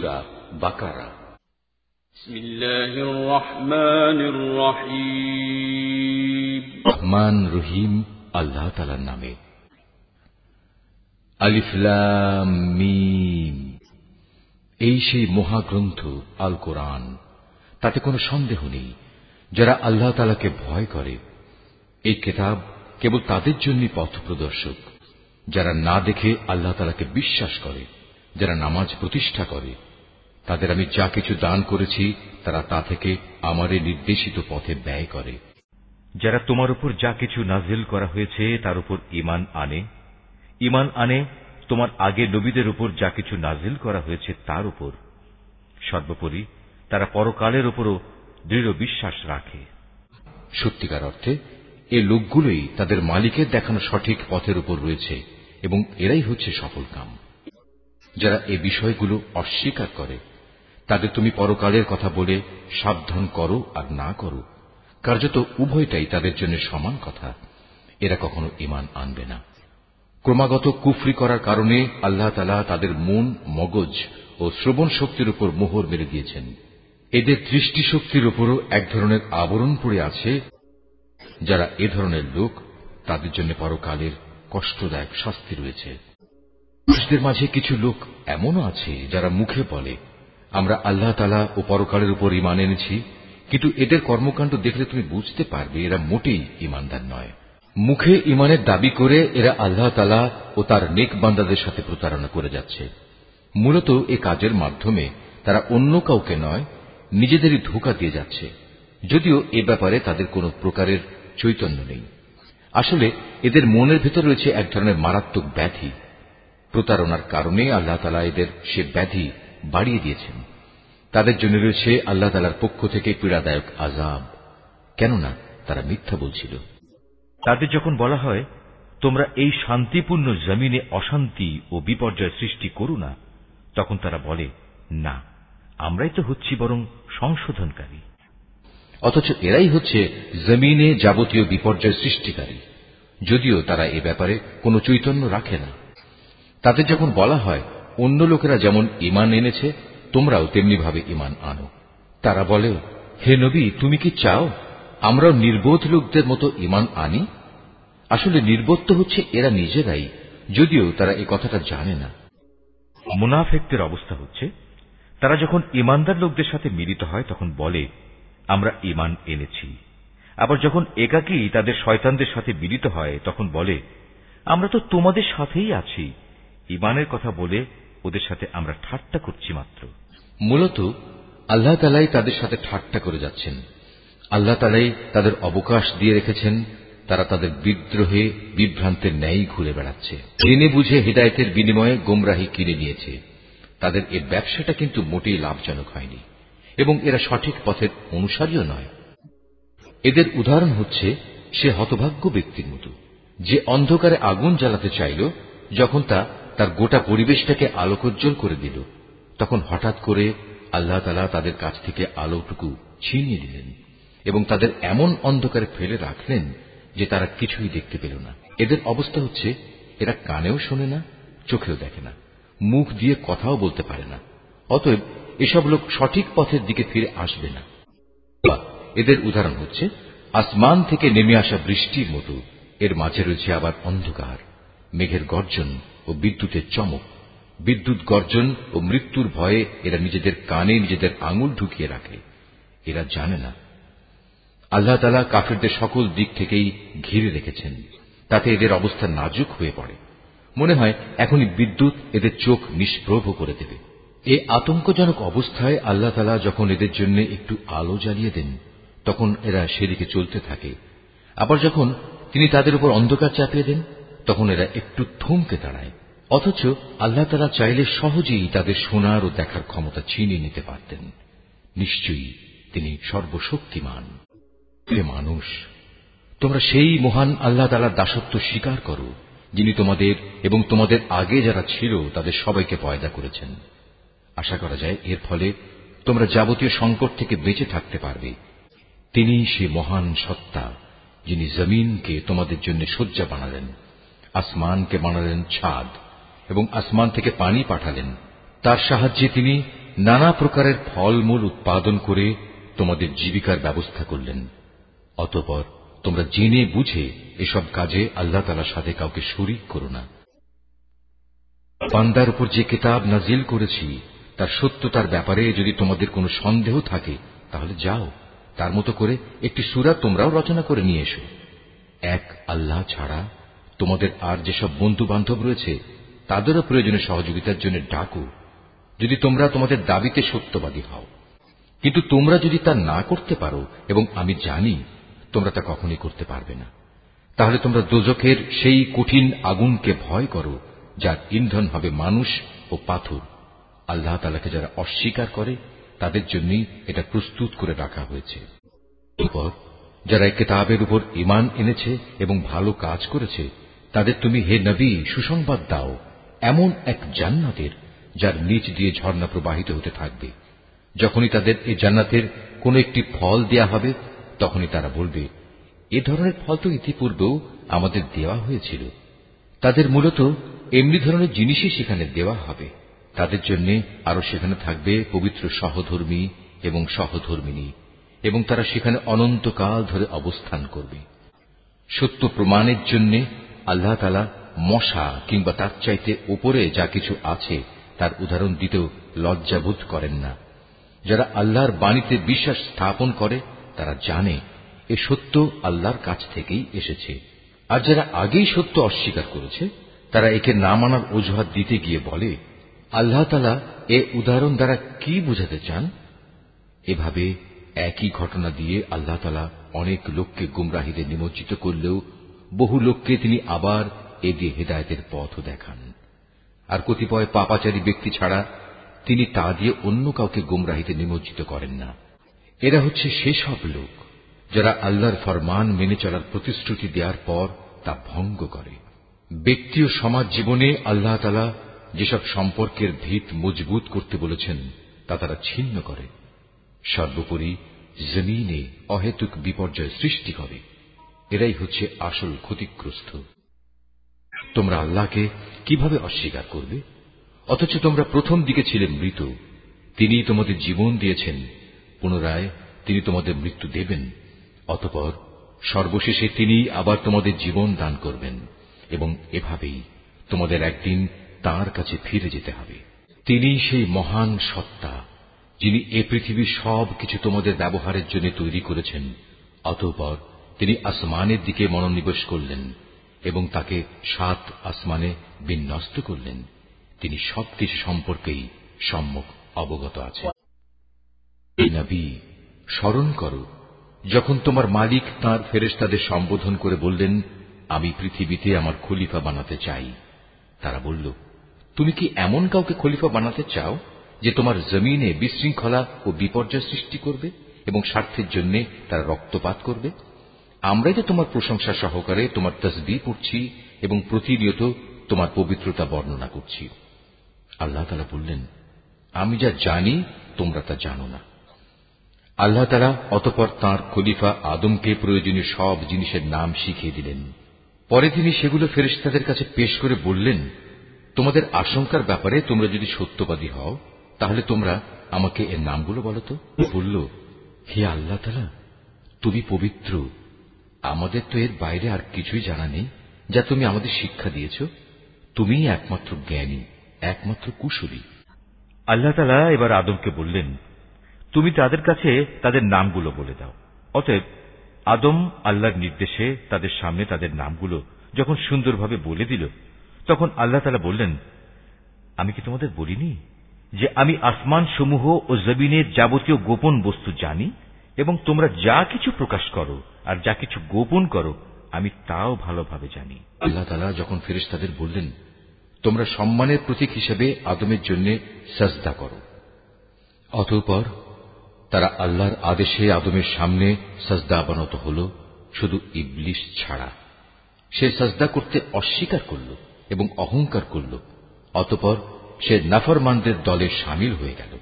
সূরা বাকারা। রহমান রহিম আল্লাহ তাআলার নামে। আলিফ লাম মিম। এই সেই মহাগ্রন্থ আল কোরআন তাতে কোনো সন্দেহ নেই যারা আল্লাহ তালাকে ভয় করে। এই কেতাব কেবল তাদের জন্য পথ প্রদর্শক যারা না দেখে আল্লাহ তালাকে বিশ্বাস করে যারা নামাজ প্রতিষ্ঠা করে। তাদের আমি যা কিছু দান করেছি, তারা তা থেকে আমারে নির্দেশিত পথে ব্যয় করে। যারা তোমার উপর যা কিছু নাজিল করা হয়েছে, তার উপর ইমান আনে। ইমান আনে, তোমার আগে নবীদের উপর যা কিছু নাজিল করা হয়েছে, তার উপর। সর্বোপরি, তারা পরকালের উপরও দৃঢ় বিশ্বাস রাখে। সত্যিকার অর্থে, এ লোকগুলোই তাদের মালিকের দেখানো সঠিক পথের উপর রয়েছে, এবং এরাই হচ্ছে সফল কাম। যারা এ বিষয়গুলো অস্বীকার করে তাদের তুমি পরকালের কথা বলে সাবধান করো আর না করো। কার্যত উভয়টাই তাদের জন্য সমান কথা। এরা কখনো ইমান আনবে না। ক্রমাগত কুফরি করার কারণে আল্লাহ তালা তাদের মন, মগজ ও শ্রবণ শক্তির উপর মোহর মেরে দিয়েছেন। এদের দৃষ্টিশক্তির উপরও এক ধরনের আবরণ পড়ে আছে। যারা এ ধরনের লোক, তাদের জন্য পরকালের কষ্টদায়ক শাস্তি রয়েছে। পুরুষদের মাঝে কিছু লোক এমনও আছে যারা মুখে বলে আমরা আল্লাহ তালা ও পরকালের উপর ইমান এনেছি, কিন্তু এদের কর্মকাণ্ড দেখলে তুমি বুঝতে পারবে এরা মোটেই ইমানদার নয়। মুখে ইমানের দাবি করে এরা আল্লাহ তালা ও তার নেক বান্দাদের সাথে প্রতারণা করে যাচ্ছে। মূলত এ কাজের মাধ্যমে তারা অন্য কাউকে নয়, নিজেদেরই ধোকা দিয়ে যাচ্ছে। যদিও এ ব্যাপারে তাদের কোনো প্রকারের চৈতন্য নেই। আসলে এদের মনের ভেতর রয়েছে এক ধরনের মারাত্মক ব্যাধি। প্রতারণার কারণে আল্লাহ তালা এদের সে ব্যাধি বাড়িয়ে দিয়েছেন। তাদের জন্য রয়েছে আল্লাহ তালার পক্ষ থেকে পীড়াদায়ক আজাব কেননা তারা মিথ্যা বলছিল। তাদের যখন বলা হয় তোমরা এই শান্তিপূর্ণ জমিনে অশান্তি ও বিপর্যয় সৃষ্টি করু না তখন তারা বলে না আমরাই তো হচ্ছি বরং সংশোধনকারী। অথচ এরাই হচ্ছে জমিনে যাবতীয় বিপর্যয় সৃষ্টিকারী। যদিও তারা এ ব্যাপারে কোনো চৈতন্য রাখে না। তাদের যখন বলা হয় অন্য লোকেরা যেমন ইমান এনেছে তোমরাও তেমনিভাবে ইমান আনো। তারা বলে, হে নবী, তুমি কি চাও আমরাও নির্বোধ লোকদের মতো ইমান আনি? আসলে নির্বোধ হচ্ছে এরা নিজেরাই, যদিও তারা এ কথাটা জানে না। মুনাফেকদের অবস্থা হচ্ছে, তারা যখন ইমানদার লোকদের সাথে মিলিত হয়, তখন বলে, আমরা ইমান এনেছি। আবার যখন একাকী তাদের শয়তানদের সাথে মিলিত হয়, তখন বলে, আমরা তো তোমাদের সাথেই আছি। ইমানের কথা বলে ওদের সাথে আমরা ঠাট্টা করছি মাত্র। মূলত আল্লাহ তালাই তাদের সাথে ঠাট্টা করে যাচ্ছেন। আল্লাহ তালাই তাদের অবকাশ দিয়ে রেখেছেন, তারা তাদের বিদ্রোহে, বিভ্রান্তের ন্যায় ঘুরে বেড়াচ্ছে। জেনে বুঝে হৃদায়তের বিনিময়ে গোমরাহি কিনে নিয়েছে। তাদের এ ব্যবসাটা কিন্তু মোটেই লাভজনক হয়নি। এবং এরা সঠিক পথের অনুসারীও নয়। এদের উদাহরণ হচ্ছে, সে হতভাগ্য ব্যক্তির মতো। যে অন্ধকারে আগুন জ্বালাতে চাইল, যখন তা তার গোটা পরিবেশটাকে আলোকোজ্জ্বল করে দিল। তখন হঠাৎ করে আল্লাহ তালা তাদের কাছ থেকে আলোটুকু ছিনিয়ে দিলেন এবং তাদের এমন অন্ধকারে ফেলে রাখলেন যে তারা কিছুই দেখতে পেল না। এদের অবস্থা হচ্ছে, এরা কানেও শোনে না, চোখেও দেখে না, মুখ দিয়ে কথাও বলতে পারে না। অতএব এসব লোক সঠিক পথের দিকে ফিরে আসবে না। এদের উদাহরণ হচ্ছে, আসমান থেকে নেমে আসা বৃষ্টির মতো, এর মাঝে রয়েছে আবার অন্ধকার, মেঘের গর্জন ও বিদ্যুতের চমক। বিদ্যুৎ গর্জন ও মৃত্যুর ভয়ে এরা নিজেদের কানে নিজেদের আঙুল ঢুকিয়ে রাখে। এরা জানে না। আল্লাহ তালা কাফেরদের সকল দিক থেকেই ঘিরে রেখেছেন। তাতে এদের অবস্থা নাজুক হয়ে পড়ে। মনে হয় এখনই বিদ্যুৎ এদের চোখ নিষ্প্রভ করে দেবে। এ আতঙ্কজনক অবস্থায় আল্লাহ তালা যখন এদের জন্য একটু আলো জ্বালিয়ে দেন, তখন এরা সেদিকে চলতে থাকে। আবার যখন তিনি তাদের উপর অন্ধকার চাপিয়ে দেন তখন এরা একটু থমকে দাঁড়ায়। অথচ আল্লাহ তালা চাইলে সহজেই তাদের শোনার ও দেখার ক্ষমতা ছিনিয়ে নিতে পারতেন। নিশ্চয়ই তিনি সর্বশক্তিমান। মানুষ, তোমরা সেই মহান আল্লাহ তালার দাসত্ব স্বীকার করো, যিনি তোমাদের এবং তোমাদের আগে যারা ছিল তাদের সবাইকে পয়দা করেছেন। আশা করা যায় এর ফলে তোমরা যাবতীয় সংকট থেকে বেঁচে থাকতে পারবে। তিনি সে মহান সত্তা, যিনি জমিনকে তোমাদের জন্য শয্যা বানালেন। আসমানকে বানালেন ছাদ এবং আসমান থেকে পানি পাঠালেন। তার সাহায্যে তিনি নানা প্রকারের ফলমূল উৎপাদন করে তোমাদের জীবিকার ব্যবস্থা করলেন। অতপর তোমরা জেনে বুঝে এসব কাজে আল্লাহ তালার সাথে কাউকে শরিক করো না। বান্দার উপর যে কিতাব নাজিল করেছি, তার সত্যতার ব্যাপারে যদি তোমাদের কোনো সন্দেহ থাকে, তাহলে যাও, তার মতো করে একটি সুরা তোমরাও রচনা করে নিয়ে এসো। এক, আল্লাহ ছাড়া তোমাদের আর যেসব বন্ধু বান্ধব রয়েছে, তাদেরও প্রয়োজনে সহযোগিতার জন্য ডাকো। যদি তোমরা তোমাদের দাবিতে সত্যবাদী হও। কিন্তু তোমরা যদি তা না করতে পারো, এবং আমি জানি তোমরা তা কখনই করতে পারবে না, তাহলে তোমরা দোজখের সেই কঠিন আগুনকে ভয় করো, যার ইন্ধন হবে মানুষ ও পাথর। আল্লাহ তালাকে যারা অস্বীকার করে, তাদের জন্যই এটা প্রস্তুত করে রাখা হয়েছে। যারা কেতাবের উপর ইমান এনেছে এবং ভালো কাজ করেছে তাদের তুমি হে নবী, সুসংবাদ দাও। এমন এক জান্নাতের, যার নিচ দিয়ে ঝর্ণা প্রবাহিত হতে থাকবে। যখনই তাদের এই জান্নাতের কোন একটি ফল দেয়া হবে, তখনই তারা বলবে, এ ধরনের ফল তো ইতিপূর্বেও আমাদের দেওয়া হয়েছিল। তাদের মূলত এমনি ধরনের জিনিসই সেখানে দেওয়া হবে। তাদের জন্য আরও সেখানে থাকবে পবিত্র সহধর্মী এবং সহধর্মিনী, এবং তারা সেখানে অনন্তকাল ধরে অবস্থান করবে। সত্য প্রমাণের জন্য আল্লাহ তালা মশা কিংবা তার চাইতে ওপরে যা কিছু আছে, তার উদাহরণ দিতেও লজ্জাবোধ করেন না। যারা আল্লাহর বাণীতে বিশ্বাস স্থাপন করে, তারা জানে, এ সত্য আল্লাহর কাছ থেকেই এসেছে। আর যারা আগেই সত্য অস্বীকার করেছে, তারা একে না মানার অজুহাত দিতে গিয়ে বলে, আল্লাহ তালা এ উদাহরণ দ্বারা কি বুঝাতে চান? এভাবে একই ঘটনা দিয়ে আল্লাহ তালা অনেক লোককে গুমরাহিতে নিমজ্জিত করলেও বহু লোককে তিনি আবার এ দিয়ে হেদায়তের পথও দেখান। আর কতিপয় পাপাচারী ব্যক্তি ছাড়া তিনি তা দিয়ে অন্য কাউকে গুমরাহিতে নিমজ্জিত করেন না। এরা হচ্ছে সেসব লোক যারা আল্লাহর ফরমান মেনে চলার প্রতিশ্রুতি দেওয়ার পর তা ভঙ্গ করে। ব্যক্তি ও সমাজ জীবনে আল্লাহ তালা যেসব সম্পর্কের ভিত মজবুত করতে বলেছেন, তা তারা ছিন্ন করে। সর্বোপরি জমিনে অহেতুক বিপর্যয় সৃষ্টি করে। এরাই হচ্ছে আসল ক্ষতিগ্রস্ত। তোমরা আল্লাহকে কীভাবে অস্বীকার করবে? অথচ তোমরা প্রথম দিকে ছিলেন মৃত। তিনি তোমাদের জীবন দিয়েছেন, পুনরায় তিনি তোমাদের মৃত্যু দেবেন। অতপর সর্বশেষে তিনি আবার তোমাদের জীবন দান করবেন এবং এভাবেই তোমাদের একদিন তার কাছে ফিরে যেতে হবে। তিনি সেই মহান সত্তা, যিনি এ পৃথিবীর সব কিছু তোমাদের ব্যবহারের জন্য তৈরি করেছেন। অতঃপর তিনি আসমানের দিকে মনোনিবেশ করলেন এবং তাকে সাত আসমানে বিন্যস্ত করলেন। তিনি সবকিছু সম্পর্কেই সম্মুখ অবগত আছে নবী, স্মরণ করো, যখন তোমার মালিক তাঁর ফেরেস্তাদের সম্বোধন করে বললেন, আমি পৃথিবীতে আমার খলিফা বানাতে চাই। তারা বলল, তুমি কি এমন কাউকে খলিফা বানাতে চাও যে তোমার জমিনে বিশৃঙ্খলা ও বিপর্যয় সৃষ্টি করবে এবং স্বার্থের জন্য তারা রক্তপাত করবে? আমরাই তো তোমার প্রশংসা সহকারে তোমার তসবি পড়ছি এবং প্রতিনিয়ত তোমার পবিত্রতা বর্ণনা করছি। আল্লাহ তালা বললেন, আমি যা জানি, তোমরা তা জানো না। আল্লাহ তালা অতপর তাঁর খলিফা আদমকে প্রয়োজনীয় সব জিনিসের নাম শিখিয়ে দিলেন। পরে তিনি সেগুলো ফেরিস্তাদের কাছে পেশ করে বললেন, তোমাদের আশঙ্কার ব্যাপারে তোমরা যদি সত্যবাদী হও, তাহলে তোমরা আমাকে এর নামগুলো বলো তো। বলল, হে আল্লাহ তালা তুমি পবিত্র আমাদের তো এর বাইরে আর কিছুই জানা নেই, যা তুমি আমাদের শিক্ষা দিয়েছ। তুমিই একমাত্র জ্ঞানী, একমাত্র কুশলী। আল্লাহ তালা এবার আদমকে বললেন, তুমি তাদের কাছে তাদের নামগুলো বলে দাও। অতএব আদম আল্লাহর নির্দেশে তাদের সামনে তাদের নামগুলো যখন সুন্দরভাবে বলে দিল, তখন আল্লাহ তালা বললেন, আমি কি তোমাদের বলিনি যে আমি আসমান সমূহ ও জমিনের যাবতীয় গোপন বস্তু জানি? এবং তোমরা যা কিছু প্রকাশ করো আর যা কিছু গোপন করো, আমি তাও ভালোভাবে জানি। আল্লাহ তালা যখন ফেরেশতাদের বললেন, তোমরা সম্মানের প্রতীক হিসেবে আদমের জন্য সাজদা করো। অতঃপর তারা আল্লাহর আদেশে আদমের সামনে সাজদা বানত হল, শুধু ইবলিশ ছাড়া। সে সাজদা করতে অস্বীকার করল এবং অহংকার করল। অতপর সে নাফরমানদের দলে সামিল হয়ে গেল।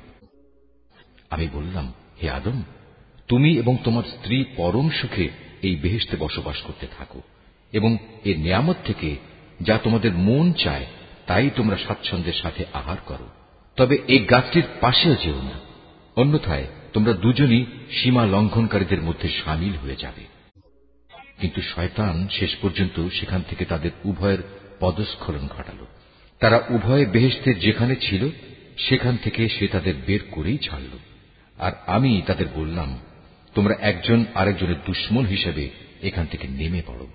আমি বললাম, হে আদম তুমি এবং তোমার স্ত্রী পরম সুখে এই বেহেস্তে বসবাস করতে থাকো, এবং এ নিয়ামত থেকে যা তোমাদের মন চায়, তাই তোমরা স্বাচ্ছন্দ্যের সাথে আহার করো। তবে এই গাছটির পাশেও যেও না, অন্যথায় তোমরা দুজনই সীমা লঙ্ঘনকারীদের মধ্যে সামিল হয়ে যাবে। কিন্তু শয়তান শেষ পর্যন্ত সেখান থেকে তাদের উভয়ের পদস্খলন ঘটাল। তারা উভয়ে বেহেস্তের যেখানে ছিল, সেখান থেকে সে তাদের বের করেই ছাড়ল। আর আমি তাদের বললাম তোমরা একজন আরেকজনের দুশ্মন হিসেবে এখান থেকে নেমে পড়ো।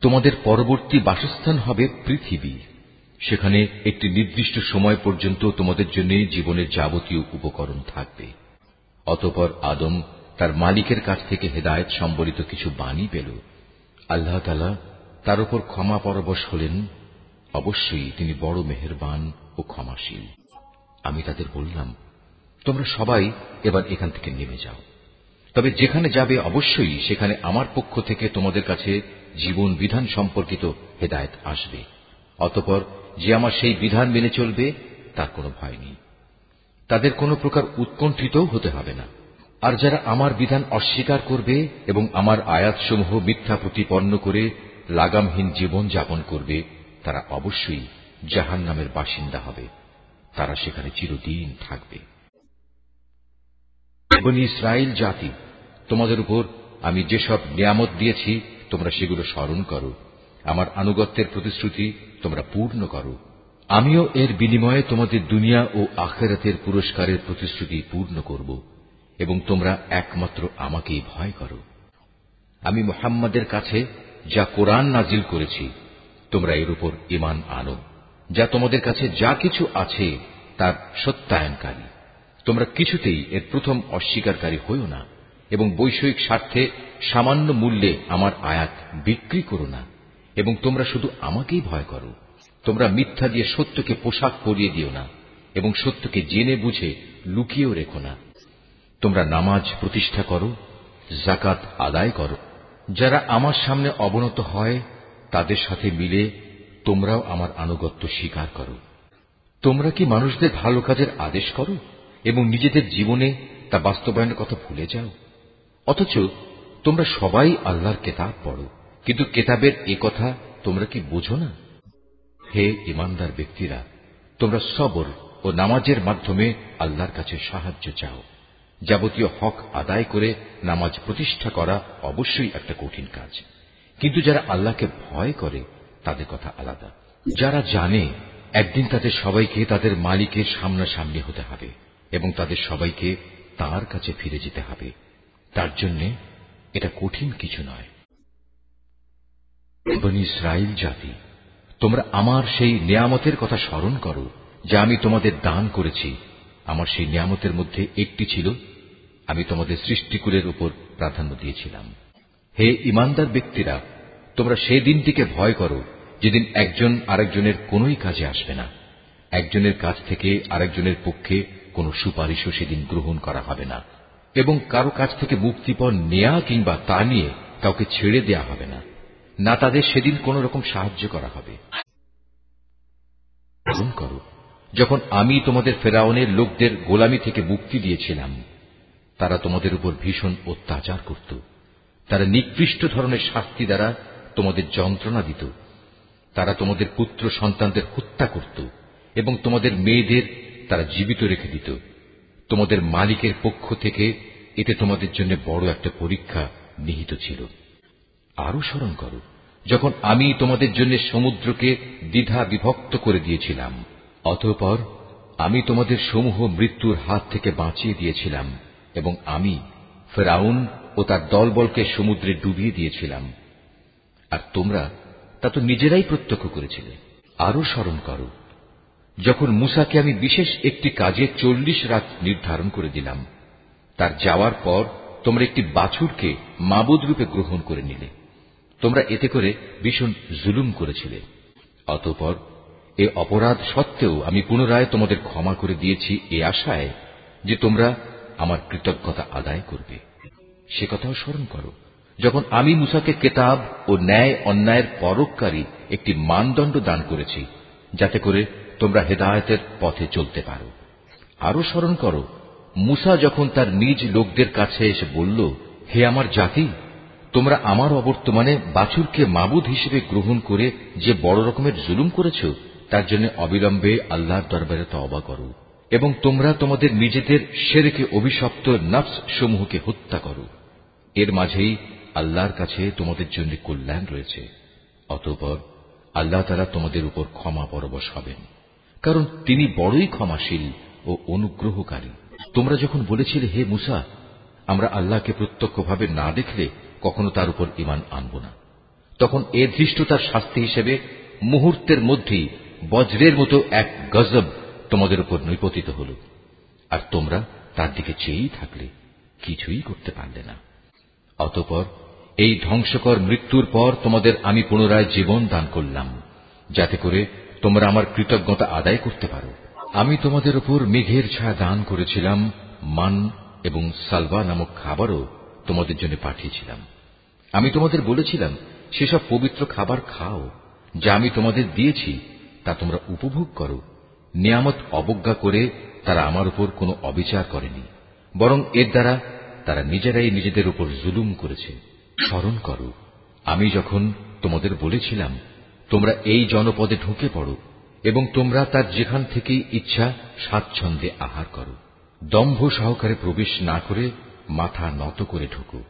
তোমাদের পরবর্তী বাসস্থান হবে পৃথিবী। সেখানে একটি নির্দিষ্ট সময় পর্যন্ত তোমাদের জন্য জীবনের যাবতীয় উপকরণ থাকবে। অতপর আদম তার মালিকের কাছ থেকে হেদায়ত সম্বলিত কিছু বাণী পেল। আল্লাহ তার উপর ক্ষমা পরবশ হলেন। অবশ্যই তিনি বড় মেহেরবান ও ক্ষমাশীল। আমি তাদের বললাম, তোমরা সবাই এবার এখান থেকে নেমে যাও। তবে যেখানে যাবে অবশ্যই সেখানে আমার পক্ষ থেকে তোমাদের কাছে জীবন বিধান সম্পর্কিত হেদায়ত আসবে। অতপর যে আমার সেই বিধান মেনে চলবে, তার কোনো ভয় নেই। তাদের কোনো প্রকার উৎকণ্ঠিতও হতে হবে না। আর যারা আমার বিধান অস্বীকার করবে এবং আমার আয়াতসমূহ মিথ্যা প্রতিপন্ন করে লাগামহীন জীবন যাপন করবে, তারা অবশ্যই জাহান নামের বাসিন্দা হবে। তারা সেখানে চিরদিন থাকবে। ইসরায়েল জাতি তোমাদের উপর আমি যেসব নিয়ামত দিয়েছি, তোমরা সেগুলো স্মরণ করো। আমার আনুগত্যের প্রতিশ্রুতি তোমরা পূর্ণ করো। আমিও এর বিনিময়ে তোমাদের দুনিয়া ও আখেরাতের পুরস্কারের প্রতিশ্রুতি পূর্ণ করব, এবং তোমরা একমাত্র আমাকেই ভয় করো। আমি মোহাম্মদের কাছে যা কোরআন নাজিল করেছি, তোমরা এর উপর ইমান আনো। যা তোমাদের কাছে যা কিছু আছে, তার সত্যায়নকারী। তোমরা কিছুতেই এর প্রথম অস্বীকারী হইও না। এবং বৈষয়িক স্বার্থে সামান্য মূল্যে আমার আয়াত বিক্রি করো না, এবং তোমরা শুধু আমাকেই ভয় করো। তোমরা মিথ্যা দিয়ে সত্যকে পোশাক পরিয়ে দিও না, এবং সত্যকে জেনে বুঝে লুকিয়েও রেখো না। তোমরা নামাজ প্রতিষ্ঠা করো জাকাত আদায় করো। যারা আমার সামনে অবনত হয়, তাদের সাথে মিলে তোমরাও আমার আনুগত্য স্বীকার করো। তোমরা কি মানুষদের ভালো কাজের আদেশ করো, এবং নিজেদের জীবনে তা বাস্তবায়নের কথা ভুলে যাও? অথচ তোমরা সবাই আল্লাহর কেতাব পড়ো, কিন্তু কেতাবের এ কথা তোমরা কি বোঝো না? হে ইমানদার ব্যক্তিরা, তোমরা সবর ও নামাজের মাধ্যমে আল্লাহর কাছে সাহায্য চাও। যাবতীয় হক আদায় করে নামাজ প্রতিষ্ঠা করা অবশ্যই একটা কঠিন কাজ। কিন্তু যারা আল্লাহকে ভয় করে, তাদের কথা আলাদা। যারা জানে, একদিন তাদের সবাইকে তাদের মালিকের সামনাসামনি হতে হবে এবং তাদের সবাইকে তার কাছে ফিরে যেতে হবে। তার জন্য এটা কঠিন কিছু নয়। ইসরায়েল জাতি, তোমরা আমার সেই নিয়ামতের কথা স্মরণ করো, যা আমি তোমাদের দান করেছি। আমার সেই নিয়ামতের মধ্যে একটি ছিল, আমি তোমাদের সৃষ্টিকুলের উপর প্রাধান্য দিয়েছিলাম। হে ইমানদার ব্যক্তিরা, তোমরা সেই দিনটিকে ভয় করো, যেদিন একজন আরেকজনের কোনোই কাজে আসবে না। একজনের কাছ থেকে আরেকজনের পক্ষে কোনো সুপারিশও সেদিন গ্রহণ করা হবে না। এবং কারও কাছ থেকে মুক্তিপণ নেয়া কিংবা তা নিয়ে কাউকে ছেড়ে দেয়া হবে না। না তাদের সেদিন কোন রকম সাহায্য করা হবে। যখন আমি তোমাদের ফেরাউনের লোকদের গোলামি থেকে মুক্তি দিয়েছিলাম, তারা তোমাদের উপর ভীষণ অত্যাচার করত। তারা নিকৃষ্ট ধরনের শাস্তি দ্বারা তোমাদের যন্ত্রণা দিত। তারা তোমাদের পুত্র সন্তানদের হত্যা করত এবং তোমাদের মেয়েদের তারা জীবিত রেখে দিত। তোমাদের মালিকের পক্ষ থেকে এতে তোমাদের জন্য বড় একটা পরীক্ষা নিহিত ছিল। আরও স্মরণ করো, যখন আমি তোমাদের জন্য সমুদ্রকে দ্বিধা বিভক্ত করে দিয়েছিলাম, অতঃপর আমি তোমাদের সমূহ মৃত্যুর হাত থেকে বাঁচিয়ে দিয়েছিলাম এবং আমি ফেরাউন ও তার দলবলকে সমুদ্রে ডুবিয়ে দিয়েছিলাম। আর তোমরা তা তো নিজেরাই প্রত্যক্ষ করেছিলে। আরও স্মরণ করো যখন মুসাকে আমি বিশেষ একটি কাজে চল্লিশ রাত নির্ধারণ করে দিলাম, তার যাওয়ার পর তোমরা একটি বাছুরকে মাবুদ রূপে গ্রহণ করে নিলে। তোমরা এতে করে ভীষণ জুলুম করেছিলে। অতঃপর এ অপরাধ সত্ত্বেও আমি পুনরায় তোমাদের ক্ষমা করে দিয়েছি এ আশায় যে তোমরা আমার কৃতজ্ঞতা আদায় করবে। সে কথাও স্মরণ করো, যখন আমি মুসাকে কেতাব ও ন্যায় অন্যায়ের পরককারী একটি মানদণ্ড দান করেছি, যাতে করে তোমরা হেদায়তের পথে চলতে পারো। আরও স্মরণ করো, মুসা যখন তার নিজ লোকদের কাছে এসে বলল, হে আমার জাতি, তোমরা আমার অবর্তমানে বাছুরকে মাবুদ হিসেবে গ্রহণ করে যে বড় রকমের জুলুম করেছ, তার জন্য অবিলম্বে আল্লাহর দরবারে তবা করো এবং তোমরা তোমাদের নিজেদের সেরেকে অভিশপ্ত নফস সমূহকে হত্যা করো। এর মাঝেই আল্লাহর কাছে তোমাদের জন্য কল্যাণ রয়েছে। অতঃপর আল্লাহ তারা তোমাদের উপর ক্ষমা পরবশ হবেন। কারণ তিনি বড়ই ক্ষমাশীল ও অনুগ্রহকারী। তোমরা যখন বলেছিলে, হে মুসা, আমরা আল্লাহকে প্রত্যক্ষভাবে না দেখলে কখনো তার উপর ইমান আনব না। তখন এ ধৃষ্টতার শাস্তি হিসেবে মুহূর্তের মধ্যেই বজ্রের মতো এক গজব তোমাদের উপর নৈপতিত হল। আর তোমরা তার দিকে চেয়েই থাকলে, কিছুই করতে পারলে না। অতপর এই ধ্বংসকর মৃত্যুর পর তোমাদের আমি পুনরায় জীবন দান করলাম, যাতে করে তোমরা আমার কৃতজ্ঞতা আদায় করতে পারো। আমি তোমাদের উপর মেঘের ছায়া দান করেছিলাম, মান এবং সালবা নামক খাবারও তোমাদের জন্য পাঠিয়েছিলাম। আমি তোমাদের বলেছিলাম, সেসব পবিত্র খাবার খাও। যা আমি তোমাদের দিয়েছি, তা তোমরা উপভোগ করো। নিয়ামত অবজ্ঞা করে তারা আমার উপর কোনো অবিচার করেনি। বরং এর দ্বারা তারা নিজেরাই নিজেদের উপর জুলুম করেছে। স্মরণ করো, আমি যখন তোমাদের বলেছিলাম তোমরা এই জনপদে ঢুকে পড়ো এবং তোমরা তার যেখান থেকেই ইচ্ছা স্বাচ্ছন্দ্যে আহার করো। দম্ভ সহকারে প্রবেশ না করে মাথা নত করে ঢুকো।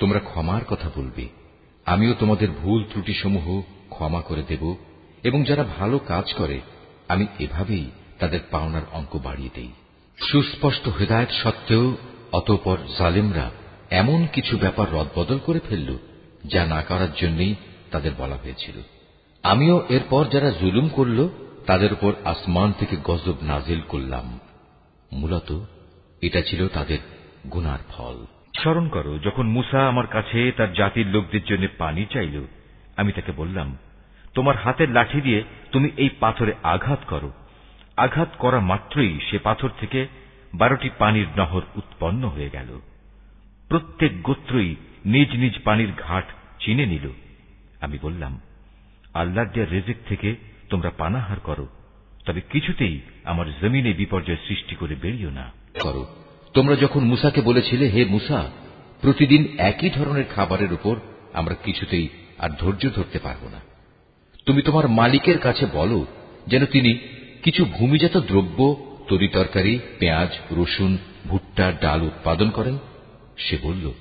তোমরা ক্ষমার কথা বলবে। আমিও তোমাদের ভুল ত্রুটিসমূহ ক্ষমা করে দেব এবং যারা ভালো কাজ করে, আমি এভাবেই তাদের পাওনার অঙ্ক বাড়িয়ে দেই। সুস্পষ্ট হৃদায়ত সত্ত্বেও অতঃপর জালিমরা এমন কিছু ব্যাপার রদবদল করে ফেলল, যা না করার জন্যই তাদের বলা হয়েছিল। আমিও এরপর যারা জুলুম করল, তাদের উপর আসমান থেকে গজব নাজিল করলাম। মূলত এটা ছিল তাদের গুনার ফল। স্মরণ করো, যখন মুসা আমার কাছে তার জাতির লোকদের জন্য পানি চাইল, আমি তাকে বললাম, তোমার হাতের লাঠি দিয়ে তুমি এই পাথরে আঘাত করো। আঘাত করা মাত্রই সে পাথর থেকে বারোটি পানির নহর উৎপন্ন হয়ে গেল। প্রত্যেক গোত্রই নিজ নিজ পানির ঘাট চিনে নিল। আমি বললাম আল্লাহ দেয়া রেজেক থেকে তোমরা পানাহার করো, তবে কিছুতেই আমার জমিনে বিপর্যয় সৃষ্টি করে বেরিও না। করো। তোমরা যখন মুসাকে বলেছিলে, হে মুসা, প্রতিদিন একই ধরনের খাবারের উপর আমরা কিছুতেই আর ধৈর্য ধরতে পারব না। তুমি তোমার মালিকের কাছে বলো যেন তিনি কিছু ভূমিজাত দ্রব্য, তরি তরকারি, পেঁয়াজ, রসুন, ভুট্টা, ডাল উৎপাদন করেন। সে বলল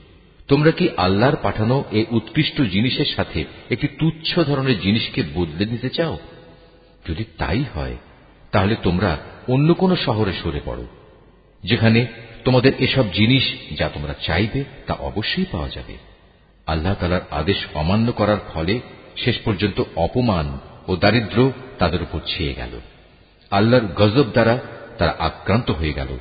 তোমরা কি আল্লাহর পাঠানো এই উৎকৃষ্ট জিনিসের সাথে একটি তুচ্ছ ধরনের জিনিসকে বদলে দিতে চাও? যদি তাই হয়, তাহলে তোমরা অন্য কোনো শহরে সরে পড়ো, যেখানে তোমাদের এসব জিনিস যা তোমরা চাইবে তা অবশ্যই পাওয়া যাবে। আল্লাহ তালার আদেশ অমান্য করার ফলে শেষ পর্যন্ত অপমান ও দারিদ্র তাদের উপর ছেয়ে গেল। আল্লাহর গজব দ্বারা তারা আক্রান্ত হয়ে গেল।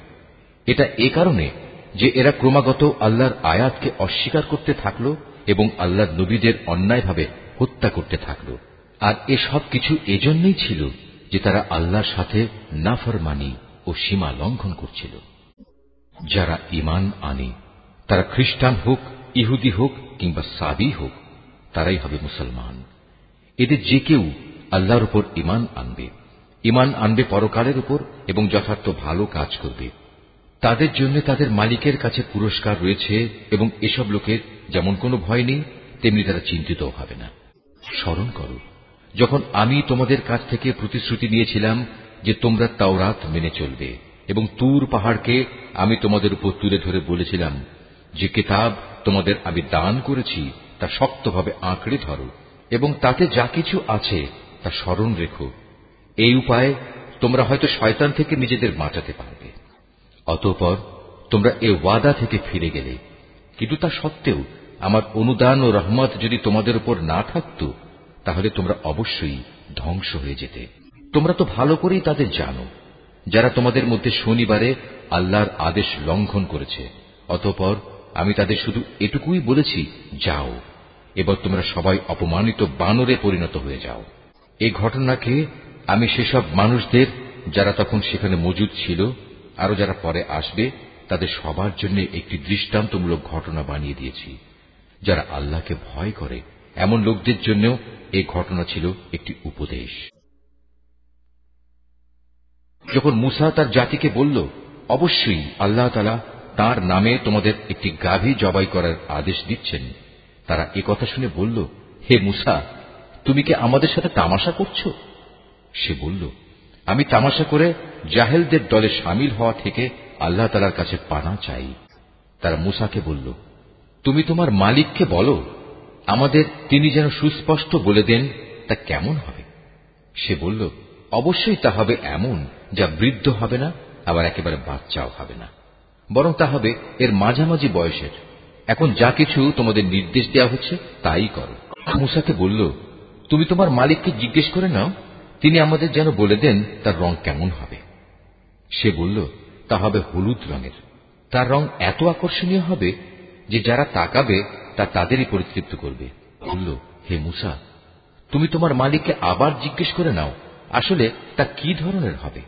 এটা এ কারণে যে এরা ক্রমাগত আল্লাহর আয়াতকে অস্বীকার করতে থাকল এবং আল্লাহর নবীদের অন্যায়ভাবে হত্যা করতে থাকল। আর এসব কিছু এজন্যই ছিল যে তারা আল্লাহর সাথে নাফরমানি ও সীমা লঙ্ঘন করছিল। যারা ইমান আনে, তারা খ্রিস্টান হোক, ইহুদি হোক কিংবা সাবি হোক, তারাই হবে মুসলমান। এদের যে কেউ আল্লাহর উপর ইমান আনবে। ইমান আনবে পরকালের উপর এবং যথার্থ ভালো কাজ করবে। তাদের জন্য তাদের মালিকের কাছে পুরস্কার রয়েছে এবং এসব লোকের যেমন কোনো ভয় নেই, তেমনি তারা চিন্তিত হবে না। স্মরণ করো, যখন আমি তোমাদের কাছ থেকে প্রতিশ্রুতি নিয়েছিলাম যে তোমরা তাওরাত মেনে চলবে এবং তুর পাহাড়কে আমি তোমাদের উপর তুলে ধরে বলেছিলাম, যে কিতাব তোমাদের আমি দান করেছি, তা শক্তভাবে আঁকড়ে ধরো এবং তাতে যা কিছু আছে তা স্মরণ রেখো। এই উপায়ে তোমরা হয়তো শয়তান থেকে নিজেদের বাঁচাতে পারবে। অতঃপর তোমরা এ ওয়াদা থেকে ফিরে গেলে। কিন্তু তা সত্ত্বেও আমার অনুদান ও রহমত যদি তোমাদের উপর না থাকত, তাহলে তোমরা অবশ্যই ধ্বংস হয়ে যেতে। তোমরা তো ভালো করেই তাদের জানো, যারা তোমাদের মধ্যে শনিবারে আল্লাহর আদেশ লঙ্ঘন করেছে। অতঃপর আমি তাদের শুধু এটুকুই বলেছি, যাও, এবার তোমরা সবাই অপমানিত বানরে পরিণত হয়ে যাও। এই ঘটনাকে আমি সেসব মানুষদের, যারা তখন সেখানে মজুদ ছিল আরও যারা পরে আসবে, তাদের সবার জন্য একটি দৃষ্টান্তমূলক ঘটনা বানিয়ে দিয়েছি, যারা আল্লাহকে ভয় করে। এমন লোকদের জন্য এই ঘটনা ছিল একটি উপদেশ। যখন মুসা তার জাতিকে বলল, অবশ্যই আল্লাহ তালা তার নামে তোমাদের একটি গাভী জবাই করার আদেশ দিচ্ছেন। তারা এ কথা শুনে বলল, হে মুসা, তুমি কি আমাদের সাথে তামাশা করছ? সে বলল, আমি তামাশা করে জাহেলদের দলে সামিল হওয়া থেকে আল্লাহ তালার কাছে পানা চাই। তারা মুসাকে বলল, তুমি তোমার মালিককে বলো, আমাদের তিনি যেন সুস্পষ্ট বলে দেন তা কেমন হবে? সে বলল, অবশ্যই তা হবে এমন যা বৃদ্ধ হবে না, আবার একেবারে বাচ্চাও হবে না। বরং তা হবে এর মাঝামাঝি বয়সের। এখন যা কিছু তোমাদের নির্দেশ দেওয়া হচ্ছে, তাই করো। মুসাকে বলল, তুমি তোমার মালিককে জিজ্ঞেস করে নাও, তিনি আমাদের যেন বলে দেন তার রং কেমন হবে। সে বলল, তা হবে হলুদ রঙের। তার রং এত আকর্ষণীয় হবে যে যারা তাকাবে, তা তাদেরই পরিতৃপ্ত করবে। বলল, হে মুসা, তুমি তোমার মালিককে আবার জিজ্ঞেস করে নাও, আসলে তা কি ধরনের হবে?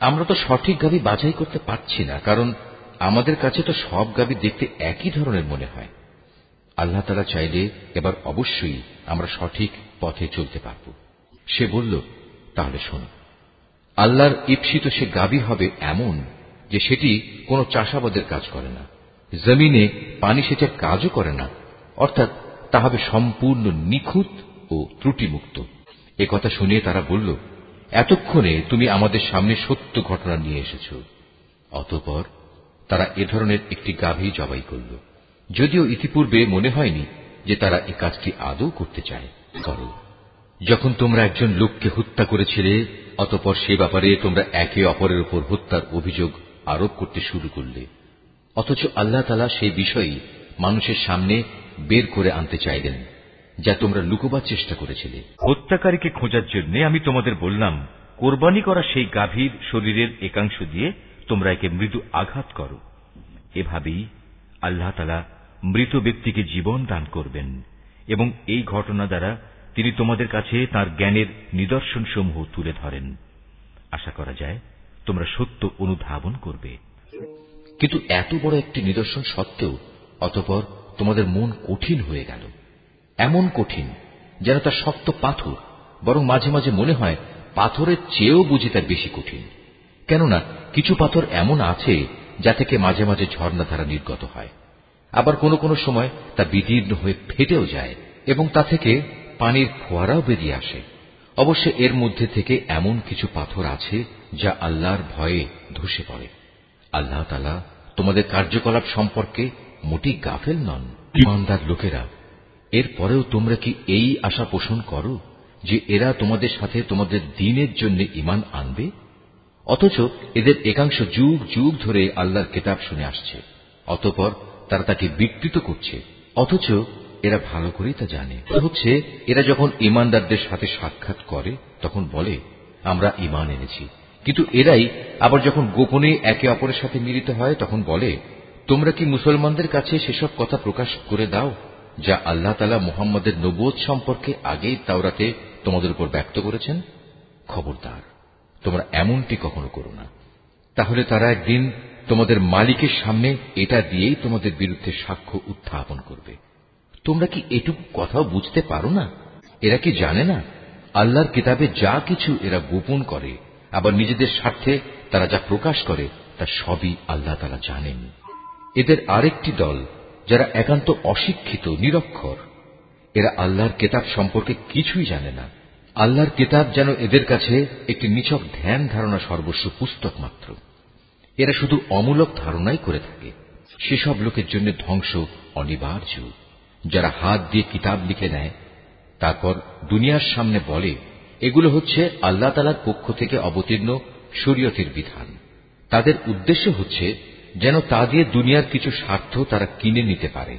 আমরা তো সঠিক গাবি বাছাই করতে পারছি না, কারণ আমাদের কাছে তো সব গাবি দেখতে একই ধরনের মনে হয়। আল্লাহ তালা চাইলে এবার অবশ্যই আমরা সঠিক পথে চলতে পারব। সে বলল, তাহলে শোনো আল্লাহর ইপসিত সে গাবি হবে এমন যে সেটি কোনো চাষাবাদের কাজ করে না। জমিনে পানি সেচের কাজও করে না। অর্থাৎ তা হবে সম্পূর্ণ নিখুঁত ও ত্রুটিমুক্ত। এ কথা শুনিয়ে তারা বলল, এতক্ষণে তুমি আমাদের সামনে সত্য ঘটনা নিয়ে এসেছ। অতপর তারা এ ধরনের একটি গাভী জবাই করল। যদিও ইতিপূর্বে মনে হয়নি যে তারা এ কাজটি আদৌ করতে চায়। করো যখন তোমরা একজন লোককে হত্যা করেছিলে অতপর সে ব্যাপারে তোমরা একে অপরের উপর হত্যার অভিযোগ আরোপ করতে শুরু করলে। অথচ আল্লাহ তালা সেই বিষয়ই মানুষের সামনে বের করে আনতে চাইলেন, যা তোমরা লুকোবার চেষ্টা করেছিলে। হত্যাকারীকে খোঁজার জন্য আমি তোমাদের বললাম, কোরবানি করা সেই গাভীর শরীরের একাংশ দিয়ে তোমরা একে মৃদু আঘাত করো। এভাবেই আল্লাহ তালা মৃত ব্যক্তিকে জীবন দান করবেন এবং এই ঘটনা দ্বারা তিনি তোমাদের কাছে তার জ্ঞানের নিদর্শন সমূহ তুলে ধরেন। আশা করা যায়, তোমরা সত্য অনুধাবন করবে। কিন্তু এত বড় একটি নিদর্শন সত্ত্বেও, অতপর তোমাদের মন কঠিন হয়ে গেল। এমন কঠিন, যেন তা শক্ত পাথর, বরং মাঝে মাঝে মনে হয় পাথরের চেয়েও বুঝি তার বেশি কঠিন। কেননা, কিছু পাথর এমন আছে, যা থেকে মাঝে মাঝে ঝর্ণাধারা নির্গত হয়। আবার কোনো কোনো সময় তা বিদীর্ণ হয়ে ফেটেও যায়, এবং তা থেকে পানির ফোয়ারাও বেরিয়ে আসে। অবশ্য এর মধ্যে থেকে এমন কিছু পাথর আছে যা আল্লাহর ভয়ে ধসে পড়ে। আল্লাহ তালা তোমাদের কার্যকলাপ সম্পর্কে মোটি গাফেল নন। ইমানদার লোকেরা এরপরেও তোমরা কি এই আশা পোষণ করো যে এরা তোমাদের সাথে তোমাদের দিনের জন্য ইমান আনবে? অথচ এদের একাংশ যুগ যুগ ধরে আল্লাহর কেতাব শুনে আসছে, অতপর তারা তাকে বিকৃত করছে। অথচ এরা ভালো করেই তা জানে। হচ্ছে, এরা যখন ইমানদারদের সাথে সাক্ষাৎ করে, তখন বলে, আমরা ইমান এনেছি। কিন্তু এরাই আবার যখন গোপনে একে অপরের সাথে মিলিত হয়, তখন বলে, তোমরা কি মুসলমানদের কাছে সেসব কথা প্রকাশ করে দাও, যা আল্লাহ তালা মোহাম্মদের নবোধ সম্পর্কে আগেই তাওরাতে তোমাদের উপর ব্যক্ত করেছেন? খবরদার, তোমরা এমনটি কখনো করো না। তাহলে তারা একদিন তোমাদের মালিকের সামনে এটা দিয়েই তোমাদের বিরুদ্ধে সাক্ষ্য উত্থাপন করবে। তোমরা কি এটুকু কথাও বুঝতে পারো না? এরা কি জানে না? আল্লাহর কিতাবে যা কিছু এরা গোপন করে, আবার নিজেদের স্বার্থে তারা যা প্রকাশ করে, তা সবই আল্লাহ তারা জানেন। এদের আরেকটি দল, যারা একান্ত অশিক্ষিত, নিরক্ষর। এরা আল্লাহর কেতাব সম্পর্কে কিছুই জানে না। আল্লাহর কেতাব যেন এদের কাছে একটি নিছক ধ্যান ধারণা সর্বস্ব পুস্তক মাত্র। এরা শুধু অমূলক ধারণাই করে থাকে। সেসব লোকের জন্য ধ্বংস অনিবার্য। যারা হাত দিয়ে কিতাব লিখে নেয়, তারপর দুনিয়ার সামনে বলে, এগুলো হচ্ছে আল্লাহ তালার পক্ষ থেকে অবতীর্ণ শরীয়তের বিধান। তাদের উদ্দেশ্য হচ্ছে যেন তা দিয়ে দুনিয়ার কিছু স্বার্থ তারা কিনে নিতে পারে।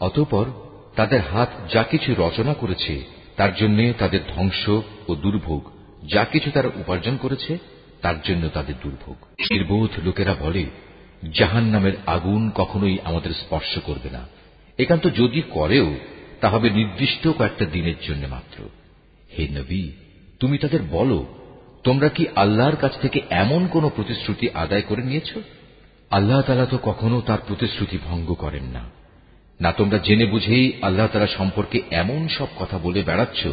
অতঃপর তাদের হাত যা কিছু রচনা করেছে, তার জন্য তাদের ধ্বংস ও দুর্ভোগ যা কিছু তারা উপার্জন করেছে, তার জন্য তাদের দুর্ভোগ। নির্বোধ লোকেরা বলে জাহান নামের আগুন কখনোই আমাদের স্পর্শ করবে না। একান্ত যদি করেও, তা হবে নির্দিষ্ট কয়েকটা দিনের জন্য মাত্র। হে নবী, তুমি তাদের বলো, তোমরা কি আল্লাহর কাছ থেকে এমন কোন প্রতিশ্রুতি আদায় করে নিয়েছ? আল্লাহ তালা তো কখনো তার প্রতিশ্রুতি ভঙ্গ করেন না। না তোমরা জেনে বুঝেই আল্লাহ তালা সম্পর্কে এমন সব কথা বলে বেড়াচ্ছ,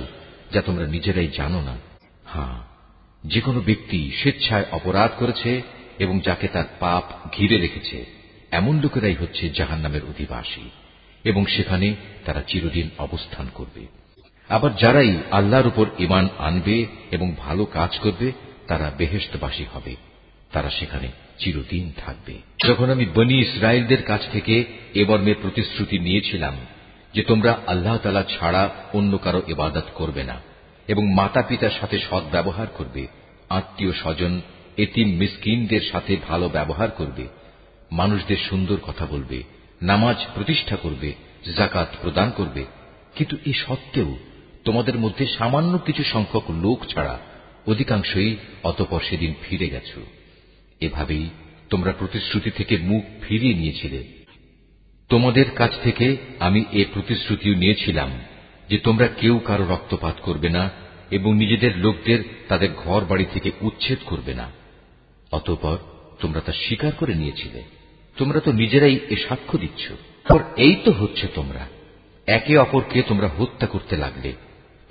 যা তোমরা নিজেরাই জানো না। হ্যাঁ যে কোনো ব্যক্তি স্বেচ্ছায় অপরাধ করেছে এবং যাকে তার পাপ ঘিরে রেখেছে, এমন লোকেরাই হচ্ছে জাহান নামের অধিবাসী। এবং সেখানে তারা চিরদিন অবস্থান করবে। আবার যারাই আল্লাহর উপর ইমান আনবে এবং ভালো কাজ করবে, তারা বেহেস্তবাসী হবে। তারা সেখানে চিরদিন থাকবে। যখন আমি বনি ইসরায়েলদের কাছ থেকে এ মর্মের প্রতিশ্রুতি নিয়েছিলাম যে তোমরা আল্লাহ তালা ছাড়া অন্য কারও ইবাদত করবে না এবং মাতা পিতার সাথে সৎ ব্যবহার করবে, আত্মীয় স্বজন, এতিম মিসকিনদের সাথে ভালো ব্যবহার করবে, মানুষদের সুন্দর কথা বলবে নামাজ প্রতিষ্ঠা করবে জাকাত প্রদান করবে। কিন্তু এ সত্ত্বেও তোমাদের মধ্যে সামান্য কিছু সংখ্যক লোক ছাড়া অধিকাংশই অতপর সেদিন ফিরে গেছ। এভাবেই তোমরা প্রতিশ্রুতি থেকে মুখ ফিরিয়ে নিয়েছিলে। তোমাদের কাছ থেকে আমি এ প্রতিশ্রুতিও নিয়েছিলাম যে তোমরা কেউ কারও রক্তপাত করবে না এবং নিজেদের লোকদের তাদের ঘর বাড়ি থেকে উচ্ছেদ করবে না। অতঃপর তোমরা তা স্বীকার করে নিয়েছিলে। তোমরা তো নিজেরাই এ সাক্ষ্য দিচ্ছ। এই তো হচ্ছে তোমরা। একে অপরকে তোমরা হত্যা করতে লাগলে।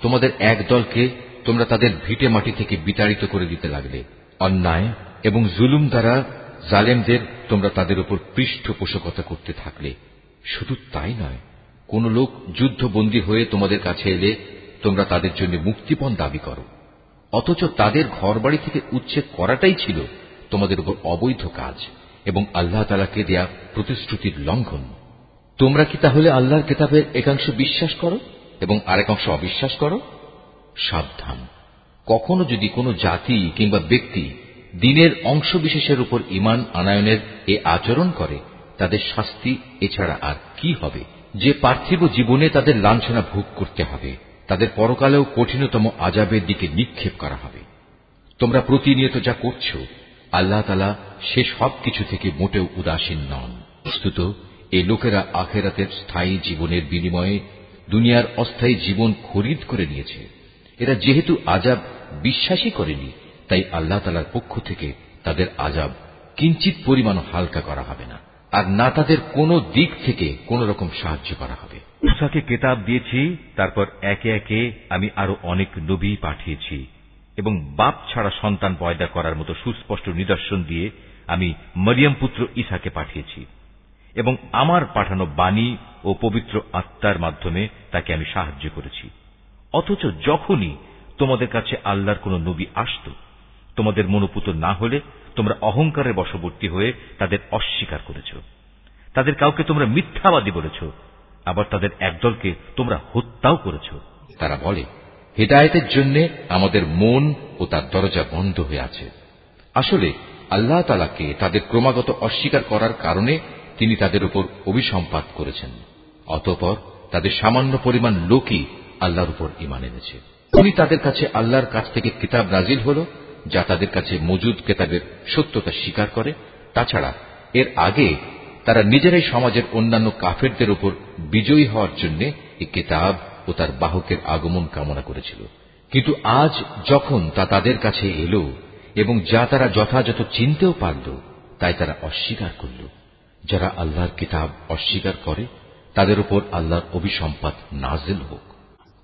তোমাদের এক দলকে তোমরা তাদের ভিটে মাটি থেকে বিতাড়িত করে দিতে লাগলে। অন্যায় এবং জুলুম দ্বারা জালেমদের তোমরা তাদের উপর পৃষ্ঠপোষকতা করতে থাকলে। শুধু তাই নয়, কোন লোক যুদ্ধবন্দী হয়ে তোমাদের কাছে এলে তোমরা তাদের জন্য মুক্তিপণ দাবি করো। অথচ তাদের ঘরবাড়ি থেকে উচ্ছেদ করাটাই ছিল তোমাদের উপর অবৈধ কাজ। এবং আল্লাহ তালাকে দেয়া প্রতিশ্রুতির লঙ্ঘন। তোমরা কি তাহলে আল্লাহর কেতাবের একাংশ বিশ্বাস করো এবং আরেকাংশ অবিশ্বাস করো? সাবধান। কখনো যদি কোনো জাতি কিংবা ব্যক্তি দিনের অংশ বিশেষের উপর ইমান আনায়নের এ আচরণ করে, তাদের শাস্তি এছাড়া আর কি হবে? যে পার্থিব জীবনে তাদের লাঞ্ছনা ভোগ করতে হবে, তাদের পরকালেও কঠিনতম আজাবের দিকে নিক্ষেপ করা হবে। তোমরা প্রতিনিয়ত যা করছ আল্লাহ তালা সে সব কিছু থেকে মোটেও উদাসীন নন। বস্তুত, এই লোকেরা আখেরাতের স্থায়ী জীবনের বিনিময়ে দুনিয়ার অস্থায়ী জীবন খরিদ করে নিয়েছে। এরা যেহেতু আজাব বিশ্বাসই করেনি, তাই আল্লাহ তালার পক্ষ থেকে তাদের আজাব কিঞ্চিত পরিমাণ হালকা করা হবে না। আর না তাদের কোনো দিক থেকে কোন রকম সাহায্য করা হবে। মুসাকে কেতাব দিয়েছি, তারপর একে একে আমি আরও অনেক নবী পাঠিয়েছি। এবং বাপ ছাড়া সন্তান পয়দা করার মতো সুস্পষ্ট নিদর্শন দিয়ে আমি মরিয়ম পুত্র ইসাকে পাঠিয়েছি এবং আমার পাঠানো বাণী ও পবিত্র আত্মার মাধ্যমে তাকে আমি সাহায্য করেছি। অথচ যখনই তোমাদের কাছে আল্লাহর কোন নবী আসত, তোমাদের মনোপুত না হলে তোমরা অহংকারের বশবর্তী হয়ে তাদের অস্বীকার করেছ। তাদের কাউকে তোমরা মিথ্যাবাদী বলেছ, আবার তাদের একদলকে তোমরা হত্যাও করেছ। তারা বলে হেদায়তের জন্য আমাদের মন ও তার দরজা বন্ধ হয়ে আছে। আসলে আল্লাহ তালাকে তাদের ক্রমাগত অস্বীকার করার কারণে তিনি তাদের উপর অভিসম্পাত করেছেন। অতঃপর তাদের সামান্য পরিমাণ লোকই আল্লাহর উপর ইমান এনেছে। উনি তাদের কাছে আল্লাহর কাছ থেকে কিতাব নাজিল হল, যা তাদের কাছে মজুদ কেতাবের সত্যতা স্বীকার করে। তাছাড়া এর আগে তারা নিজেরাই সমাজের অন্যান্য কাফেরদের উপর বিজয়ী হওয়ার জন্য এই কেতাব ও তার বাহকের আগমন কামনা করেছিল। কিন্তু আজ যখন তা তাদের কাছে এলো এবং যা তারা যথাযথ চিনতেও পারল, তাই তারা অস্বীকার করল। যারা আল্লাহর কিতাব অস্বীকার করে, তাদের উপর আল্লাহর অভিসম্পাত নাজেল হোক।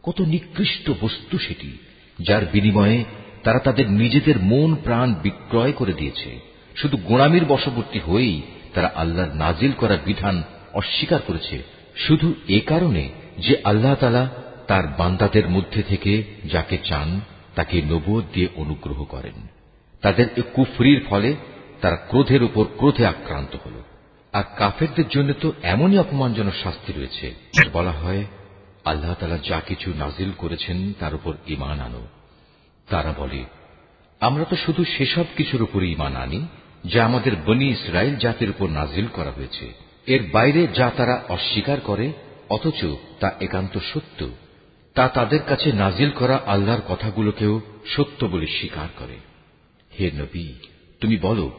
কত নিকৃষ্ট বস্তু সেটি, যার বিনিময়ে তারা তাদের নিজেদের মন প্রাণ বিক্রয় করে দিয়েছে। শুধু গোড়ামির বশবর্তী হয়েই তারা আল্লাহর নাজিল করার বিধান অস্বীকার করেছে। শুধু এ কারণে যে আল্লাহ তালা তার বান্দাদের মধ্যে থেকে যাকে চান, তাকে নবুয় দিয়ে অনুগ্রহ করেন। তাদের এ কুফরির ফলে তারা ক্রোধের উপর ক্রোধে আক্রান্ত হল। আর কাফেরদের জন্য তো এমনই অপমানজনক শাস্তি রয়েছে। বলা হয়, আল্লাহ তালা যা কিছু নাজিল করেছেন, তার উপর ইমান আনো। তারা বলে, আমরা তো শুধু সেসব কিছুর উপর ইমান আনি, যা আমাদের বনি ইসরায়েল জাতির উপর নাজিল করা হয়েছে। এর বাইরে যা তারা অস্বীকার করে অথচ তা একান্ত সত্য। তা তাদের কাছে নাজিল করা আল্লাহর কথাগুলোকেও সত্য বলে স্বীকার করে। হে নবী, তুমি বলো,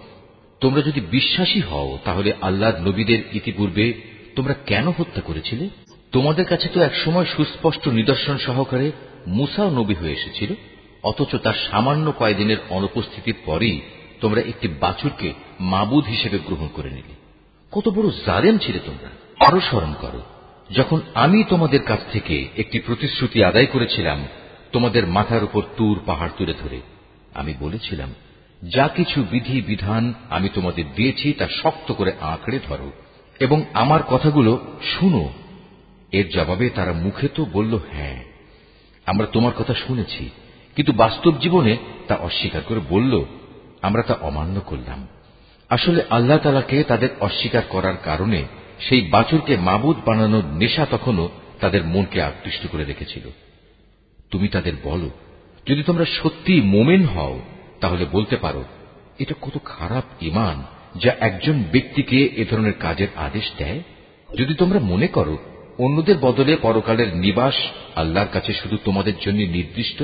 তোমরা যদি বিশ্বাসী হও, তাহলে আল্লাহর নবীদের ইতিপূর্বে তোমরা কেন হত্যা করেছিলে? তোমাদের কাছে তো একসময় সুস্পষ্ট নিদর্শন সহকারে মুসাও নবী হয়ে এসেছিল, অথচ তার সামান্য কয়েকদিনের অনুপস্থিতির পরেই তোমরা একটি বাছুরকে মাবুদ হিসেবে গ্রহণ করে নিলে। কত বড় জারেম ছিলে তোমরা। আরও স্মরণ করো যখন আমি তোমাদের কাছ থেকে একটি প্রতিশ্রুতি আদায় করেছিলাম, তোমাদের মাথার উপর তুর পাহাড় তুলে ধরে, আমি বলেছিলাম, যা কিছু বিধি বিধান আমি তোমাদের দিয়েছি, তা শক্ত করে আঁকড়ে ধরো, এবং আমার কথাগুলো শুনো। এর জবাবে তারা মুখে তো বলল হ্যাঁ আমরা তোমার কথা শুনেছি, কিন্তু বাস্তব জীবনে তা অস্বীকার করে বলল, আমরা তা অমান্য করলাম। আসলে আল্লাহ তালাকে তাদের অস্বীকার করার কারণে সেই বাছুরকে মাবুদ বানানোর নেশা তখনও তাদের মনকে আকৃষ্ট করে রেখেছিল। তুমি তাদের বলো, যদি তোমরা সত্যি মোমেন হও, তাহলে বলতে পারো, এটা কত খারাপ ইমান যা একজন ব্যক্তিকে এ ধরনের কাজের আদেশ দেয়। যদি তোমরা মনে করো, অন্যদের বদলে পরকালের নিবাস আল্লাহর কাছে শুধু তোমাদের জন্য নির্দিষ্ট,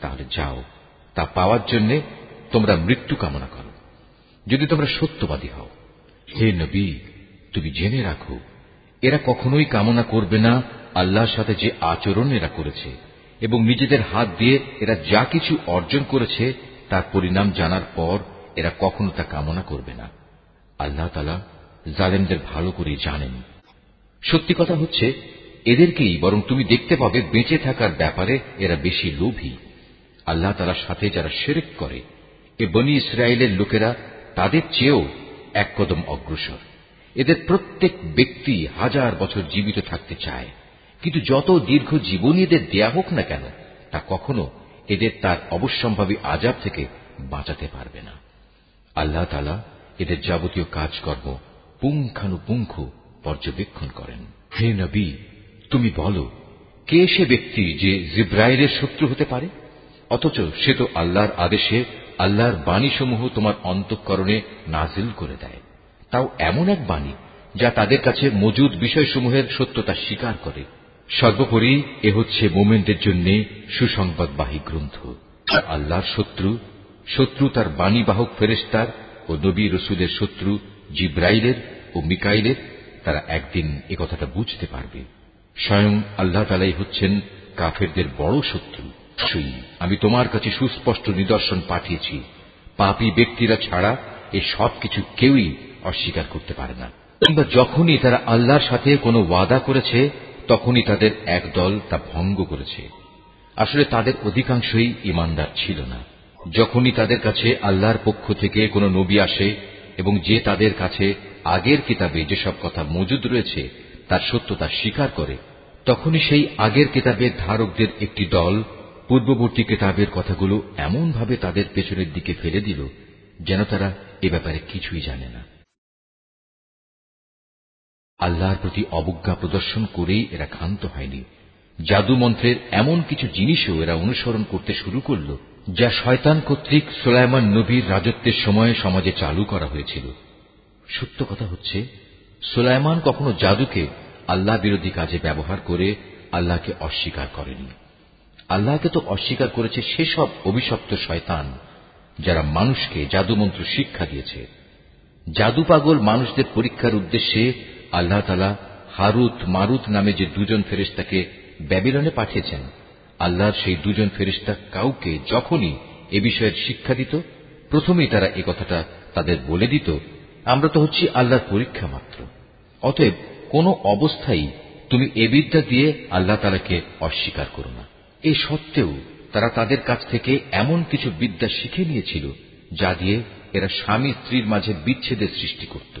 তাহলে যাও, তা পাওয়ার জন্য তোমরা মৃত্যু কামনা করো। যদি তোমরা সত্যবাদী হও, হে নবী তুমি জেনে রাখো, এরা কখনোই কামনা করবে না আল্লাহর সাথে যে আচরণ এরা করেছে এবং নিজেদের হাত দিয়ে এরা যা কিছু অর্জন করেছে তার পরিণাম জানার পর এরা কখনো তা কামনা করবে না। আল্লাহ তালা জালেমদের ভালো করে জানেন। সত্যি কথা হচ্ছে, এদেরকেই বরং তুমি দেখতে পাবে বেঁচে থাকার ব্যাপারে এরা বেশি লোভী। আল্লাহ তালার সাথে যারা সেরেক করে, এ বনি ইসরায়েলের লোকেরা তাদের চেয়েও এক কদম অগ্রসর। এদের প্রত্যেক ব্যক্তি হাজার বছর জীবিত থাকতে চায়। কিন্তু যত দীর্ঘ জীবনী এদের দেয়া হোক না কেন, তা কখনো এদের তার অবশ্যম্ভাবী আজাব থেকে বাঁচাতে পারবে না। আল্লাহ তালা এদের যাবতীয় কাজকর্ম পুঙ্খানুপুঙ্খ পর্যবেক্ষণ করেন। হে নবী, তুমি বলো, কে সে ব্যক্তি যে জিব্রাইলের শত্রু হতে পারে? অথচ সে তো আল্লাহর আদেশে আল্লাহর বাণীসমূহ তোমার অন্তঃকরণে নাজিল করে দেয়। তাও এমন এক বাণী, যা তাদের কাছে মজুদ বিষয়সমূহের সত্যতা স্বীকার করে। সর্বোপরি এ হচ্ছে মোমেনদের জন্য সুসংবাদবাহী গ্রন্থ। আল্লাহর শত্রু শত্রু তার বাণীবাহক ফেরেস্তার ও নবী রসুলের শত্রু জিব্রাইলের ও মিকাইলের, তারা একদিন এ কথাটা বুঝতে পারবে। স্বয়ং আল্লাহ তালাই হচ্ছেন কাফেরদের বড় শত্রু। সুই আমি তোমার কাছে সুস্পষ্ট নিদর্শন পাঠিয়েছি। পাপী ব্যক্তিরা ছাড়া এ সবকিছু কেউই অস্বীকার করতে পারে না। কিংবা যখনই তারা আল্লাহর সাথে কোনো ওয়াদা করেছে, তখনই তাদের এক দল তা ভঙ্গ করেছে। আসলে তাদের অধিকাংশই ইমানদার ছিল না। যখনই তাদের কাছে আল্লাহর পক্ষ থেকে কোনো নবী আসে এবং যে তাদের কাছে আগের কিতাবে যেসব কথা মজুদ রয়েছে, তার সত্যতা স্বীকার করে, তখনই সেই আগের কিতাবের ধারকদের একটি দল পূর্ববর্তী কিতাবের কথাগুলো এমনভাবে তাদের পেছনের দিকে ফেলে দিল, যেন তারা এ ব্যাপারে কিছুই জানে না। আল্লাহর প্রতি অবজ্ঞা প্রদর্শন করেই এরা ক্ষান্ত হয়নি। জাদু মন্ত্রের এমন কিছু জিনিসও এরা অনুসরণ করতে শুরু করল, যা শয়তান কর্তৃক সোলাইমান নবীর রাজত্বের সময় সমাজে চালু করা হয়েছিল। সত্য কথা হচ্ছে, সোলাইমান কখনো জাদুকে আল্লাহ বিরোধী কাজে ব্যবহার করে আল্লাহকে অস্বীকার করেনি। আল্লাহকে তো অস্বীকার করেছে সেসব অভিশপ্ত শয়তান, যারা মানুষকে জাদুমন্ত্র শিক্ষা দিয়েছে। জাদু পাগল মানুষদের পরীক্ষার উদ্দেশ্যে আল্লাহ তালা হারুত মারুত নামে যে দুজন ফেরিস্তাকে ব্যাবিলনে পাঠিয়েছেন, আল্লাহর সেই দুজন ফেরিস্তা কাউকে যখনই এ বিষয়ের শিক্ষা দিত, প্রথমেই তারা এ কথাটা তাদের বলে দিত, আমরা তো হচ্ছি আল্লাহর পরীক্ষা মাত্র। অতএব কোন অবস্থায় তুমি এ বিদ্যা দিয়ে আল্লাহ তালাকে অস্বীকার করো না। এ সত্ত্বেও তারা তাদের কাছ থেকে এমন কিছু বিদ্যা শিখে নিয়েছিল, যা দিয়ে এরা স্বামী স্ত্রীর মাঝে বিচ্ছেদের সৃষ্টি করত।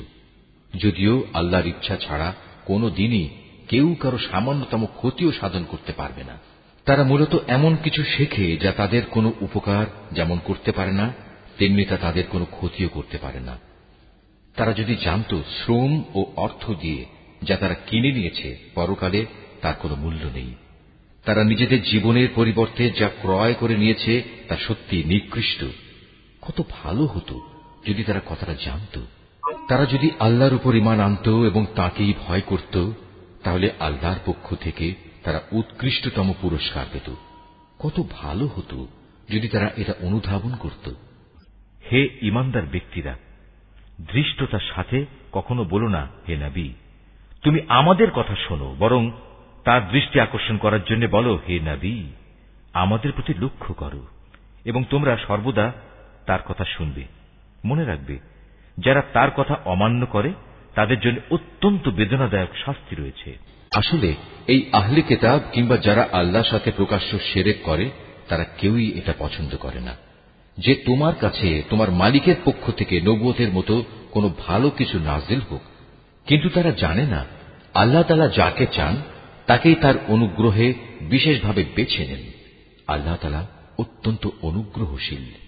যদিও আল্লাহর ইচ্ছা ছাড়া কোনো দিনই কেউ কারও সামান্যতম ক্ষতিও সাধন করতে পারবে না। তারা মূলত এমন কিছু শেখে যা তাদের কোনো উপকার যেমন করতে পারে না, তেমনি তা তাদের কোনো ক্ষতিও করতে পারে না। তারা যদি জানত শ্রম ও অর্থ দিয়ে যা তারা কিনে নিয়েছে পরকালে, তার কোনো মূল্য নেই। তারা নিজেদের জীবনের পরিবর্তে যা ক্রয় করে নিয়েছে, তা সত্যি নিকৃষ্ট। কত ভালো হতো যদি তারা কথাটা জানত। তারা যদি আল্লাহর উপর ইমান আনত এবং তাকেই ভয় করত, তাহলে আল্লাহর পক্ষ থেকে তারা উৎকৃষ্টতম পুরস্কার পেত। কত ভালো হতো যদি তারা এটা অনুধাবন করত। হে ইমানদার ব্যক্তিরা দৃষ্টতার সাথে কখনো বলো না, হে নাবি, তুমি আমাদের কথা শোনো, বরং তার দৃষ্টি আকর্ষণ করার জন্য বলো, হে নাবি, আমাদের প্রতি লক্ষ্য করো, এবং তোমরা সর্বদা তার কথা শুনবে, মনে রাখবে যারা তার কথা অমান্য করে, তাদের জন্য অত্যন্ত বেদনাদায়ক শাস্তি রয়েছে। আসলে, এই আহলি কেতাব কিংবা যারা আল্লাহর সাথে প্রকাশ্য সেরেক করে, তারা কেউই এটা পছন্দ করে না। যে তোমার কাছে, তোমার মালিকের পক্ষ থেকে নবুয়তের মতো কোনো ভালো কিছু নাজিল হোক, কিন্তু তারা জানে না, আল্লাহ তালা যাকে চান, তাকেই তার অনুগ্রহে বিশেষভাবে বেছে নেন। আল্লাহ তালা অত্যন্ত অনুগ্রহশীল।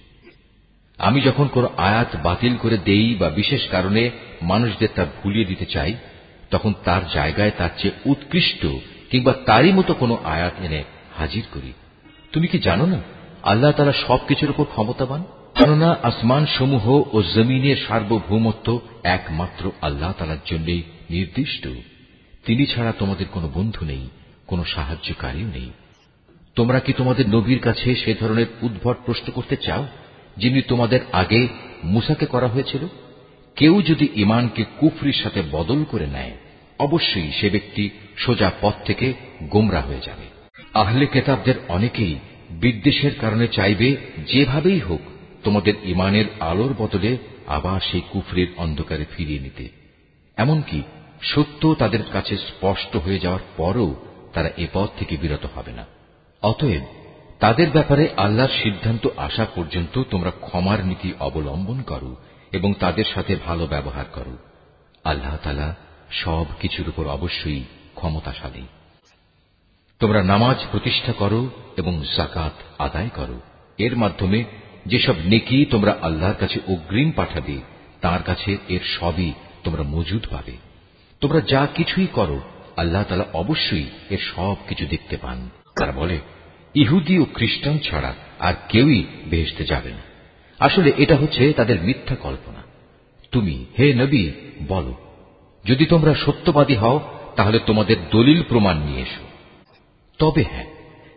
আমি যখন কোন আয়াত বাতিল করে দেই বা বিশেষ কারণে মানুষদের তা ভুলিয়ে দিতে চাই, তখন তার জায়গায় তার চেয়ে উৎকৃষ্ট কিংবা তারই মতো কোনো আয়াত এনে হাজির করি। তুমি কি জানো না, আল্লাহ তারা সবকিছুর উপর ক্ষমতাবান? কেননা আসমান সমূহ ও জমিনের সার্বভৌমত্ব একমাত্র আল্লাহ তালার জন্যই নির্দিষ্ট। তিনি ছাড়া তোমাদের কোনো বন্ধু নেই, কোনো সাহায্যকারীও নেই। তোমরা কি তোমাদের নবীর কাছে সে ধরনের উদ্ভট প্রশ্ন করতে চাও? যিনি তোমাদের আগে মুসাকে করা হয়েছিল, কেউ যদি ইমানকে কুফরির সাথে বদল করে নেয়, অবশ্যই সে ব্যক্তি সোজা পথ থেকে গোমরা হয়ে যাবে। আহলে কেতাবদের অনেকেই বিদ্বেষের কারণে চাইবে, যেভাবেই হোক, তোমাদের ইমানের আলোর বদলে আবার সেই কুফরির অন্ধকারে ফিরিয়ে নিতে। এমনকি সত্য তাদের কাছে স্পষ্ট হয়ে যাওয়ার পরও তারা এ পথ থেকে বিরত হবে না। অতএব তাদের ব্যাপারে আল্লাহর সিদ্ধান্ত আসা পর্যন্ত তোমরা ক্ষমার নীতি অবলম্বন করো এবং তাদের সাথে ভালো ব্যবহার করো। আল্লাহ তালা সব কিছুর উপর অবশ্যই ক্ষমতাশালী। তোমরা নামাজ প্রতিষ্ঠা করো এবং জাকাত আদায় করো। এর মাধ্যমে যেসব নেকি তোমরা আল্লাহর কাছে অগ্রিম পাঠাবে, তার কাছে এর সবই তোমরা মজুদ পাবে। তোমরা যা কিছুই করো, আল্লাহ তালা অবশ্যই এর সব কিছু দেখতে পান। তারা বলে ইহুদি ও খ্রিস্টান ছাড়া আর কেউই বেহেসতে যাবে না। আসলে এটা হচ্ছে তাদের মিথ্যা কল্পনা। তুমি হে নবী, বলো, যদি তোমরা সত্যবাদী হও, তাহলে তোমাদের দলিল প্রমাণ নিয়ে এসো। তবে হ্যাঁ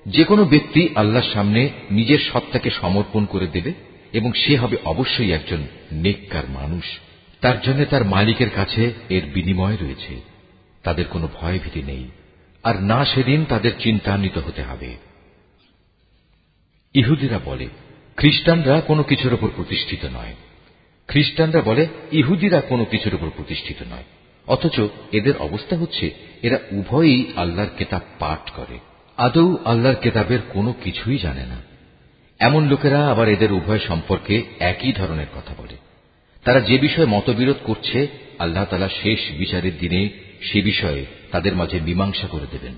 যে কোনো ব্যক্তি আল্লাহর সামনে নিজের সত্তাকে সমর্পণ করে দেবে এবং সে হবে অবশ্যই একজন নেককার মানুষ। তার জন্য তার মালিকের কাছে এর বিনিময় রয়েছে। তাদের কোনো ভয়ভীতি নেই। আর না সেদিন তাদের চিন্তান্বিত হতে হবে। ইহুদিরা বলে, খ্রিস্টানরা কোনো কিছুর উপর প্রতিষ্ঠিত নয়। খ্রিস্টানরা বলে, ইহুদিরা কোনো কিছুর উপর প্রতিষ্ঠিত নয়। অথচ এদের অবস্থা হচ্ছে, এরা উভয়ই আল্লাহর কেতাব পাঠ করে। আদৌ আল্লাহর কেতাবের কোনো কিছুই জানে না। এমন লোকেরা আবার এদের উভয় সম্পর্কে একই ধরনের কথা বলে। তারা যে বিষয়ে মতবিরোধ করছে, আল্লাহ তালা শেষ বিচারের দিনে সে বিষয়ে তাদের মাঝে মীমাংসা করে দেবেন।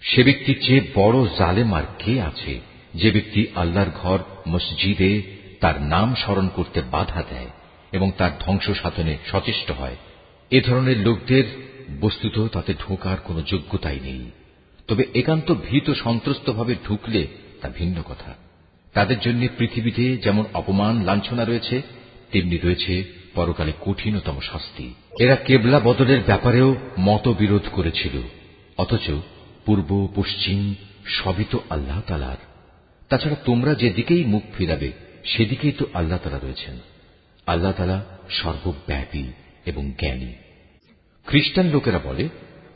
সে ব্যক্তির চেয়ে বড় জালেম আর কে আছে? যে ব্যক্তি আল্লাহর ঘর মসজিদে তার নাম স্মরণ করতে বাধা দেয় এবং তার ধ্বংস সাধনে সচেষ্ট হয়, এ ধরনের লোকদের বস্তুত তাতে ঢোকার কোন যোগ্যতাই নেই। তবে একান্ত ভীত সন্ত্রস্তভাবে ঢুকলে তা ভিন্ন কথা। তাদের জন্য পৃথিবীতে যেমন অপমান, লাঞ্ছনা রয়েছে, তেমনি রয়েছে পরকালে কঠিনতম শাস্তি। এরা কেবলা বদলের ব্যাপারেও মতবিরোধ করেছিল, অথচ পূর্ব, পশ্চিম সবই তো আল্লাহ তালার তাছাড়া তোমরা যেদিকেই মুখ ফিরাবে, সেদিকেই তো আল্লাহ তালা রয়েছেন। আল্লাহ তালা সর্বব্যাপী এবং জ্ঞানী। খ্রিস্টান লোকেরা বলে,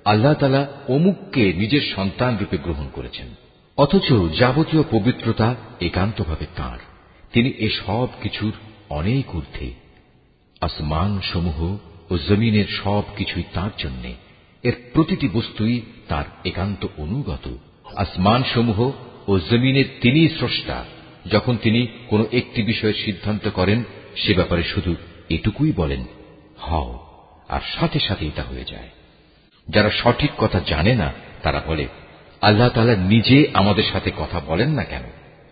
আল্লাহ তালা অমুককে নিজের সন্তান রূপে গ্রহণ করেছেন, অথচ যাবতীয় পবিত্রতা একান্তভাবে তাঁর। তিনি এ সব কিছুর অনেক ঊর্ধ্বে। আসমান সমূহ ও জমিনের সব কিছুই তাঁর জন্য। এর প্রতিটি বস্তুই তার একান্ত অনুগত। আসমান সমূহ ও জমিনের তিনি স্রষ্টা, যখন তিনি কোনো একটি বিষয়ের সিদ্ধান্ত করেন, সে ব্যাপারে শুধু এটুকুই বলেন, হও। আর সাথে সাথে এটা হয়ে যায়। যারা সঠিক কথা জানে না, তারা বলে, আল্লাহ তালা নিজে আমাদের সাথে কথা বলেন না কেন?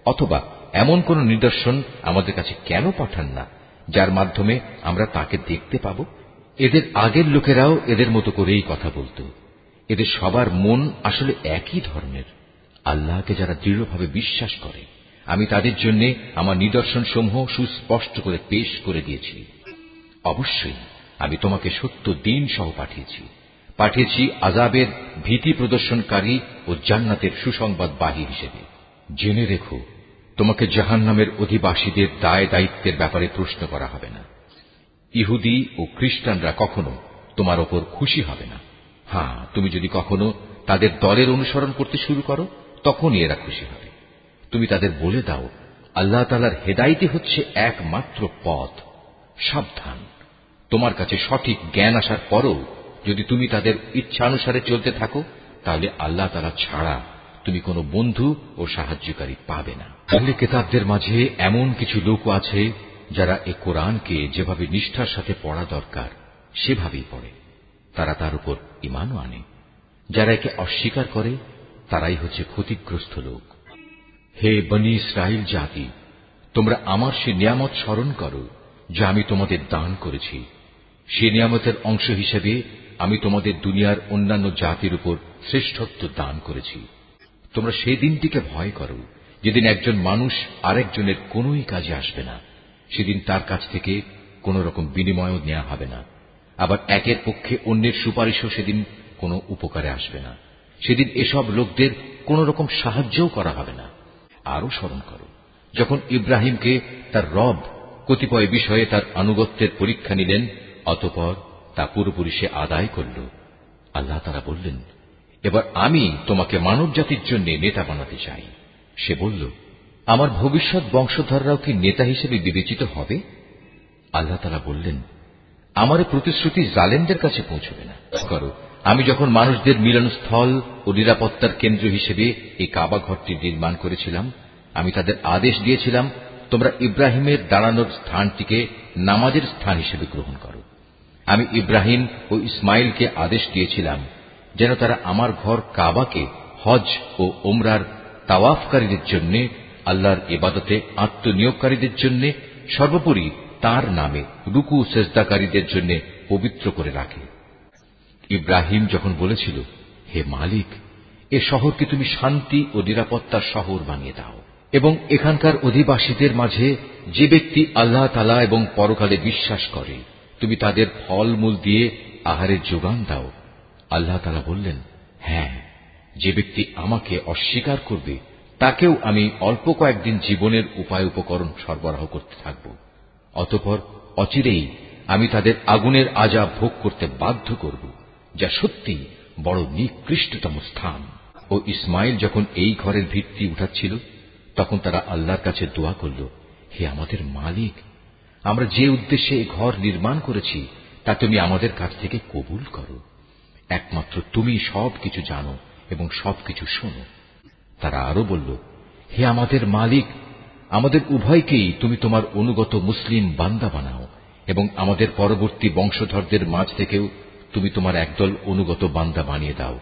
অথবা, এমন কোন নিদর্শন আমাদের কাছে কেন পাঠান না, যার মাধ্যমে আমরা তাকে দেখতে পাব? এদের আগের লোকেরাও এদের মতো করেই কথা বলত। এদের সবার মন আসলে একই ধরনের। আল্লাহকে যারা দৃঢ়ভাবে বিশ্বাস করে, আমি তাদের জন্য আমার নিদর্শন সমূহ সুস্পষ্ট করে পেশ করে দিয়েছি। অবশ্যই, আমি তোমাকে সত্য দিন সহ পাঠিয়েছি। পাঠিয়েছি আজাবের ভীতি প্রদর্শনকারী ও জান্নাতের সুসংবাদ বাহী হিসেবে। জেনে রেখো, তোমাকে জাহান নামের অধিবাসীদের দায় দায়িত্বের ব্যাপারে প্রশ্ন করা হবে না। ইহুদি ও খ্রিস্টানরা কখনো তোমার ওপর খুশি হবে না। হ্যাঁ তুমি যদি কখনো তাদের দলের অনুসরণ করতে শুরু করো তখনই এরা খুশি হবে। তুমি তাদের বলে দাও, আল্লাহ তালার হেদাইতি হচ্ছে একমাত্র পথ। সাবধান। তোমার কাছে সঠিক জ্ঞান আসার পরও যদি তুমি তাদের ইচ্ছানুসারে চলতে থাকো, তাহলে আল্লাহ তালা ছাড়া তুমি কোনো বন্ধু ও সাহায্যকারী পাবে না। তাহলে কেতাবদের মাঝে এমন কিছু লোক আছে যারা এ কোরআনকে যেভাবে নিষ্ঠার সাথে পড়া দরকার, সেভাবেই পড়ে। তারা তার উপর ইমানও আনে। যারা একে অস্বীকার করে তারাই হচ্ছে ক্ষতিগ্রস্ত লোক। হে বনি ইসরায়েল জাতি, তোমরা আমার সে নিয়ামত স্মরণ করো, যা আমি তোমাদের দান করেছি। সে নিয়ামতের অংশ হিসেবে আমি তোমাদের দুনিয়ার অন্যান্য জাতির উপর শ্রেষ্ঠত্ব দান করেছি। তোমরা সেই দিনটিকে ভয় করো, যেদিন একজন মানুষ আরেকজনের কোনই কাজে আসবে না। সেদিন তার কাছ থেকে কোন রকম বিনিময়ও নেওয়া হবে না। আবার একের পক্ষে অন্যের সুপারিশও সেদিন কোনো উপকারে আসবে না। সেদিন এসব লোকদের কোন রকম সাহায্যও করা হবে না। আরও স্মরণ করো, যখন ইব্রাহিমকে তার রব কতিপয় বিষয়ে তার আনুগত্যের পরীক্ষা নিলেন, অতপর তা পুরোপুরি সে আদায় করল। আল্লাহ তারা বললেন, এবার আমি তোমাকে মানব জাতির জন্য নেতা বানাতে চাই। সে বলল, আমার ভবিষ্যৎ বংশধররাও কি নেতা হিসেবে বিবেচিত হবে? আল্লাহ তারা বললেন, আমার প্রতিশ্রুতি জালেনদের কাছে পৌঁছবে না। করো আমি যখন মানুষদের মিলনস্থল ও নিরাপত্তার কেন্দ্র হিসেবে এই কাবা ঘরটি নির্মাণ করেছিলাম, আমি তাদের আদেশ দিয়েছিলাম, তোমরা ইব্রাহিমের দাঁড়ানোর স্থানটিকে নামাজের স্থান হিসেবে গ্রহণ করো। আমি ইব্রাহিম ও ইসমাইলকে আদেশ দিয়েছিলাম যেন তারা আমার ঘর কাবাকে হজ ও ওমরার তাওয়াফকারীদের জন্য, আল্লাহর ইবাদতে আত্মনিয়োগকারীদের জন্য, সর্বোপরি তার নামে রুকু সেজদাকারীদের জন্য পবিত্র করে রাখে। ইব্রাহিম যখন বলেছিল, হে মালিক, এ শহরকে তুমি শান্তি ও নিরাপত্তার শহর বানিয়ে দাও এবং এখানকার অধিবাসীদের মাঝে যে ব্যক্তি আল্লাহ তালা এবং পরকালে বিশ্বাস করে, তুমি তাদের ফলমূল দিয়ে আহারের যোগান দাও। আল্লাহ তালা বললেন হ্যাঁ যে ব্যক্তি আমাকে অস্বীকার করবে, তাকেও আমি অল্প কয়েকদিন জীবনের উপায় উপকরণ সরবরাহ করতে থাকব। অতপর অচিরেই আমি তাদের আগুনের আজাব ভোগ করতে বাধ্য করব। যা সত্যি বড় নিকৃষ্টতম স্থান। ও ইসমাইল যখন এই ঘরের ভিত্তি উঠাচ্ছিল, তখন তারা আল্লাহর কাছে দোয়া করল, হে আমাদের মালিক, আমরা যে উদ্দেশ্যে এই ঘর নির্মাণ করেছি, তা তুমি আমাদের কাছ থেকে কবুল করো। একমাত্র তুমি সব কিছু জানো এবং সবকিছু শোনো। তারা আরও বলল, হে আমাদের মালিক, আমাদের উভয়কেই তুমি তোমার অনুগত মুসলিম বান্দা বানাও এবং আমাদের পরবর্তী বংশধরদের মাঝ থেকেও তুমি তোমার একদল অনুগত বান্দা বানিয়ে দাও।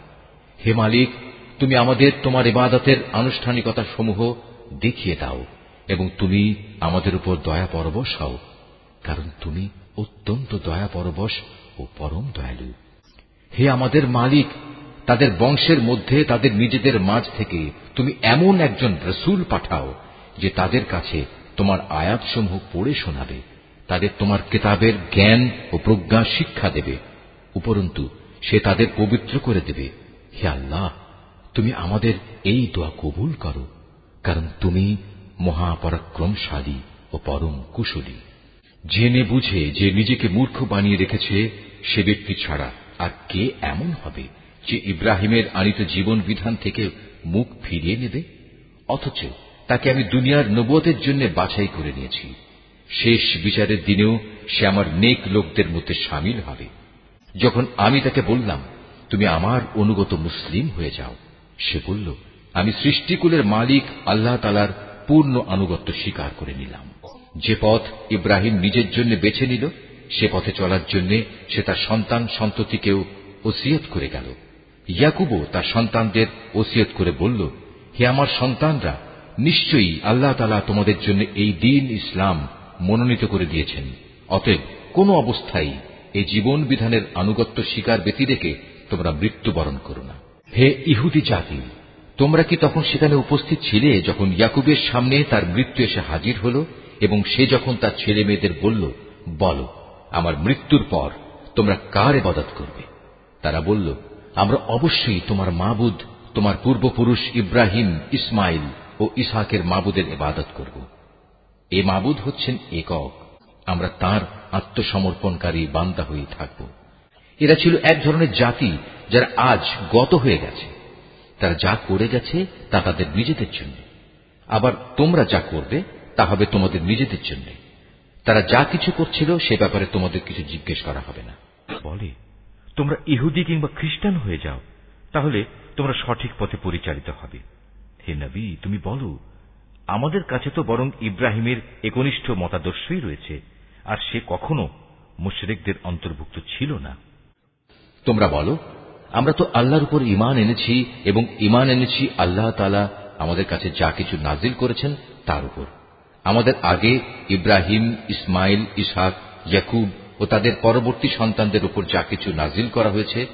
হে মালিক, তুমি আমাদের তোমার ইবাদতের আনুষ্ঠানিকতা সমূহ দেখিয়ে দাও এবং তুমি আমাদের উপর দয়া পরবশ হও, কারণ তুমি অত্যন্ত দয়া পরবশ ও পরম দয়ালু। হে আমাদের মালিক, তাদের বংশের মধ্যে তাদের নিজেদের মাঝ থেকে তুমি এমন একজন রসুল পাঠাও যে তাদের কাছে তোমার আয়াতসমূহ পড়ে শোনাবে, তাদের তোমার কেতাবের জ্ঞান ও প্রজ্ঞা শিক্ষা দেবে। উপরন্তু সে তাদের পবিত্র করে দেবে। হে আল্লাহ, তুমি আমাদের এই দোয়া কবুল করো, কারণ তুমি মহাপরাক্রমশালী ও পরম কুশলী। জেনে বুঝে যে নিজেকে মূর্খ বানিয়ে রেখেছে সে ব্যক্তি ছাড়া আর কে এমন হবে যে ইব্রাহিমের আনিত জীবন বিধান থেকে মুখ ফিরিয়ে নেবে? অথচ তাকে আমি দুনিয়ার নবতের জন্য বাছাই করে নিয়েছি। শেষ বিচারের দিনেও সে আমার নেক লোকদের মধ্যে সামিল হবে। যখন আমি তাকে বললাম, তুমি আমার অনুগত মুসলিম হয়ে যাও, সে বলল, আমি সৃষ্টিকুলের মালিক আল্লাহ তালার পূর্ণ আনুগত্য স্বীকার করে নিলাম। যে পথ ইব্রাহিম নিজের জন্য বেছে নিল, সে পথে চলার জন্য সে তার সন্তান সন্ততিকেও ওসিয়ত করে গেল। ইয়াকুবও তার সন্তানদের ওসিয়ত করে বলল, হে আমার সন্তানরা, নিশ্চয়ই আল্লাহ তালা তোমাদের জন্য এই দিন ইসলাম মনোনীত করে দিয়েছেন। অতএব কোন অবস্থায় এই জীবন বিধানের আনুগত্য স্বীকার ব্যতি রেখে তোমরা মৃত্যুবরণ করো না। হে ইহুদি জাতি, তোমরা কি তখন সেখানে উপস্থিত ছিলে যখন ইয়াকুবের সামনে তার মৃত্যু এসে হাজির হল এবং সে যখন তার ছেলে মেয়েদের বলল, বলো, আমার মৃত্যুর পর তোমরা কার এবাদত করবে? তারা বলল, আমরা অবশ্যই তোমার মাবুদ, তোমার পূর্বপুরুষ ইব্রাহিম, ইসমাইল ও ইসাকের মাবুদের এবাদত করব। এ মাবুদ হচ্ছেন একক। আমরা তার আত্মসমর্পণকারী বান্দা হয়ে থাকব। এরা ছিল এক ধরনের জাতি যারা আজ গত হয়ে গেছে। তারা যা করে গেছে, তা তাদের নিজেদের জন্য। আবার তোমরা যা করবে, তা হবে তোমাদের নিজেদের জন্য। তারা যা কিছু করছিল, সে ব্যাপারে তোমাদের কিছু জিজ্ঞেস করা হবে না। বলে, তোমরা ইহুদি কিংবা খ্রিস্টান হয়ে যাও, তাহলে তোমরা সঠিক পথে পরিচালিত হবে। হে নবী, তুমি বলো, আমাদের কাছে তো বরং ইব্রাহিমের একনিষ্ঠ মতাদর্শই রয়েছে। আর সে কখনো মুশরেকদের অন্তর্ভুক্ত ছিল না। তোমরা বলো, আমরা তো আল্লাহর উপর ইমান এনেছি এবং ইমান এনেছি আল্লাহ তালা আমাদের কাছে যা কিছু নাজিল করেছেন তার উপর। আমাদের আগে ইব্রাহিম, ইসমাইল, ইসহাক, ইয়াকুব ও তাদের পরবর্তী সন্তানদের উপর যা কিছু নাজিল করা হয়েছে,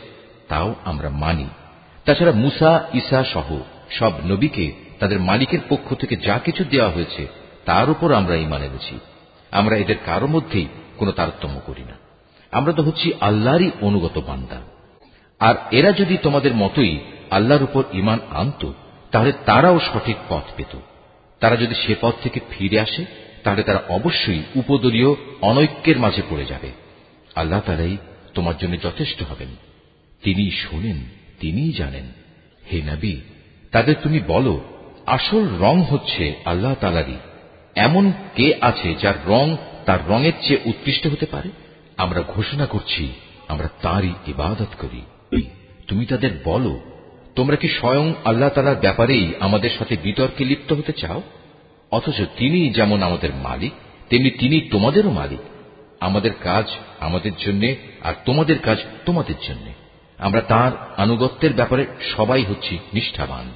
তাও আমরা মানি। তাছাড়া মুসা ইসা সহ সব নবীকে, তাদের মালিকের পক্ষ থেকে যা কিছু দেওয়া হয়েছে, তার উপর আমরা ইমান এনেছি। আমরা এদের কারও মধ্যেই কোনো তারতম্য করি না। আমরা তো হচ্ছি আল্লাহরই অনুগত বান্দা। আর এরা যদি তোমাদের মতোই আল্লাহর উপর ইমান আনত, তাহলে তারাও সঠিক পথ পেত। তারা যদি সে পথ থেকে ফিরে আসে, তাহলে তারা অবশ্যই উপদলীয় অনৈক্যের মাঝে পড়ে যাবে। আল্লাহ তারাই তোমার জন্য যথেষ্ট হবেন। তিনি শোনেন তিনি জানেন। হে নবী, তাদের তুমি বলো, আসল রং হচ্ছে আল্লাহ তালারই এমন কে আছে যার রং তার রঙের চেয়ে উৎকৃষ্ট হতে পারে? আমরা ঘোষণা করছি, আমরা তাঁরই ইবাদত করি। তুমি তাদের বলো, তোমরা কি স্বয়ং আল্লাহ তালার ব্যাপারেই আমাদের সাথে বিতর্কে লিপ্ত হতে চাও? অথচ তিনি যেমন আমাদের মালিক, তেমনি তিনি তোমাদেরও মালিক। আমাদের কাজ আমাদের জন্য আর তোমাদের কাজ তোমাদের জন্য। আমরা তার আনুগত্যের ব্যাপারে সবাই হচ্ছি নিষ্ঠাবান।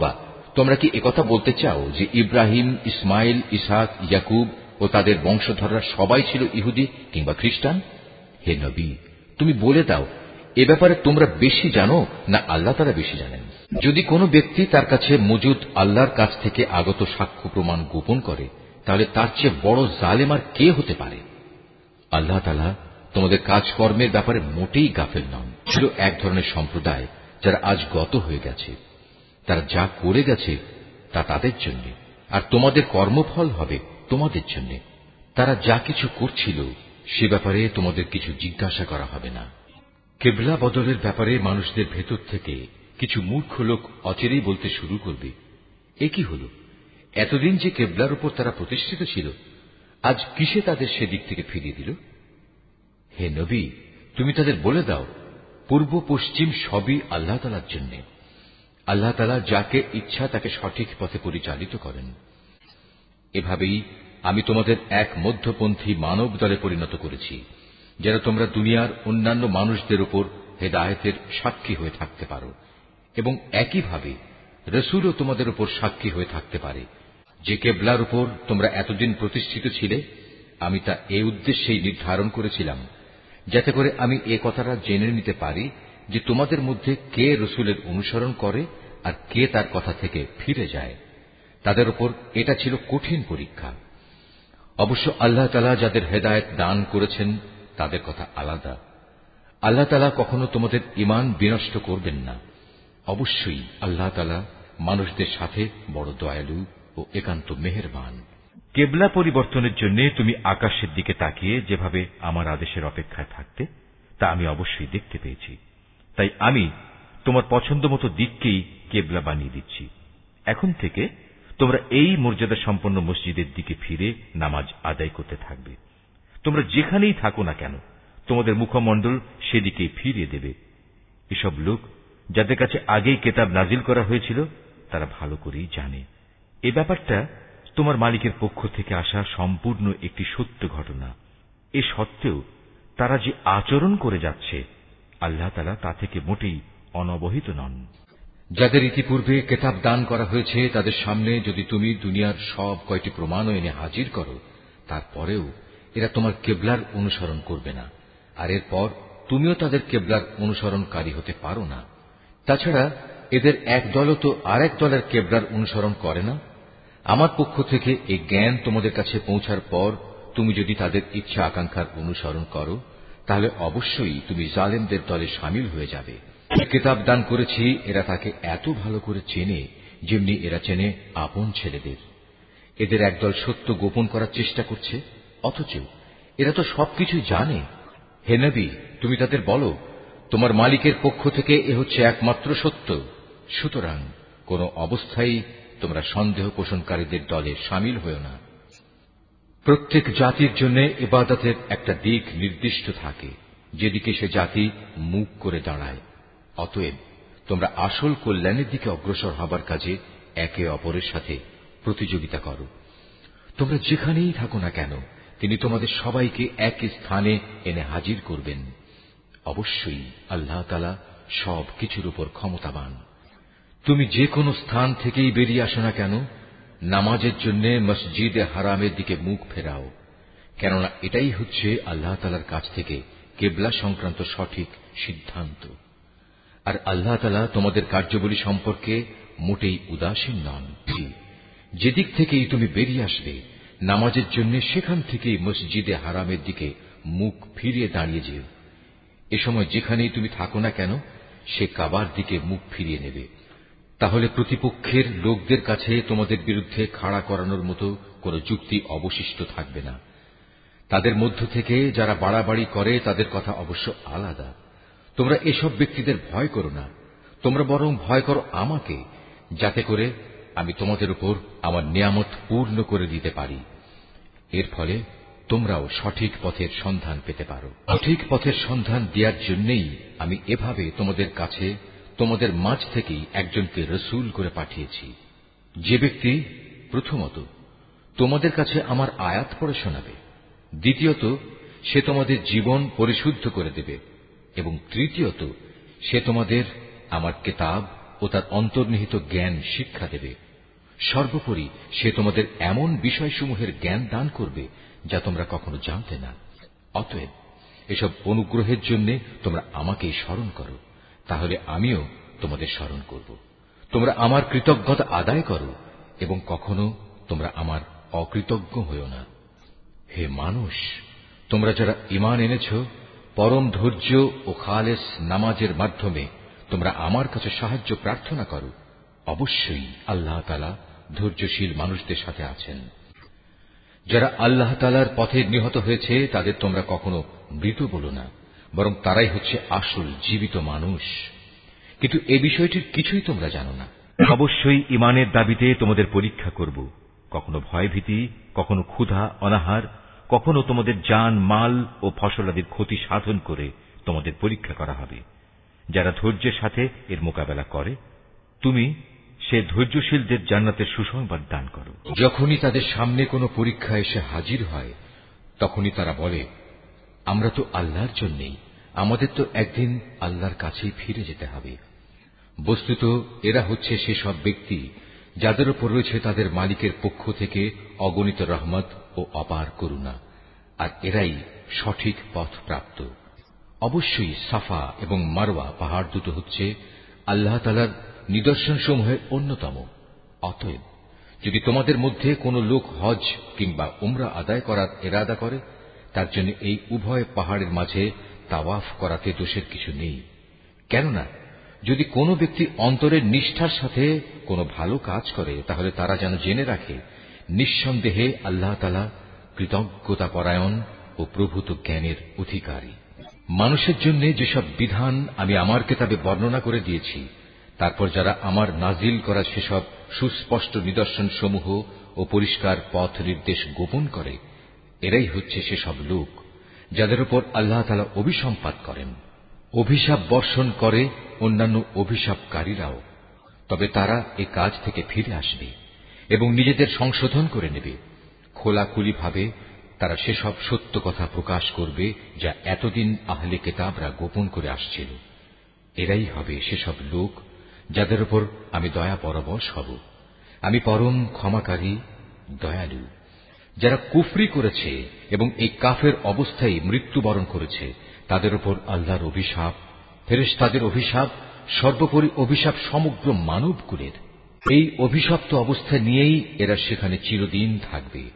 বা তোমরা কি একথা বলতে চাও যে ইব্রাহিম, ইসমাইল ইসাক ইয়াকুব ও তাদের বংশধররা সবাই ছিল ইহুদি কিংবা খ্রিস্টান? হে নবী, তুমি বলে দাও, এ ব্যাপারে তোমরা বেশি জানো না আল্লাহ তারা বেশি জানেন? যদি কোনো ব্যক্তি তার কাছে মজুদ আল্লাহর কাছ থেকে আগত সাক্ষ্য প্রমাণ গোপন করে, তাহলে তার চেয়ে বড় জালেম আর কে হতে পারে? আল্লাহ তালা তোমাদের কাজকর্মের ব্যাপারে মোটেই গাফেল নন। ছিল এক ধরনের সম্প্রদায় যারা আজ গত হয়ে গেছে। তারা যা করে গেছে তা তাদের জন্য, আর তোমাদের কর্মফল হবে তোমাদের জন্য। তারা যা কিছু করছিল, সে ব্যাপারে তোমাদের কিছু জিজ্ঞাসা করা হবে না। কেবলা বদলের ব্যাপারে মানুষদের ভেতর থেকে কিছু মূর্খ লোক অচেরেই বলতে শুরু করবে। এ কি হল? এতদিন যে কেবলার উপর তারা প্রতিষ্ঠিত ছিল, আজ কিসে তাদের সেদিক থেকে ফিরিয়ে দিল? হে নবী, তুমি তাদের বলে দাও, পূর্ব পশ্চিম সবই আল্লাহ তালার জন্য। আল্লাহ তালা যাকে ইচ্ছা তাকে সঠিক পথে পরিচালিত করেন। এভাবেই আমি তোমাদের এক মধ্যপন্থী মানব দলে পরিণত করেছি, যেন তোমরা দুনিয়ার অন্যান্য মানুষদের উপর হেদায়তের সাক্ষী হয়ে থাকতে পারো এবং একইভাবে রসুলও তোমাদের উপর সাক্ষী হয়ে থাকতে পারে। যে কেবলার উপর তোমরা এতদিন প্রতিষ্ঠিত ছিলে, আমি তা এ উদ্দেশ্যেই নির্ধারণ করেছিলাম, যাতে করে আমি এ কথাটা জেনে নিতে পারি যে তোমাদের মধ্যে কে রসুলের অনুসরণ করে আর কে তার কথা থেকে ফিরে যায়, তাদের উপর এটা ছিল কঠিন পরীক্ষা। অবশ্য আল্লাহ তালা যাদের হেদায়ত দান করেছেন, তাদের কথা আলাদা। আল্লাহ তালা কখনো তোমাদের ইমান বিনষ্ট করবেন না। অবশ্যই আল্লাহ তালা মানুষদের সাথে বড় দয়ালু ও একান্ত মেহেরবান। কেবলা পরিবর্তনের জন্য তুমি আকাশের দিকে তাকিয়ে যেভাবে আমার আদেশের অপেক্ষায় থাকতে, তা আমি অবশ্যই দেখতে পেয়েছি। তাই আমি তোমার পছন্দ মতো দিককেই কেবলা বানিয়ে দিচ্ছি। এখন থেকে তোমরা এই মর্যাদা সম্পন্ন মসজিদের দিকে ফিরে নামাজ আদায় করতে থাকবে। তোমরা যেখানেই থাকো না কেন, তোমাদের মুখমণ্ডল সেদিকে ফিরিয়ে দেবে। এসব লোক যাদের কাছে আগেই কেতাব নাজিল করা হয়েছিল, তারা ভালো করেই জানে। এ ব্যাপারটা তোমার মালিকের পক্ষ থেকে আসা সম্পূর্ণ একটি সত্য ঘটনা। এ সত্ত্বেও তারা যে আচরণ করে যাচ্ছে, আল্লাহ তালা তা থেকে মোটেই অনবহিত নন। যাদের ইতিপূর্বে কেতাব দান করা হয়েছে, তাদের সামনে যদি তুমি দুনিয়ার সব কয়টি প্রমাণও এনে হাজির করো, তারপরেও এরা তোমার কেবলার অনুসরণ করবে না। আর এরপর তুমিও তাদের কেবলার অনুসরণকারী হতে পারো না। তাছাড়া এদের এক দলও তো আর এক দলের কেবলার অনুসরণ করে না। আমার পক্ষ থেকে এই জ্ঞান তোমাদের কাছে পৌঁছার পর তুমি যদি তাদের ইচ্ছা আকাঙ্ক্ষার অনুসরণ করো, তাহলে অবশ্যই তুমি জালেমদের দলে সামিল হয়ে যাবে। কেতাব দান করেছি, এরা তাকে এত ভালো করে চেনে যেমনি এরা চেনে আপন ছেলেদের। এদের একদল সত্য গোপন করার চেষ্টা করছে, অথচ এরা তো সবকিছুই জানে। হে নবী, তুমি তাদের বলো, তোমার মালিকের পক্ষ থেকে এ হচ্ছে একমাত্র সত্য। সুতরাং কোন অবস্থায় তোমরা সন্দেহ পোষণকারীদের দলে সামিল হও না। প্রত্যেক জাতির জন্য ইবাদতের একটা দিক নির্দিষ্ট থাকে, যেদিকে সে জাতি মুখ করে দাঁড়ায়। অতএব তোমরা আসল কল্যাণের দিকে অগ্রসর হবার কাজে একে অপরের সাথে প্রতিযোগিতা করো। তোমরা যেখানেই থাকো না কেন, তিনি তোমাদের সবাইকে এক স্থানে এনে হাজির করবেন। অবশ্যই আল্লাহ তালা সব কিছুর উপর ক্ষমতাবান। তুমি যে কোনো স্থান থেকেই বেরিয়ে আসো না কেন, নামাজের জন্য মসজিদে হারামের দিকে মুখ ফেরাও। কেননা এটাই হচ্ছে আল্লাহ তালার কাছ থেকে কেবলা সংক্রান্ত সঠিক সিদ্ধান্ত। আর আল্লাহ তালা তোমাদের কার্যবলী সম্পর্কে মোটেই উদাসীন নন। যেদিক থেকেই তুমি বেরিয়ে আসবে, নামাজের জন্য সেখান থেকেই মসজিদে হারামের দিকে মুখ ফিরিয়ে দাঁড়িয়ে যেও। এ সময় যেখানেই তুমি থাকো না কেন, সে কাবার দিকে মুখ ফিরিয়ে নেবে। তাহলে প্রতিপক্ষের লোকদের কাছে তোমাদের বিরুদ্ধে খাড়া করানোর মতো কোন যুক্তি অবশিষ্ট থাকবে না। তাদের মধ্য থেকে যারা বাড়াবাড়ি করে, তাদের কথা অবশ্য আলাদা। তোমরা এসব ব্যক্তিদের ভয় করো না। তোমরা বরং ভয় করো আমাকে, যাতে করে আমি তোমাদের উপর আমার নিয়ামত পূর্ণ করে দিতে পারি। এর ফলে তোমরাও সঠিক পথের সন্ধান পেতে পারো। সঠিক পথের সন্ধান দেওয়ার জন্যই আমি এভাবে তোমাদের কাছে, তোমাদের মাঝ থেকেই একজনকে রসুল করে পাঠিয়েছি। যে ব্যক্তি, প্রথমত, তোমাদের কাছে আমার আয়াত পড়ে শোনাবে। দ্বিতীয়ত, সে তোমাদের জীবন পরিশুদ্ধ করে দেবে। এবং তৃতীয়ত, সে তোমাদের আমার কেতাব ও তার অন্তর্নিহিত জ্ঞান শিক্ষা দেবে। সর্বোপরি, সে তোমাদের এমন বিষয়সমূহের জ্ঞান দান করবে যা তোমরা কখনো জানতে না। অতএব, এসব অনুগ্রহের জন্য তোমরা আমাকেই স্মরণ করো, তাহলে আমিও তোমাদের স্মরণ করব। তোমরা আমার কৃতজ্ঞতা আদায় করো এবং কখনো তোমরা আমার অকৃতজ্ঞ হইও না। হে মানুষ, তোমরা যারা ইমান এনেছ পরম ধৈর্য ও খালেস নামাজের মাধ্যমে তোমরা আমার কাছে সাহায্য প্রার্থনা করো। অবশ্যই আল্লাহ তালা ধৈর্যশীল মানুষদের সাথে আছেন। যারা আল্লাহ তালার পথে নিহত হয়েছে, তাদের তোমরা কখনো মৃত বলো না, বরং তারাই হচ্ছে আসল জীবিত মানুষ। কিন্তু এ বিষয়টির কিছুই তোমরা জানো না। অবশ্যই ইমানের দাবিতে তোমাদের পরীক্ষা করব। কখনো ভয়ভীতি, কখনো ক্ষুধা, অনাহার কখনো তোমাদের যান মাল ও ফসলাদির ক্ষতি সাধন করে তোমাদের পরীক্ষা করা হবে। যারা ধৈর্যের সাথে এর মোকাবেলা করে, তুমি সে ধৈর্যশীলদের জান্নাতের সুসংবাদ দান করো। যখনই তাদের সামনে কোনো পরীক্ষা এসে হাজির হয়, তখনই তারা বলে, আমরা তো আল্লাহর জন্যেই, আমাদের তো একদিন আল্লাহর কাছেই ফিরে যেতে হবে। বস্তুত এরা হচ্ছে সেসব ব্যক্তি যাদের ওপর রয়েছে তাদের মালিকের পক্ষ থেকে অগণিত রহমত ও অপার করুণা, আর এরাই সঠিক পথ প্রাপ্ত। অবশ্যই সাফা এবং মারওয়া পাহাড় দুটো হচ্ছে আল্লাহ তালার নিদর্শনসমূহের অন্যতম। অতএব, যদি তোমাদের মধ্যে কোন লোক হজ কিংবা উমরা আদায় করার এরাদা করে, তার জন্য এই উভয় পাহাড়ের মাঝে তাওয়াফ করাতে দোষের কিছু নেই। কেননা যদি কোনো ব্যক্তি অন্তরের নিষ্ঠার সাথে কোনো ভালো কাজ করে, তাহলে তারা যেন জেনে রাখে, নিঃসন্দেহে আল্লাহ তালা কৃতজ্ঞতা পরায়ণ ও প্রভূত জ্ঞানের অধিকারী। মানুষের জন্য যেসব বিধান আমি আমার কেতাবে বর্ণনা করে দিয়েছি, তারপর যারা আমার নাজিল করা সেসব সুস্পষ্ট নিদর্শন সমূহ ও পরিষ্কার পথ নির্দেশ গোপন করে, এরাই হচ্ছে সেসব লোক, যাদের উপর আল্লাহ তালা অভিসম্পাত করেন। অভিশাপ বর্ষণ করে অন্যান্য অভিশাপকারীরাও, তবে তারা এ কাজ থেকে ফিরে আসবে এবং নিজেদের সংশোধন করে নেবে। খোলাখুলিভাবে তারা সেসব সত্য কথা প্রকাশ করবে যা এতদিন আহলে কেতাবরা গোপন করে আসছিল। এরাই হবে সেসব লোক যাদের উপর আমি দয়া পরবশ হব। আমি পরম ক্ষমাকারী, দয়ালু, যারা কুফরি করেছে এবং এই কাফের অবস্থায় মৃত্যুবরণ করেছে। তাদের উপর আল্লাহর অভিশাপ ফেরেশ তাদের অভিশাপ, সর্বোপরি অভিশাপ সমগ্র মানবকুলের এই অভিশপ্ত অবস্থা নিয়েই এরা সেখানে চিরদিন থাকবে।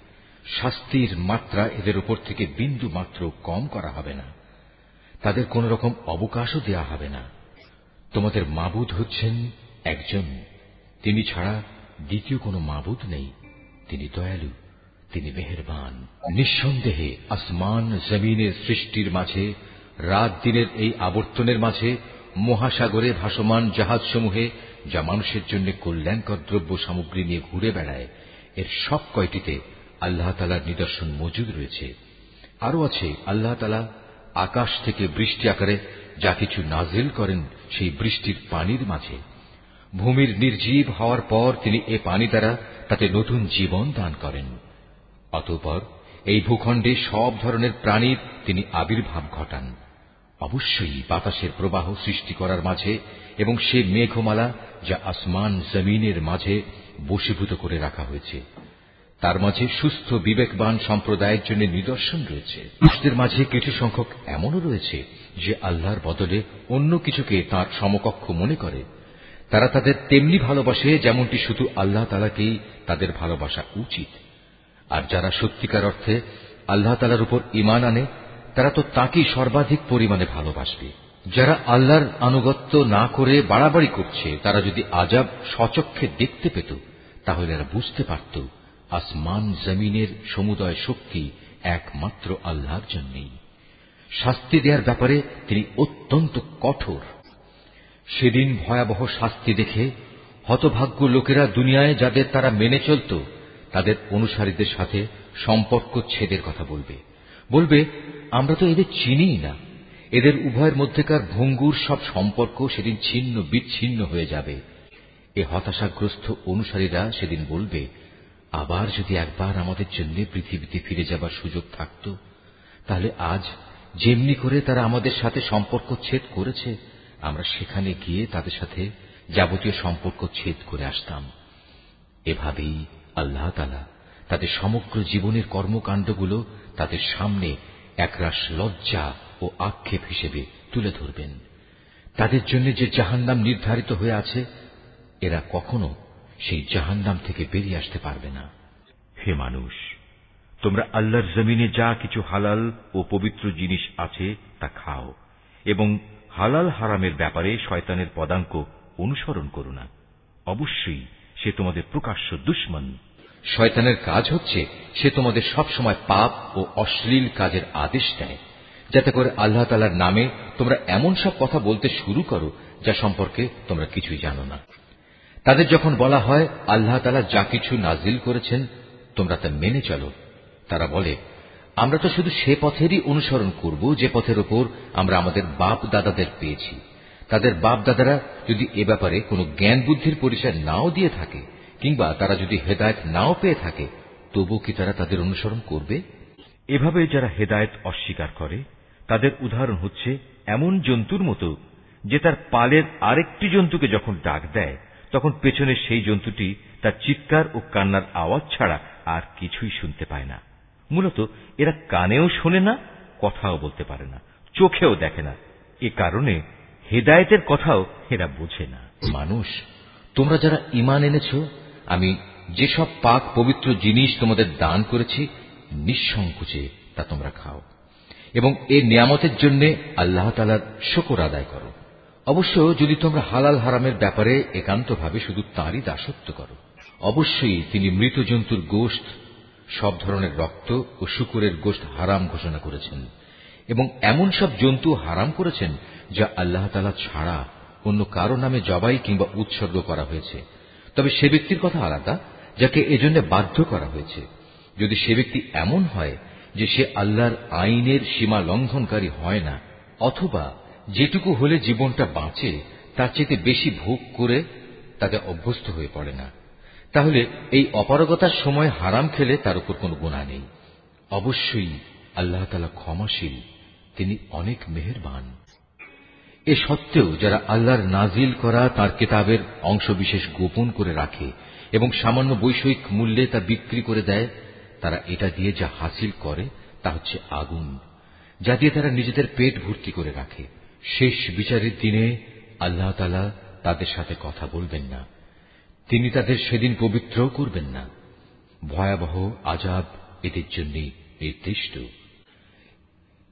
শাস্তির মাত্রা এদের উপর থেকে বিন্দু মাত্র কম করা হবে না। তাদের কোন রকম অবকাশও দেয়া হবে না। তোমাদের মাবুদ হচ্ছেন একজন। তিনি ছাড়া দ্বিতীয় কোনো মাবুদ নেই। তিনি দয়ালু, তিনি মেহেরবান। নিঃসন্দেহে আসমান জমিনের সৃষ্টির মাঝে রাত দিনের এই আবর্তনের মাঝে মহাসাগরে ভাসমান জাহাজসমূহে যা মানুষের জন্য কল্যাণকর দ্রব্য সামগ্রী নিয়ে ঘুরে বেড়ায়, এর সব কয়টিতে আল্লাহ তালার নিদর্শন মজুদ রয়েছে। আরও আছে, আল্লাহ তালা আকাশ থেকে বৃষ্টি আকারে যা কিছু নাজিল করেন সেই বৃষ্টির পানির মাঝে। ভূমির নির্জীব হওয়ার পর তিনি এ পানি দ্বারা তাতে নতুন জীবন দান করেন। অতঃপর এই ভূখণ্ডে সব ধরনের প্রাণীর তিনি আবির্ভাব ঘটান। অবশ্যই বাতাসের প্রবাহ সৃষ্টি করার মাঝে এবং সে মেঘমালা যা আসমান জমিনের মাঝে বশীভূত করে রাখা হয়েছে। তার মাঝে সুস্থ, বিবেকবান সম্প্রদায়ের জন্য নিদর্শন রয়েছে। মানুষদের মাঝে কিছু সংখ্যক এমনও রয়েছে যে আল্লাহর বদলে অন্য কিছুকে তার সমকক্ষ মনে করে। তারা তাদের তেমনি ভালোবাসে যেমনটি শুধু আল্লাহ তালাকেই তাদের ভালোবাসা উচিত। আর যারা সত্যিকার অর্থে আল্লাহ তালার উপর ইমান আনে তারা তো তাকেই সর্বাধিক পরিমাণে ভালোবাসবে। যারা আল্লাহর আনুগত্য না করে বাড়াবাড়ি করছে, তারা যদি আজাব সচক্ষে দেখতে পেত, তাহলে এরা বুঝতে পারত, আসমান জমিনের সমুদয় শক্তি একমাত্র আল্লাহর জন্যই। শাস্তি দেওয়ার ব্যাপারে তিনি অত্যন্ত কঠোর। সেদিন ভয়াবহ শাস্তি দেখে হতভাগ্য লোকেরা দুনিয়ায় যাদের তারা মেনে চলত, তাদের অনুসারীদের সাথে সম্পর্ক ছেদের কথা বলবে। বলবে আমরা তো এদের চিনিই না। এদের উভয়ের মধ্যেকার ভঙ্গুর সব সম্পর্ক সেদিন ছিন্ন বিচ্ছিন্ন হয়ে যাবে। এ হতাশাগ্রস্ত অনুসারীরা সেদিন বলবে, আবার যদি একবার আমাদের জন্য পৃথিবীতে ফিরে যাবার সুযোগ থাকত, তাহলে আজ যেমনি করে তারা আমাদের সাথে সম্পর্ক ছেদ করেছে, আমরা সেখানে গিয়ে তাদের সাথে যাবতীয় সম্পর্ক ছেদ করে আসতাম। এভাবেই আল্লাহ তালা তাদের সমগ্র জীবনের কর্মকাণ্ডগুলো তাদের সামনে একরাশ লজ্জা ও আক্ষেপ হিসেবে তুলে ধরবেন। তাদের জন্য যে জাহান্নাম নির্ধারিত হয়ে আছে, এরা কখনো সেই জাহান্নাম থেকে বেরিয়ে আসতে পারবে না। হে মানুষ, তোমরা আল্লাহর জমিনে যা কিছু হালাল ও পবিত্র জিনিস আছে তা খাও এবং হালাল হারামের ব্যাপারে শয়তানের পদাঙ্ক অনুসরণ করো না। অবশ্যই সে তোমাদের প্রকাশ্য দুশ্মন। শয়তানের কাজ হচ্ছে সে তোমাদের সব সময় পাপ ও অশ্লীল কাজের আদেশ দেয়। যাতে করে আল্লাহ তালার নামে তোমরা এমন সব কথা বলতে শুরু করো যা সম্পর্কে তোমরা কিছুই জানো না। তাদের যখন বলা হয়, আল্লাহ তালা যা কিছু নাজিল করেছেন, তোমরা তা মেনে চলো। তারা বলে, আমরা তো শুধু সে পথেরই অনুসরণ করব যে পথের ওপর আমরা আমাদের বাপ দাদাদের পেয়েছি। তাদের বাপ দাদারা যদি এ ব্যাপারে কোনো জ্ঞান বুদ্ধির পরিচয় নাও দিয়ে থাকে কিংবা তারা যদি হেদায়ত নাও পেয়ে থাকে তবু কি তারা তাদের অনুসরণ করবে? এভাবে যারা হেদায়ত অস্বীকার করে তাদের উদাহরণ হচ্ছে এমন জন্তুর মতো যে তার পালের আরেকটি জন্তুকে যখন ডাক দেয় তখন পেছনের সেই জন্তুটি তার চিৎকার ও কান্নার আওয়াজ ছাড়া আর কিছুই শুনতে পায় না। মূলত এরা কানেও শোনে না কথাও বলতে পারে না চোখেও দেখে না। এ কারণে হেদায়েতের কথাও এরা বোঝে না। মানুষ তোমরা যারা ইমান এনেছ আমি যেসব পাক পবিত্র জিনিস তোমাদের দান করেছি, নিঃসংকোচে তা তোমরা খাও। এবং এ নিয়ামতের জন্য আল্লাহ তালার শকর আদায় করো। অবশ্য যদি তোমরা হালাল হারামের ব্যাপারে একান্তভাবে শুধু তাঁরই দাসত্ব করো, অবশ্যই তিনি মৃত জন্তুর গোষ্ঠ সব ধরনের রক্ত ও শুকুরের গোষ্ঠ হারাম ঘোষণা করেছেন। এবং এমন সব জন্তু হারাম করেছেন যা আল্লাহ তালা ছাড়া অন্য কারও নামে জবাই কিংবা উৎসর্গ করা হয়েছে। তবে সে ব্যক্তির কথা আলাদা, যাকে এজন্য বাধ্য করা হয়েছে। যদি সে ব্যক্তি এমন হয় যে সে আল্লাহর আইনের সীমা লঙ্ঘনকারী হয় না, অথবা যেটুকু হলে জীবনটা বাঁচে, তার চেয়ে বেশি ভোগ করে তাতে অভ্যস্ত হয়ে পড়ে না। তাহলে এই অপারগতার সময় হারাম খেলে তার উপর কোনো গুণা নেই। অবশ্যই আল্লাহ তালা ক্ষমাশীল, তিনি অনেক মেহেরবান। এ সত্ত্বেও যারা আল্লাহর নাজিল করা তার কিতাবের অংশবিশেষ গোপন করে রাখে এবং সামান্য বৈষয়িক মূল্যে তা বিক্রি করে দেয়, তারা এটা দিয়ে যা হাসিল করে তা হচ্ছে আগুন, যা দিয়ে তারা নিজেদের পেট ভর্তি করে রাখে। শেষ বিচারের দিনে আল্লাহ তালা তাদের সাথে কথা বলবেন না। তিনি তাদের সেদিন পবিত্র করবেন না। ভয়াবহ আজাব এদের জন্য নির্দিষ্ট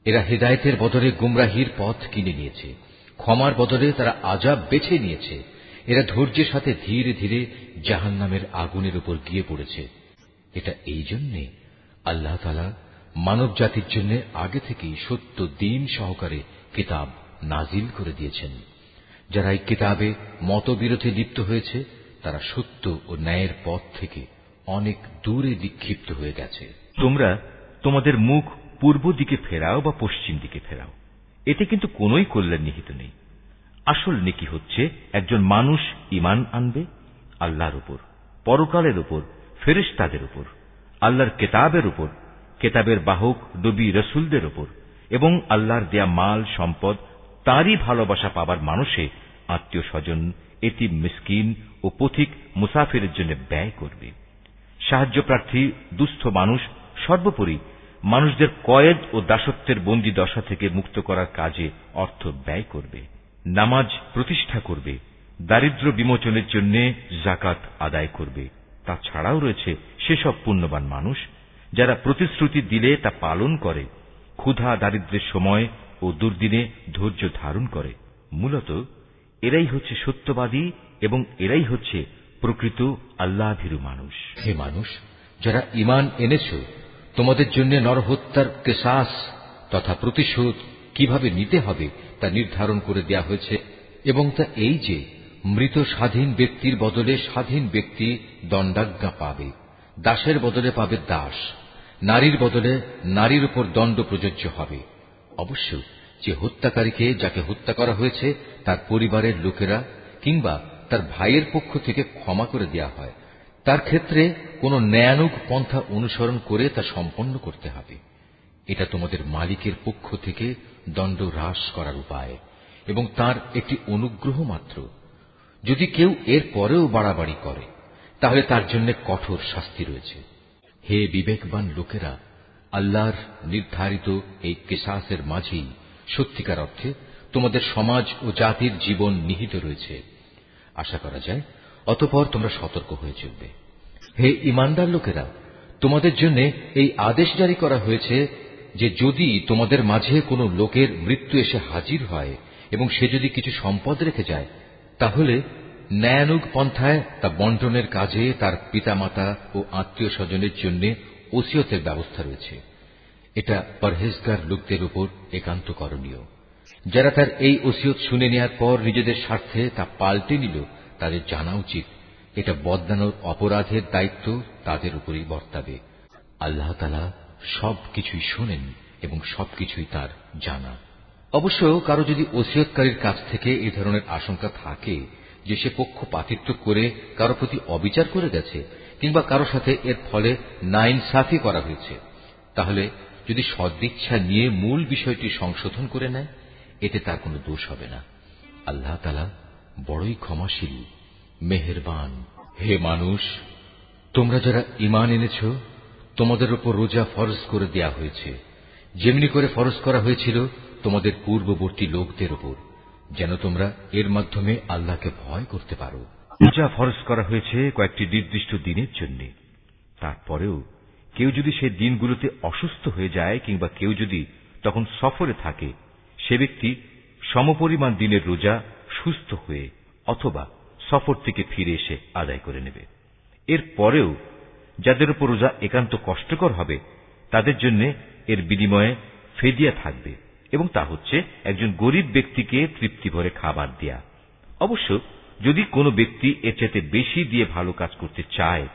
এরা হেদায়তের বদলে গুমরাহির পথ কিনে নিয়েছে। ক্ষমার বদলে তারা আজাব বেছে নিয়েছে। এরা ধৈর্যের সাথে ধীরে ধীরে জাহান নামের আগুনের উপর গিয়ে পড়েছে। এটা এই জন্যে আল্লাহ মানব জাতির জন্য আগে থেকেই সত্য দিন সহকারে কিতাব নাজিল করে দিয়েছেন। যারা এই কিতাবে মতবিরোধে লিপ্ত হয়েছে, তারা সত্য ও ন্যায়ের পথ থেকে অনেক দূরে বিক্ষিপ্ত হয়ে গেছে। তোমরা তোমাদের মুখ পূর্ব দিকে ফেরাও বা পশ্চিম দিকে ফেরাও। এতে কিন্তু কোনোই কল্যাণ নিহিত নেই। আসল নেকি হচ্ছে, একজন মানুষ ইমান আনবে আল্লাহর উপর, পরকালের উপর, ফেরেশতাদের উপর, আল্লাহর কেতাবের উপর, কেতাবের বাহক, নবী রসুলদের উপর, এবং আল্লাহর দেয়া মাল, সম্পদ, তারই ভালোবাসা পাবার মানুষে আত্মীয় স্বজন এটি মিসকিন ও পথিক মুসাফিরের জন্য ব্যয় করবে। সাহায্য প্রার্থী দুস্থ মানুষ সর্বোপরি মানুষদের কয়েদ ও দাসত্বের বন্দী দশা থেকে মুক্ত করার কাজে অর্থ ব্যয় করবে, নামাজ প্রতিষ্ঠা করবে, দারিদ্র বিমোচনের জন্য জাকাত আদায় করবে। তাছাড়াও রয়েছে সেসব পুণ্যবান মানুষ যারা প্রতিশ্রুতি দিলে তা পালন করে, ক্ষুধা দারিদ্রের সময় ও দুর্দিনে ধৈর্য ধারণ করে। মূলত এরাই হচ্ছে সত্যবাদী এবং এরাই হচ্ছে প্রকৃত আল্লাভীরু মানুষ। হে মানুষ, যারা ইমান এনেছ তোমাদের জন্য নরহত্যার কেসাস তথা প্রতিশোধ কীভাবে নিতে হবে তা নির্ধারণ করে দেয়া হয়েছে এবং তা এই যে, মৃত স্বাধীন ব্যক্তির বদলে স্বাধীন ব্যক্তি দণ্ডাজ্ঞা পাবে, দাসের বদলে পাবে দাস, নারীর বদলে নারীর উপর দণ্ড প্রযোজ্য হবে। অবশ্য যে হত্যাকারীকে যাকে হত্যা করা হয়েছে, তার পরিবারের লোকেরা কিংবা তার ভাইয়ের পক্ষ থেকে ক্ষমা করে দেয়া হয় তার ক্ষেত্রে কোন ন্যায়ানুগ পন্থা অনুসরণ করে তা সম্পন্ন করতে হবে। এটা তোমাদের মালিকের পক্ষ থেকে দণ্ড হ্রাস করার উপায় এবং তার একটি অনুগ্রহ মাত্র। যদি কেউ এর পরেও বাড়াবাড়ি করে, তাহলে তার জন্য কঠোর শাস্তি রয়েছে। হে বিবেকবান লোকেরা, আল্লাহর নির্ধারিত এই কেসাসের মাঝেই সত্যিকার অর্থে তোমাদের সমাজ ও জাতির জীবন নিহিত রয়েছে। আশা করা যায় অতপর তোমরা সতর্ক হয়ে চলবে। হে ইমানদার লোকেরা, তোমাদের জন্য এই আদেশ জারি করা হয়েছে যে যদি তোমাদের মাঝে কোনো লোকের মৃত্যু এসে হাজির হয় এবং সে যদি কিছু সম্পদ রেখে যায়, তাহলে ন্যায়ানুগ পন্থায় তা বন্টনের কাজে তার পিতামাতা ও আত্মীয় স্বজনের জন্য ওসিয়তের ব্যবস্থা রয়েছে। এটা পরহেজগার লোকদের উপর একান্ত করণীয়। যারা তার এই ওসিয়ত শুনে নেওয়ার পর নিজেদের স্বার্থে তা পাল্টে নিল তাদের জানা উচিত, এটা বদলানোর অপরাধের দায়িত্ব তাদের উপরই বর্তাবে। আল্লাহ তালা সব কিছুই শোনেন এবং সবকিছুই তার জানা। অবশ্য কারও যদি ওসিয়তকারীর কাছ থেকে এ ধরনের আশঙ্কা থাকে যে সে পক্ষপাতিত্ব করে কারও প্রতি অবিচার করে গেছে কিংবা কারও সাথে এর ফলে নাইন সাফি করা হয়েছে, তাহলে যদি সদিচ্ছা নিয়ে মূল বিষয়টি সংশোধন করে নেয়, এতে তার কোনো দোষ হবে না। আল্লাহ তালা বড়ই ক্ষমাশীল, মেহেরবান। হে মানুষ, তোমরা যারা ইমান এনেছ, তোমাদের উপর রোজা ফরজ করে দেয়া হয়েছে। যেমনি করে ফরজ করা হয়েছিল, তোমাদের পূর্ববর্তী লোকদের উপর, যেন তোমরা এর মাধ্যমে আল্লাহকে ভয় করতে পারো। রোজা ফরজ করা হয়েছে কয়েকটি নির্দিষ্ট দিনের জন্য। তারপরেও, কেউ যদি সে দিনগুলোতে অসুস্থ হয়ে যায় কিংবা কেউ যদি তখন সফরে থাকে, সে ব্যক্তি সমপরিমাণ দিনের রোজা সুস্থ হয়ে অথবা সফর থেকে ফিরে এসে আদায় করে নেবে। এর পরেও যাদের উপর রোজা একান্ত কষ্টকর হবে, তাদের জন্য এর বিনিময়ে ফেদিয়া থাকবে এবং তা হচ্ছে একজন গরিব ব্যক্তিকে তৃপ্তি ভরে খাবার দেয়া। অবশ্য যদি কোনো ব্যক্তি এর চাইতে বেশি দিয়ে ভালো কাজ করতে চায়,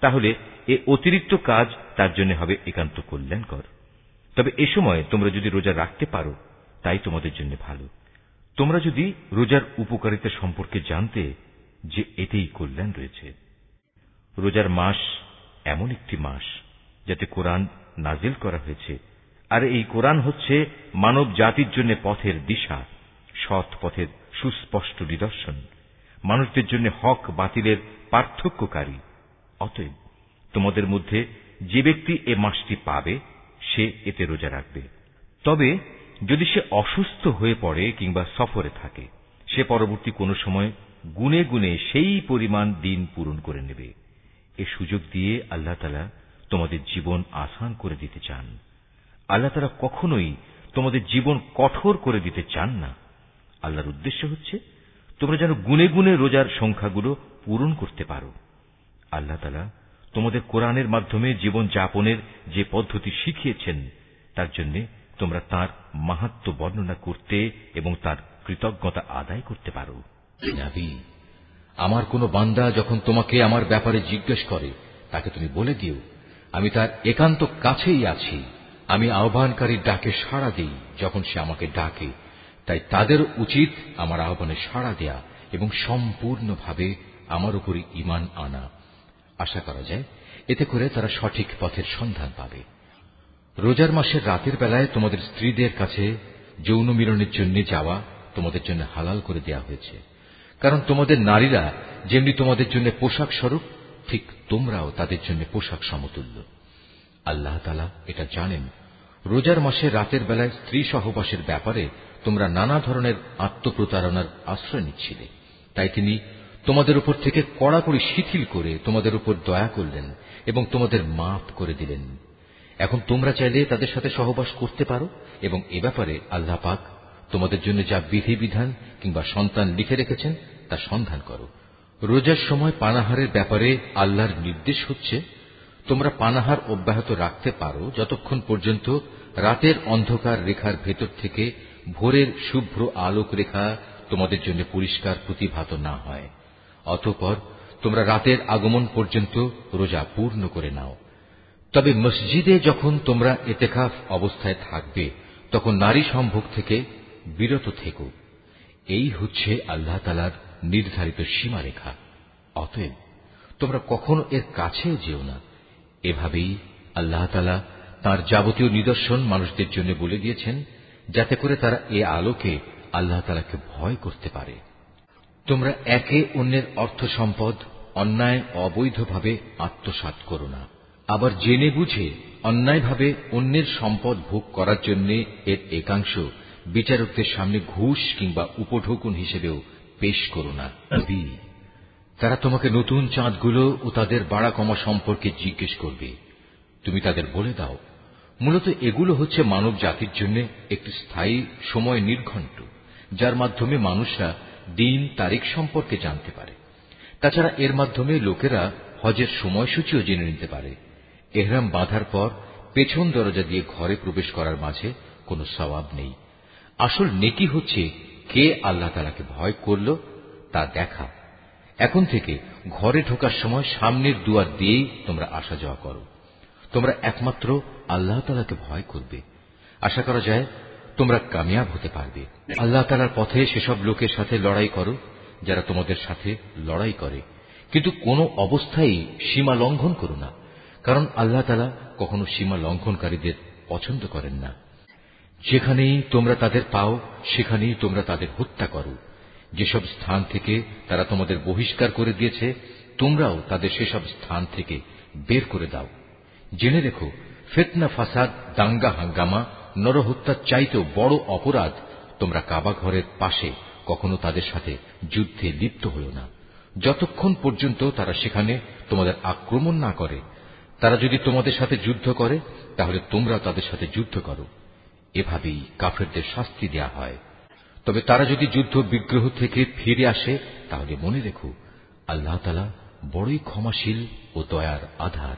তাহলে এ অতিরিক্ত কাজ তার জন্য হবে একান্ত কল্যাণকর। তবে এ সময় তোমরা যদি রোজা রাখতে পারো, তাই তোমাদের জন্য ভালো। তোমরা যদি রোজার উপকারিতা সম্পর্কে জানতে যে এতেই কল্যাণ রয়েছে। রোজার মাস এমন একটি মাস যাতে কোরআন নাজিল করা হয়েছে। আর এই কোরআন হচ্ছে মানব জাতির জন্য পথের দিশা, সৎ পথের সুস্পষ্ট নিদর্শন। মানুষদের জন্য হক বাতিলের পার্থক্যকারী। অতএব তোমাদের মধ্যে যে ব্যক্তি এ মাসটি পাবে, সে এতে রোজা রাখবে। তবে যদি সে অসুস্থ হয়ে পড়ে কিংবা সফরে থাকে, সে পরবর্তী কোনো সময় গুনে গুনে সেই পরিমাণ দিন পূরণ করে নেবে। এ সুযোগ দিয়ে আল্লাহ তালা তোমাদের জীবন আসান করে দিতে চান। আল্লাহ তালা কখনোই তোমাদের জীবন কঠোর করে দিতে চান না। আল্লাহর উদ্দেশ্য হচ্ছে তোমরা যেন গুনে গুনে রোজার সংখ্যাগুলো পূরণ করতে পারো। আল্লাহ তালা তোমাদের কোরআনের মাধ্যমে জীবন যাপনের যে পদ্ধতি শিখিয়েছেন, তার জন্য তোমরা তার মাহাত্ম বর্ণনা করতে এবং তার কৃতজ্ঞতা আদায় করতে পারো। আমার কোন বান্দা যখন তোমাকে আমার ব্যাপারে জিজ্ঞেস করে, তাকে তুমি বলে দিও, আমি তার একান্ত কাছেই আছি। আমি আহ্বানকারীর ডাকে সাড়া দিই যখন সে আমাকে ডাকে। তাই তাদের উচিত আমার আহ্বানে সাড়া দেয়া এবং সম্পূর্ণভাবে আমার উপরই ইমান আনা। আশা করা যায়, এতে করে তারা সঠিক পথের সন্ধান পাবে। রোজার মাসের রাতের বেলায় তোমাদের স্ত্রীদের কাছে যৌন মিলনের জন্য যাওয়া তোমাদের জন্য হালাল করে দেয়া হয়েছে। কারণ তোমাদের নারীরা যেমনি তোমাদের জন্য পোশাক স্বরূপ, ঠিক তোমরাও তাদের জন্য পোশাক সমতুল্য। আল্লাহ এটা জানেন। রোজার মাসে রাতের বেলায় স্ত্রী সহবাসের ব্যাপারে তোমরা নানা ধরনের আত্মপ্রতারণার আশ্রয় নিচ্ছিলে। তাই তিনি তোমাদের উপর থেকে কড়াকড়ি শিথিল করে তোমাদের উপর দয়া করলেন এবং তোমাদের মাফ করে দিলেন। এখন তোমরা চাইলে তাদের সাথে সহবাস করতে পারো এবং এ ব্যাপারে আল্লাহ পাক তোমাদের জন্য যা বিধিবিধান কিংবা সন্তান লিখে রেখেছেন তা সন্ধান করো। রোজার সময় পানাহারের ব্যাপারে আল্লাহর নির্দেশ হচ্ছে, তোমরা পানাহার অব্যাহত রাখতে পারো যতক্ষণ পর্যন্ত রাতের অন্ধকার রেখার ভেতর থেকে ভোরের শুভ্র আলোক রেখা তোমাদের জন্য পরিষ্কার প্রতিভাত না হয়। অতঃপর তোমরা রাতের আগমন পর্যন্ত রোজা পূর্ণ করে নাও। তবে মসজিদে যখন তোমরা এতেকাফ অবস্থায় থাকবে, তখন নারী সম্ভোগ থেকে বিরত থেকো। এই হচ্ছে আল্লাহ তালার নির্ধারিত সীমারেখা। অতএব তোমরা কখনো এর কাছেও যেও না। এভাবেই আল্লাহ তালা তার যাবতীয় নিদর্শন মানুষদের জন্য বলে দিয়েছেন, যাতে করে তারা এ আলোকে আল্লাহ তালাকে ভয় করতে পারে। তোমরা একে অন্যের অর্থ সম্পদ অন্যায় অবৈধভাবে আত্মসাত করো না। আবার জেনে বুঝে অন্যায়ভাবে অন্যের সম্পদ ভোগ করার জন্য এর একাংশ বিচারকদের সামনে ঘুষ কিংবা উপঢৌকন হিসেবেও পেশ করো না। তারা তোমাকে নতুন চাঁদগুলো ও তাদের বাড়া কমা সম্পর্কে জিজ্ঞেস করবে, তুমি তাদের বলে দাও। মূলত এগুলো হচ্ছে মানব জাতির জন্য একটি স্থায়ী সময় নির্ঘণ্ট, যার মাধ্যমে মানুষরা দিন তারিখ সম্পর্কে জানতে পারে। তাছাড়া এর মাধ্যমে লোকেরা হজের সময়সূচিও জেনে নিতে পারে। এহরাম বাঁধার পর পেছন দরজা দিয়ে ঘরে প্রবেশ করার মাঝে কোনো সবাব নেই। আসল নেকি হচ্ছে কে আল্লাহ তালাকে ভয় করল তা দেখা। এখন থেকে ঘরে ঢোকার সময় সামনের দুয়ার দিয়েই তোমরা আসা যাওয়া করো। তোমরা একমাত্র আল্লাহ তালাকে ভয় করবে। আশা করা যায় তোমরা কামিয়াব হতে পারবে। আল্লাহ তালার পথে সেসব লোকের সাথে লড়াই করো, যারা তোমাদের সাথে লড়াই করে। কিন্তু কোনো অবস্থায় সীমা লঙ্ঘন করো না। কারণ আল্লাহ তালা কখনো সীমা লঙ্ঘনকারীদের পছন্দ করেন না। যেখানেই তোমরা তাদের পাও, সেখানেই তোমরা তাদের হত্যা করো। যেসব স্থান থেকে তারা তোমাদের বহিষ্কার করে দিয়েছে, তোমরাও তাদের সেসব স্থান থেকে বের করে দাও। জেনে রেখো, ফেতনা, ফাসাদ, দাঙ্গা, হাঙ্গামা নরহত্যার চাইতেও বড় অপরাধ তোমরা কাবা ঘরের পাশে কখনো তাদের সাথে যুদ্ধে লিপ্ত হও না। যতক্ষণ পর্যন্ত তারা সেখানে তোমাদের আক্রমণ না করে তারা যদি তোমাদের সাথে যুদ্ধ করে, তাহলে তোমরা তাদের সাথে যুদ্ধ করো। এভাবেই কাফেরদের শাস্তি দেয়া হয়। তবে তারা যদি যুদ্ধ বিগ্রহ থেকে ফিরে আসে, তাহলে মনে রেখো, আল্লাহ তালা বড়ই ক্ষমাশীল ও দয়ার আধার।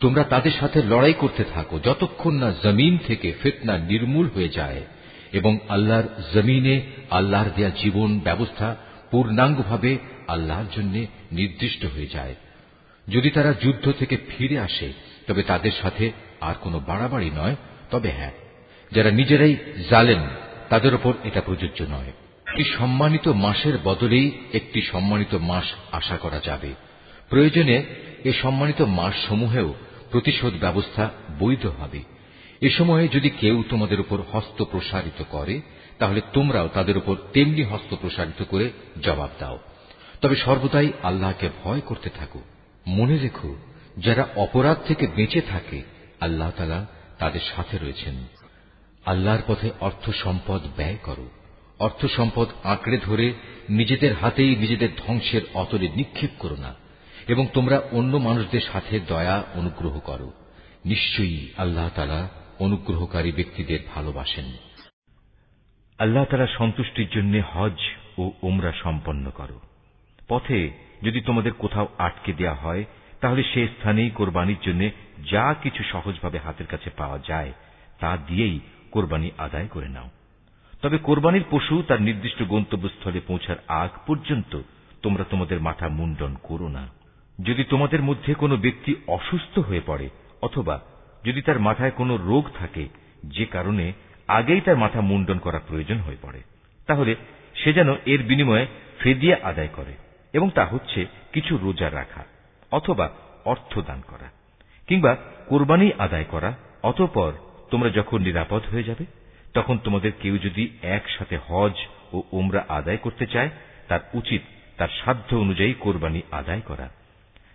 তোমরা তাদের সাথে লড়াই করতে থাকো যতক্ষণ না জমিন থেকে ফেতনা নির্মূল হয়ে যায় এবং আল্লাহর জমিনে আল্লাহর দেয়া জীবন ব্যবস্থা পূর্ণাঙ্গভাবে আল্লাহর জন্য নির্দিষ্ট হয়ে যায়। যদি তারা যুদ্ধ থেকে ফিরে আসে, তবে তাদের সাথে আর কোনো বাড়াবাড়ি নয়। তবে হ্যাঁ যারা নিজেরাই জালেন তাদের ওপর এটা প্রযোজ্য নয়। একটি সম্মানিত মাসের বদলেই একটি সম্মানিত মাস আশা করা যাবে। প্রয়োজনে এ সম্মানিত মাস সমূহেও প্রতিশোধ ব্যবস্থা বৈধ হবে। এ সময়ে যদি কেউ তোমাদের উপর হস্ত প্রসারিত করে, তাহলে তোমরাও তাদের উপর তেমনি হস্ত প্রসারিত করে জবাব দাও। তবে সর্বদাই আল্লাহকে ভয় করতে থাকো। মনে রেখো, যারা অপরাধ থেকে বেঁচে থাকে, আল্লাহ তালা তাদের সাথে রয়েছেন। আল্লাহর পথে অর্থ সম্পদ ব্যয় করো। অর্থ সম্পদ আঁকড়ে ধরে নিজেদের হাতেই নিজেদের ধ্বংসের অতলে নিক্ষেপ করো না, এবং তোমরা অন্য মানুষদের সাথে দয়া অনুগ্রহ করো। নিশ্চয়ই আল্লাহ তালা অনুগ্রহকারী ব্যক্তিদের ভালোবাসেন। আল্লাহ তালা সন্তুষ্টির জন্য হজ ও ওমরা সম্পন্ন করো। পথে যদি তোমাদের কোথাও আটকে দেয়া হয়, তাহলে সে স্থানেই কোরবানির জন্য যা কিছু সহজভাবে হাতের কাছে পাওয়া যায়, তা দিয়েই কোরবানি আদায় করে নাও। তবে কোরবানির পশু তার নির্দিষ্ট গন্তব্যস্থলে পৌঁছার আগ পর্যন্ত তোমরা তোমাদের মাথা মুন্ডন করো না। যদি তোমাদের মধ্যে কোনো ব্যক্তি অসুস্থ হয়ে পড়ে, অথবা যদি তার মাথায় কোনো রোগ থাকে, যে কারণে আগেই তার মাথা মুন্ডন করা প্রয়োজন হয়ে পড়ে, তাহলে সে যেন এর বিনিময়ে ফেদিয়া আদায় করে। এবং তা হচ্ছে কিছু রোজা রাখা অথবা অর্থ দান করা, কিংবা কোরবানি আদায় করা, অতঃপর তোমরা যখন নিরাপদ হয়ে যাবে, তখন তোমাদের কেউ যদি একসাথে হজ ও উমরা আদায় করতে চায়, তার উচিত তার সাধ্য অনুযায়ী কোরবানি আদায় করা।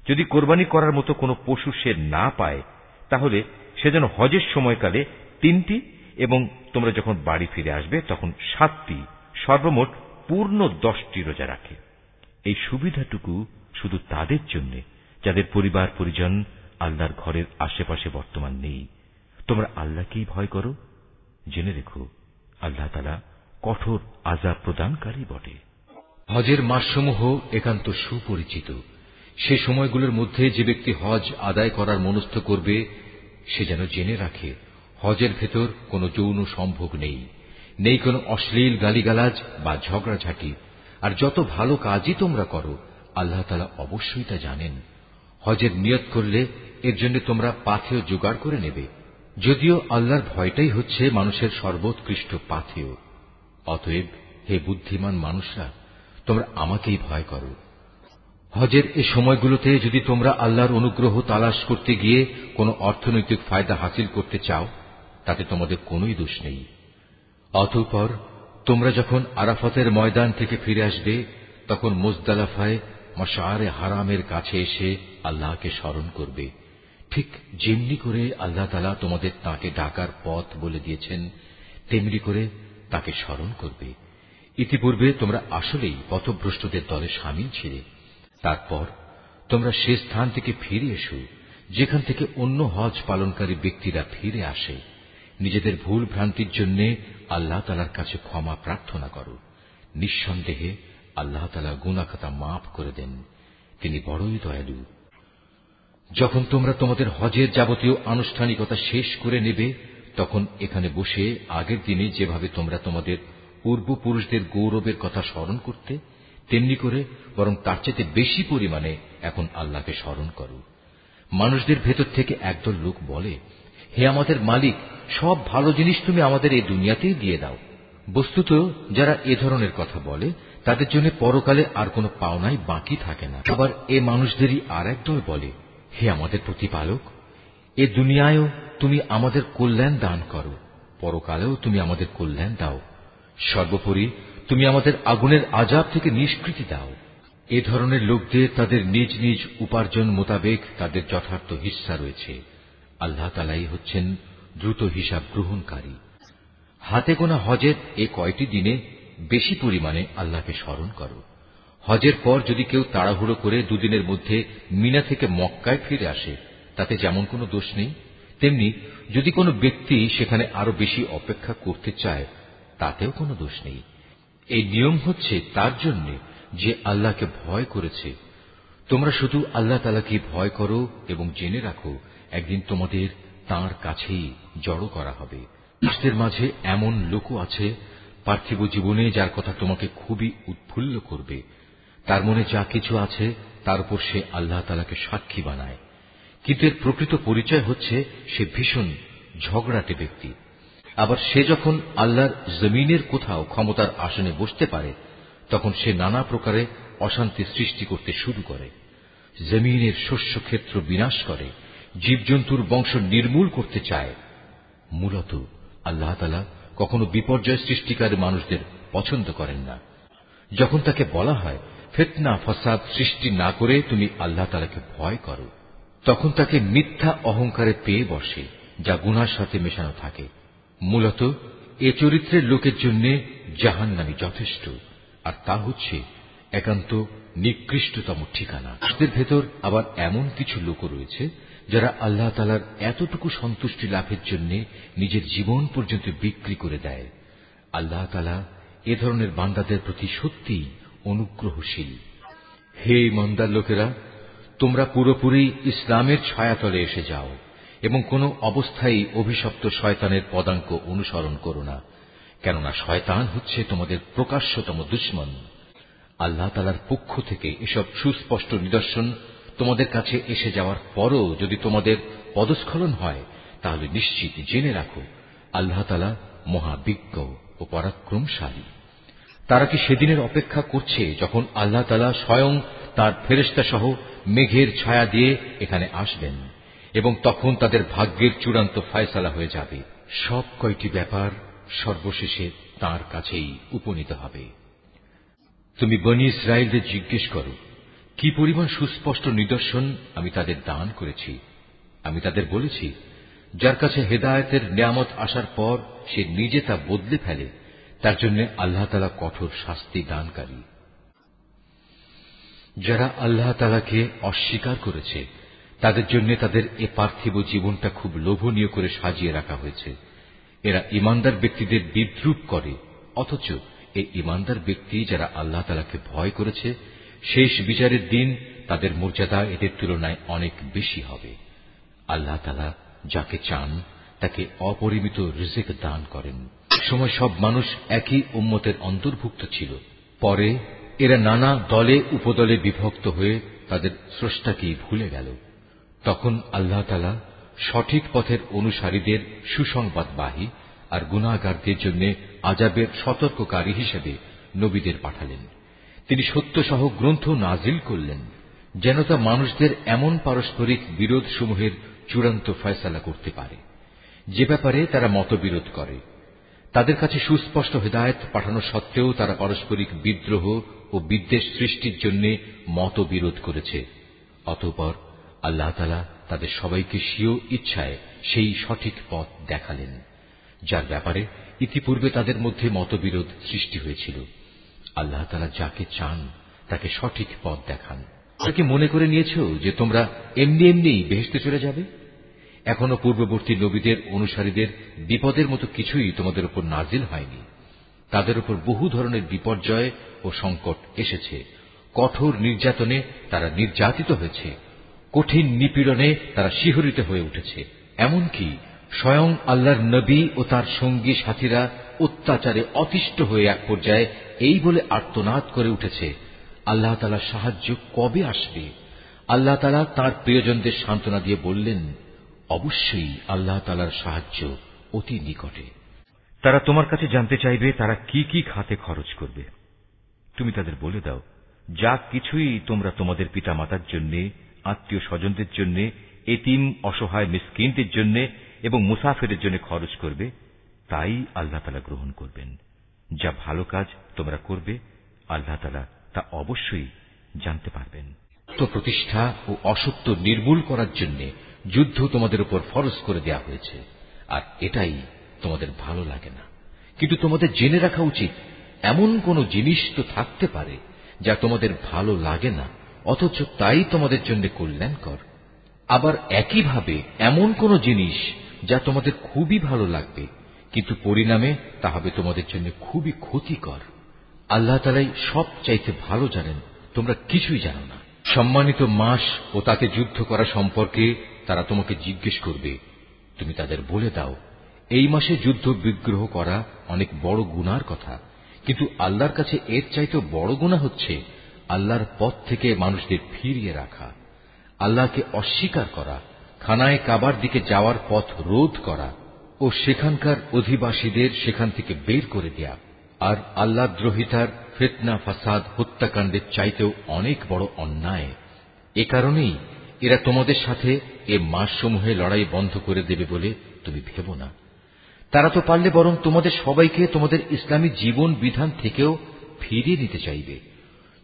যদি কোরবানি করার মতো কোনো পশু সে না পায়, তাহলে সে যেন হজের সময়কালে তিনটি এবং তোমরা যখন বাড়ি ফিরে আসবে, তখন সাতটি, সর্বমোট পূর্ণ দশটি রোজা রাখে। এই সুবিধাটুকু শুধু তাদের জন্য, যাদের পরিবার পরিজন আল্লাহর ঘরের আশেপাশে বর্তমান নেই। তোমরা আল্লাহকেই ভয় করো। জেনে রেখো, আল্লাহ তালা কঠোর আজাব প্রদানকারী বটে। হজের মাসসমূহ একান্ত সুপরিচিত। সে সময়গুলোর মধ্যে যে ব্যক্তি হজ আদায় করার মনস্থ করবে, সে যেন জেনে রাখে, হজের ভেতর কোনো যৌন সম্ভোগ নেই। নেই কোনো অশ্লীল গালিগালাজ বা ঝগড়াঝাটি। আর যত ভালো কাজই তোমরা করো, আল্লাহ তালা অবশ্যই তা জানেন। হজের নিয়ত করলে এর জন্য তোমরা পাথেয় জোগাড় করে নেবে। যদিও আল্লাহর ভয়টাই হচ্ছে মানুষের সর্বোৎকৃষ্ট পাথেয়। অতএব হে বুদ্ধিমান মানুষরা, তোমরা আমাকেই ভয় করো। হজের এ সময়গুলোতে যদি তোমরা আল্লাহর অনুগ্রহ তালাশ করতে গিয়ে কোনো অর্থনৈতিক ফায়দা হাসিল করতে চাও, তাতে তোমাদের কোনোই দোষ নেই। অতঃপর তোমরা যখন আরাফতের ময়দান থেকে ফিরে আসবে, তখন মোজদালাফায় মশারে হারামের কাছে এসে আল্লাহকে স্মরণ করবে। ঠিক যেমনি করে আল্লাহ তালা তোমাদের তাকে ডাকার পথ বলে দিয়েছেন, তেমনি করে তাকে স্মরণ করবে। ইতিপূর্বে তোমরা আসলেই পথভ্রষ্টদের দলে সামিল ছিলে। তারপর তোমরা সে স্থান থেকে ফিরে এসো, যেখান থেকে অন্য হজ পালনকারী ব্যক্তিরা ফিরে আসে। নিজেদের ভুল ভ্রান্তির জন্য আল্লাহ তালার কাছে ক্ষমা প্রার্থনা করো। নিঃসন্দেহে আল্লাহ তালা গুনাখাতা মাফ করে দেন। তিনি বড়ই দয়ালু। যখন তোমরা তোমাদের হজের যাবতীয় আনুষ্ঠানিকতা শেষ করে নেবে, তখন এখানে বসে আগের দিনে যেভাবে তোমরা তোমাদের পূর্বপুরুষদের গৌরবের কথা স্মরণ করতে, তেমনি করে বরং তার চেয়ে বেশি পরিমাণে এখন আল্লাহকে স্মরণ করো। মানুষদের ভেতর থেকে একদল লোক বলে হে আমাদের মালিক, সব ভালো জিনিস তুমি আমাদের এই দুনিয়াতেই দিয়ে দাও। বস্তুত যারা এ ধরনের কথা বলে, তাদের জন্য পরকালে আর কোনো পাওনাই বাকি থাকে না। আবার এ মানুষদেরই আর একদল বলে, হে আমাদের প্রতিপালক, এ দুনিয়ায়ও তুমি আমাদের কল্যাণ দান করো, পরকালেও তুমি আমাদের কল্যাণ দাও। সর্বোপরি তুমি আমাদের আগুনের আজাব থেকে নিষ্কৃতি দাও। এ ধরনের লোকদের তাদের নিজ নিজ উপার্জন মোতাবেক তাদের যথার্থ হিস্সা রয়েছে। আল্লাহ তালাই হচ্ছেন দ্রুত হিসাব গ্রহণকারী। হাতে গোনা হজের এ কয়টি দিনে বেশি পরিমাণে আল্লাহকে স্মরণ করো। হজের পর যদি কেউ তাড়াহুড়ো করে দুদিনের মধ্যে মিনা থেকে মক্কায় ফিরে আসে, তাতে যেমন কোনো দোষ নেই, তেমনি যদি কোনো ব্যক্তি সেখানে আরও বেশি অপেক্ষা করতে চায়, তাতেও কোনো দোষ নেই। এই নিয়ম হচ্ছে তার জন্য যে আল্লাহকে ভয় করেছে। তোমরা শুধু আল্লাহ তালাকে ভয় করো এবং জেনে রাখো একদিন তোমাদের তার কাছেই জড়ো করা হবে। মানুষদের মাঝে এমন লোকও আছে, পার্থিব জীবনে যার কথা তোমাকে খুবই উৎফুল্ল করবে। তার মনে যা কিছু আছে, তার উপর সে আল্লাহ তালাকে সাক্ষী বানায়। কিন্তু এর প্রকৃত পরিচয় হচ্ছে সে ভীষণ ঝগড়াটে ব্যক্তি। আবার সে যখন আল্লাহর জমিনের কোথাও ক্ষমতার আসনে বসতে পারে, তখন সে নানা প্রকারে অশান্তি সৃষ্টি করতে শুরু করে। জমিনের শস্য ক্ষেত্র বিনাশ করে। জীবজন্তুর বংশ নির্মূল করতে চায়। মূলত আল্লাহ তালা কখনো বিপর্যয় সৃষ্টিকারী মানুষদের পছন্দ করেন না। যখন তাকে বলা হয়, ফেতনা, ফসাদ সৃষ্টি না করে তুমি আল্লাহ তালাকে ভয় করো, তখন তাকে মিথ্যা অহংকারে পেয়ে বসে, যা গুনার সাথে মেশানো থাকে। মূলত এ চরিত্রের লোকের জন্য জাহান নামি যথেষ্ট, আর তা হচ্ছে একান্ত নিকৃষ্টতম ঠিকানা। ভেতর আবার এমন কিছু লোক রয়েছে যারা আল্লাহ তালার এতটুকু সন্তুষ্টি লাভের জন্য নিজের জীবন পর্যন্ত বিক্রি করে দেয়, আল্লাহ তালা এ ধরনের বান্দাদের প্রতি সত্যিই অনুগ্রহশীল। হে মন্দার লোকেরা, তোমরা পুরোপুরি ইসলামের ছায়াতলে এসে যাও এবং কোন অবস্থায় অভিশপ্ত শয়তানের পদাঙ্ক অনুসরণ করো না, কেননা শয়তান হচ্ছে তোমাদের প্রকাশ্যতম দুশ্মন। আল্লাহ তালার পক্ষ থেকে এসব সুস্পষ্ট নিদর্শন তোমাদের কাছে এসে যাওয়ার পরও যদি তোমাদের পদস্খলন হয়, তাহলে নিশ্চিত জেনে রাখো, আল্লাহ মহাবিজ্ঞ ও পরাক্রমশালী। তারা কি সেদিনের অপেক্ষা করছে যখন আল্লাহ তালা স্বয়ং তার ফেরেস্তা সহ মেঘের ছায়া দিয়ে এখানে আসবেন, এবং তখন তাদের ভাগ্যের চূড়ান্ত ফায়সালা হয়ে যাবে? সব কয়টি ব্যাপার সর্বশেষে তার কাছেই উপনীত হবে। তুমি বনি ইসরায়েলদের জিজ্ঞেস করো কি পরিমাণ সুস্পষ্ট নিদর্শন আমি তাদের দান করেছি, আমি তাদের বলেছি, যার কাছে হেদায়তের নিয়ামত আসার পর সে নিজে তা বদলে ফেলে, তার জন্য আল্লাহ তালা কঠোর শাস্তি দানকারী। যারা আল্লাহ তালাকে অস্বীকার করেছে, তাদের জন্য তাদের এ পার্থিব জীবনটা খুব লোভনীয় করে সাজিয়ে রাখা হয়েছে। এরা ইমানদার ব্যক্তিদের বিদ্রুপ করে, অথচ এই ইমানদার ব্যক্তি যারা আল্লাহ তালাকে ভয় করেছে শেষ বিচারের দিন তাদের মর্যাদা এদের তুলনায় অনেক বেশি হবে। আল্লাহ তালা যাকে চান, তাকে অপরিমিত রিজিক দান করেন। সময় সব মানুষ একই উম্মতের অন্তর্ভুক্ত ছিল। পরে এরা নানা দলে, উপদলে বিভক্ত হয়ে তাদের স্রষ্টাকেই ভুলে গেল। তখন আল্লাহ তালা সঠিক পথের অনুসারীদের সুসংবাদবাহী আর গুণাগারদের জন্য আজাবের সতর্ককারী হিসেবে নবীদের পাঠালেন। তিনি সত্যসহ গ্রন্থ নাজিল করলেন, যেন তা মানুষদের এমন পারস্পরিক বিরোধ সমূহের চূড়ান্ত ফয়সালা করতে পারে। যে ব্যাপারে তারা মতবিরোধ করে, তাদের কাছে সুস্পষ্ট হৃদায়ত পাঠানো সত্ত্বেও তারা পারস্পরিক বিদ্রোহ ও বিদ্বেষ সৃষ্টির জন্য মতবিরোধ করেছে, অতঃপর আল্লাহ তাদের সবাইকে স্বীয় ইচ্ছায় সেই সঠিক পথ দেখালেন, যার ব্যাপারে ইতিপূর্বে তাদের মধ্যে মতবিরোধ সৃষ্টি হয়েছিল। আল্লাহ তালা যাকে চান তাকে সঠিক পথ দেখান। তাকে মনে করে নিয়েছ যে তোমরা এমনি এমনি বেহেস্তে চলে যাবে? এখনও পূর্ববর্তী নবীদের অনুসারীদের বিপদের মতো কিছুই তোমাদের উপর নাজিল হয়নি। তাদের উপর বহু ধরনের বিপর্যয় ও সংকট এসেছে। কঠোর নির্যাতনে তারা নির্যাতিত হয়েছে। কঠিন নিপীড়নে তারা শিহরিত হয়ে উঠেছে। এমনকি স্বয়ং আল্লাহর নবী ও তার সঙ্গী সাথীরা অত্যাচারে অতিষ্ঠ হয়ে এক পর্যায়ে এই বলে আর্তনাদ করে উঠেছে, আল্লাহ তালার সাহায্য কবে আসবে? আল্লাহ তালা তাঁর প্রিয়জনদের সান্ত্বনা দিয়ে বললেন, অবশ্যই আল্লাহ তালার সাহায্য অতি নিকটে। তারা তোমার কাছে জানতে চাইবে তারা কি কি খাতে খরচ করবে। তুমি তাদের বলে দাও, যা কিছুই তোমরা তোমাদের পিতামাতার জন্য আত্মীয় স্বজনদের জন্য, এতিম, অসহায়, মিসকিনদের জন্য এবং মুসাফেরের জন্য খরচ করবে তাই আল্লাহ তালা গ্রহণ করবেন। যা ভালো কাজ তোমরা করবে, আল্লাহ তালা তা অবশ্যই জানতে পারবেন। তো প্রতিষ্ঠা ও অসত্য নির্মূল করার জন্য যুদ্ধ তোমাদের উপর ফরজ করে দেয়া হয়েছে, আর এটাই তোমাদের ভালো লাগে না। কিন্তু তোমাদের জেনে রাখা উচিত, এমন কোন জিনিস তো থাকতে পারে যা তোমাদের ভালো লাগে না, অথচ তাই তোমাদের জন্য কল্যাণকর। আবার একইভাবে এমন কোন জিনিস যা তোমাদের খুবই ভালো লাগবে কিন্তু পরিণামে তা হবে তোমাদের জন্য খুবই ক্ষতিকর। আল্লাহ তালাই সব চাইতে ভালো জানেন, তোমরা কিছুই জানো না। সম্মানিত মাস ও তাতে যুদ্ধ করা সম্পর্কে তারা তোমাকে জিজ্ঞেস করবে। তুমি তাদের বলে দাও, এই মাসে যুদ্ধ বিগ্রহ করা অনেক বড় গুনার কথা, কিন্তু আল্লাহর কাছে এর চাইতে বড় গুণা হচ্ছে আল্লাহর পথ থেকে মানুষদের ফিরিয়ে রাখা। আল্লাহকে অস্বীকার করা, খানায় কাবার দিকে যাওয়ার পথ রোধ করা ও সেখানকার অধিবাসীদের সেখান থেকে বের করে দেয়া। আর আল্লাহ দ্রোহিতার ফেতনা, ফাসাদ, হত্যাকাণ্ডের চাইতেও অনেক বড় অন্যায়। এ কারণেই এরা তোমাদের সাথে এ মাসসমূহে লড়াই বন্ধ করে দেবে বলে তুমি ভেব না। তারা তো পারলে বরং তোমাদের সবাইকে তোমাদের ইসলামী জীবন বিধান থেকেও ফিরিয়ে নিতে চাইবে।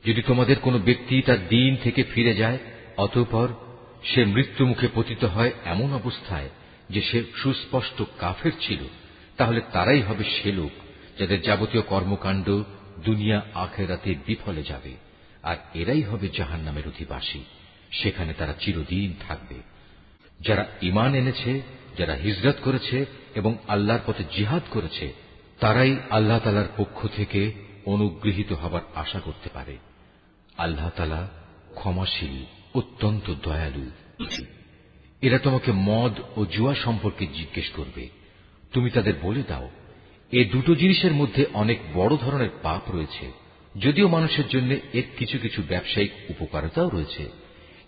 যদি তোমাদের কোনো ব্যক্তি তার দিন থেকে ফিরে যায়, অতঃপর সে মৃত্যুমুখে পতিত হয় এমন অবস্থায় যে সে সুস্পষ্ট কাফের ছিল, তাহলে তারাই হবে সে লোক যাদের যাবতীয় কর্মকাণ্ড দুনিয়া আখেরাতে বিফলে যাবে, আর এরাই হবে জাহান নামের অধিবাসী। সেখানে তারা চিরদিন থাকবে। যারা ইমান এনেছে, যারা হিজরত করেছে এবং আল্লাহর পথে জিহাদ করেছে, তারাই আল্লাহ তালার পক্ষ থেকে অনুগৃহীত হবার আশা করতে পারে। আল্লাহ তালা ক্ষমাশীল, অত্যন্ত দয়ালু। এরা তোমাকে মদ ও জুয়া সম্পর্কে জিজ্ঞেস করবে। তুমি তাদের বলে দাও, এ দুটো জিনিসের মধ্যে অনেক বড় ধরনের পাপ রয়েছে, যদিও মানুষের জন্য এর কিছু কিছু ব্যবসায়িক উপকারিতাও রয়েছে।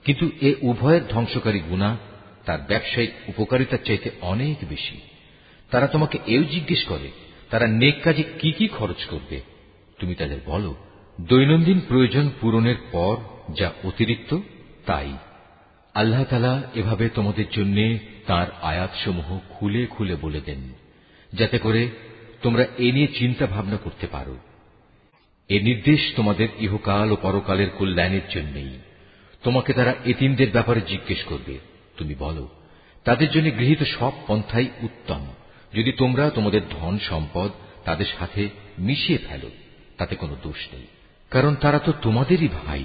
কিন্তু এ উভয়ের ধ্বংসকারী গুণা তার ব্যবসায়িক উপকারিতার চাইতে অনেক বেশি। তারা তোমাকে এও জিজ্ঞেস করে, তারা নেক কাজে কি কি খরচ করবে? তুমি তাদের বলো, দৈনন্দিন প্রয়োজন পূরণের পর যা অতিরিক্ত, তাই। আল্লাহ তালা এভাবে তোমাদের জন্য তার আয়াতসমূহ খুলে খুলে বলে দেন, যাতে করে তোমরা এ নিয়ে চিন্তা ভাবনা করতে পারো। এ নির্দেশ তোমাদের ইহকাল ও পরকালের কল্যাণের জন্যই। তোমাকে তারা এতিমদের ব্যাপারে জিজ্ঞেস করবে। তুমি বলো, তাদের জন্য গৃহীত সব পন্থাই উত্তম। যদি তোমরা তোমাদের ধন সম্পদ তাদের সাথে মিশিয়ে ফেলো, তাতে কোনো দোষ নেই। কারণ তারা তো তোমাদেরই ভাই।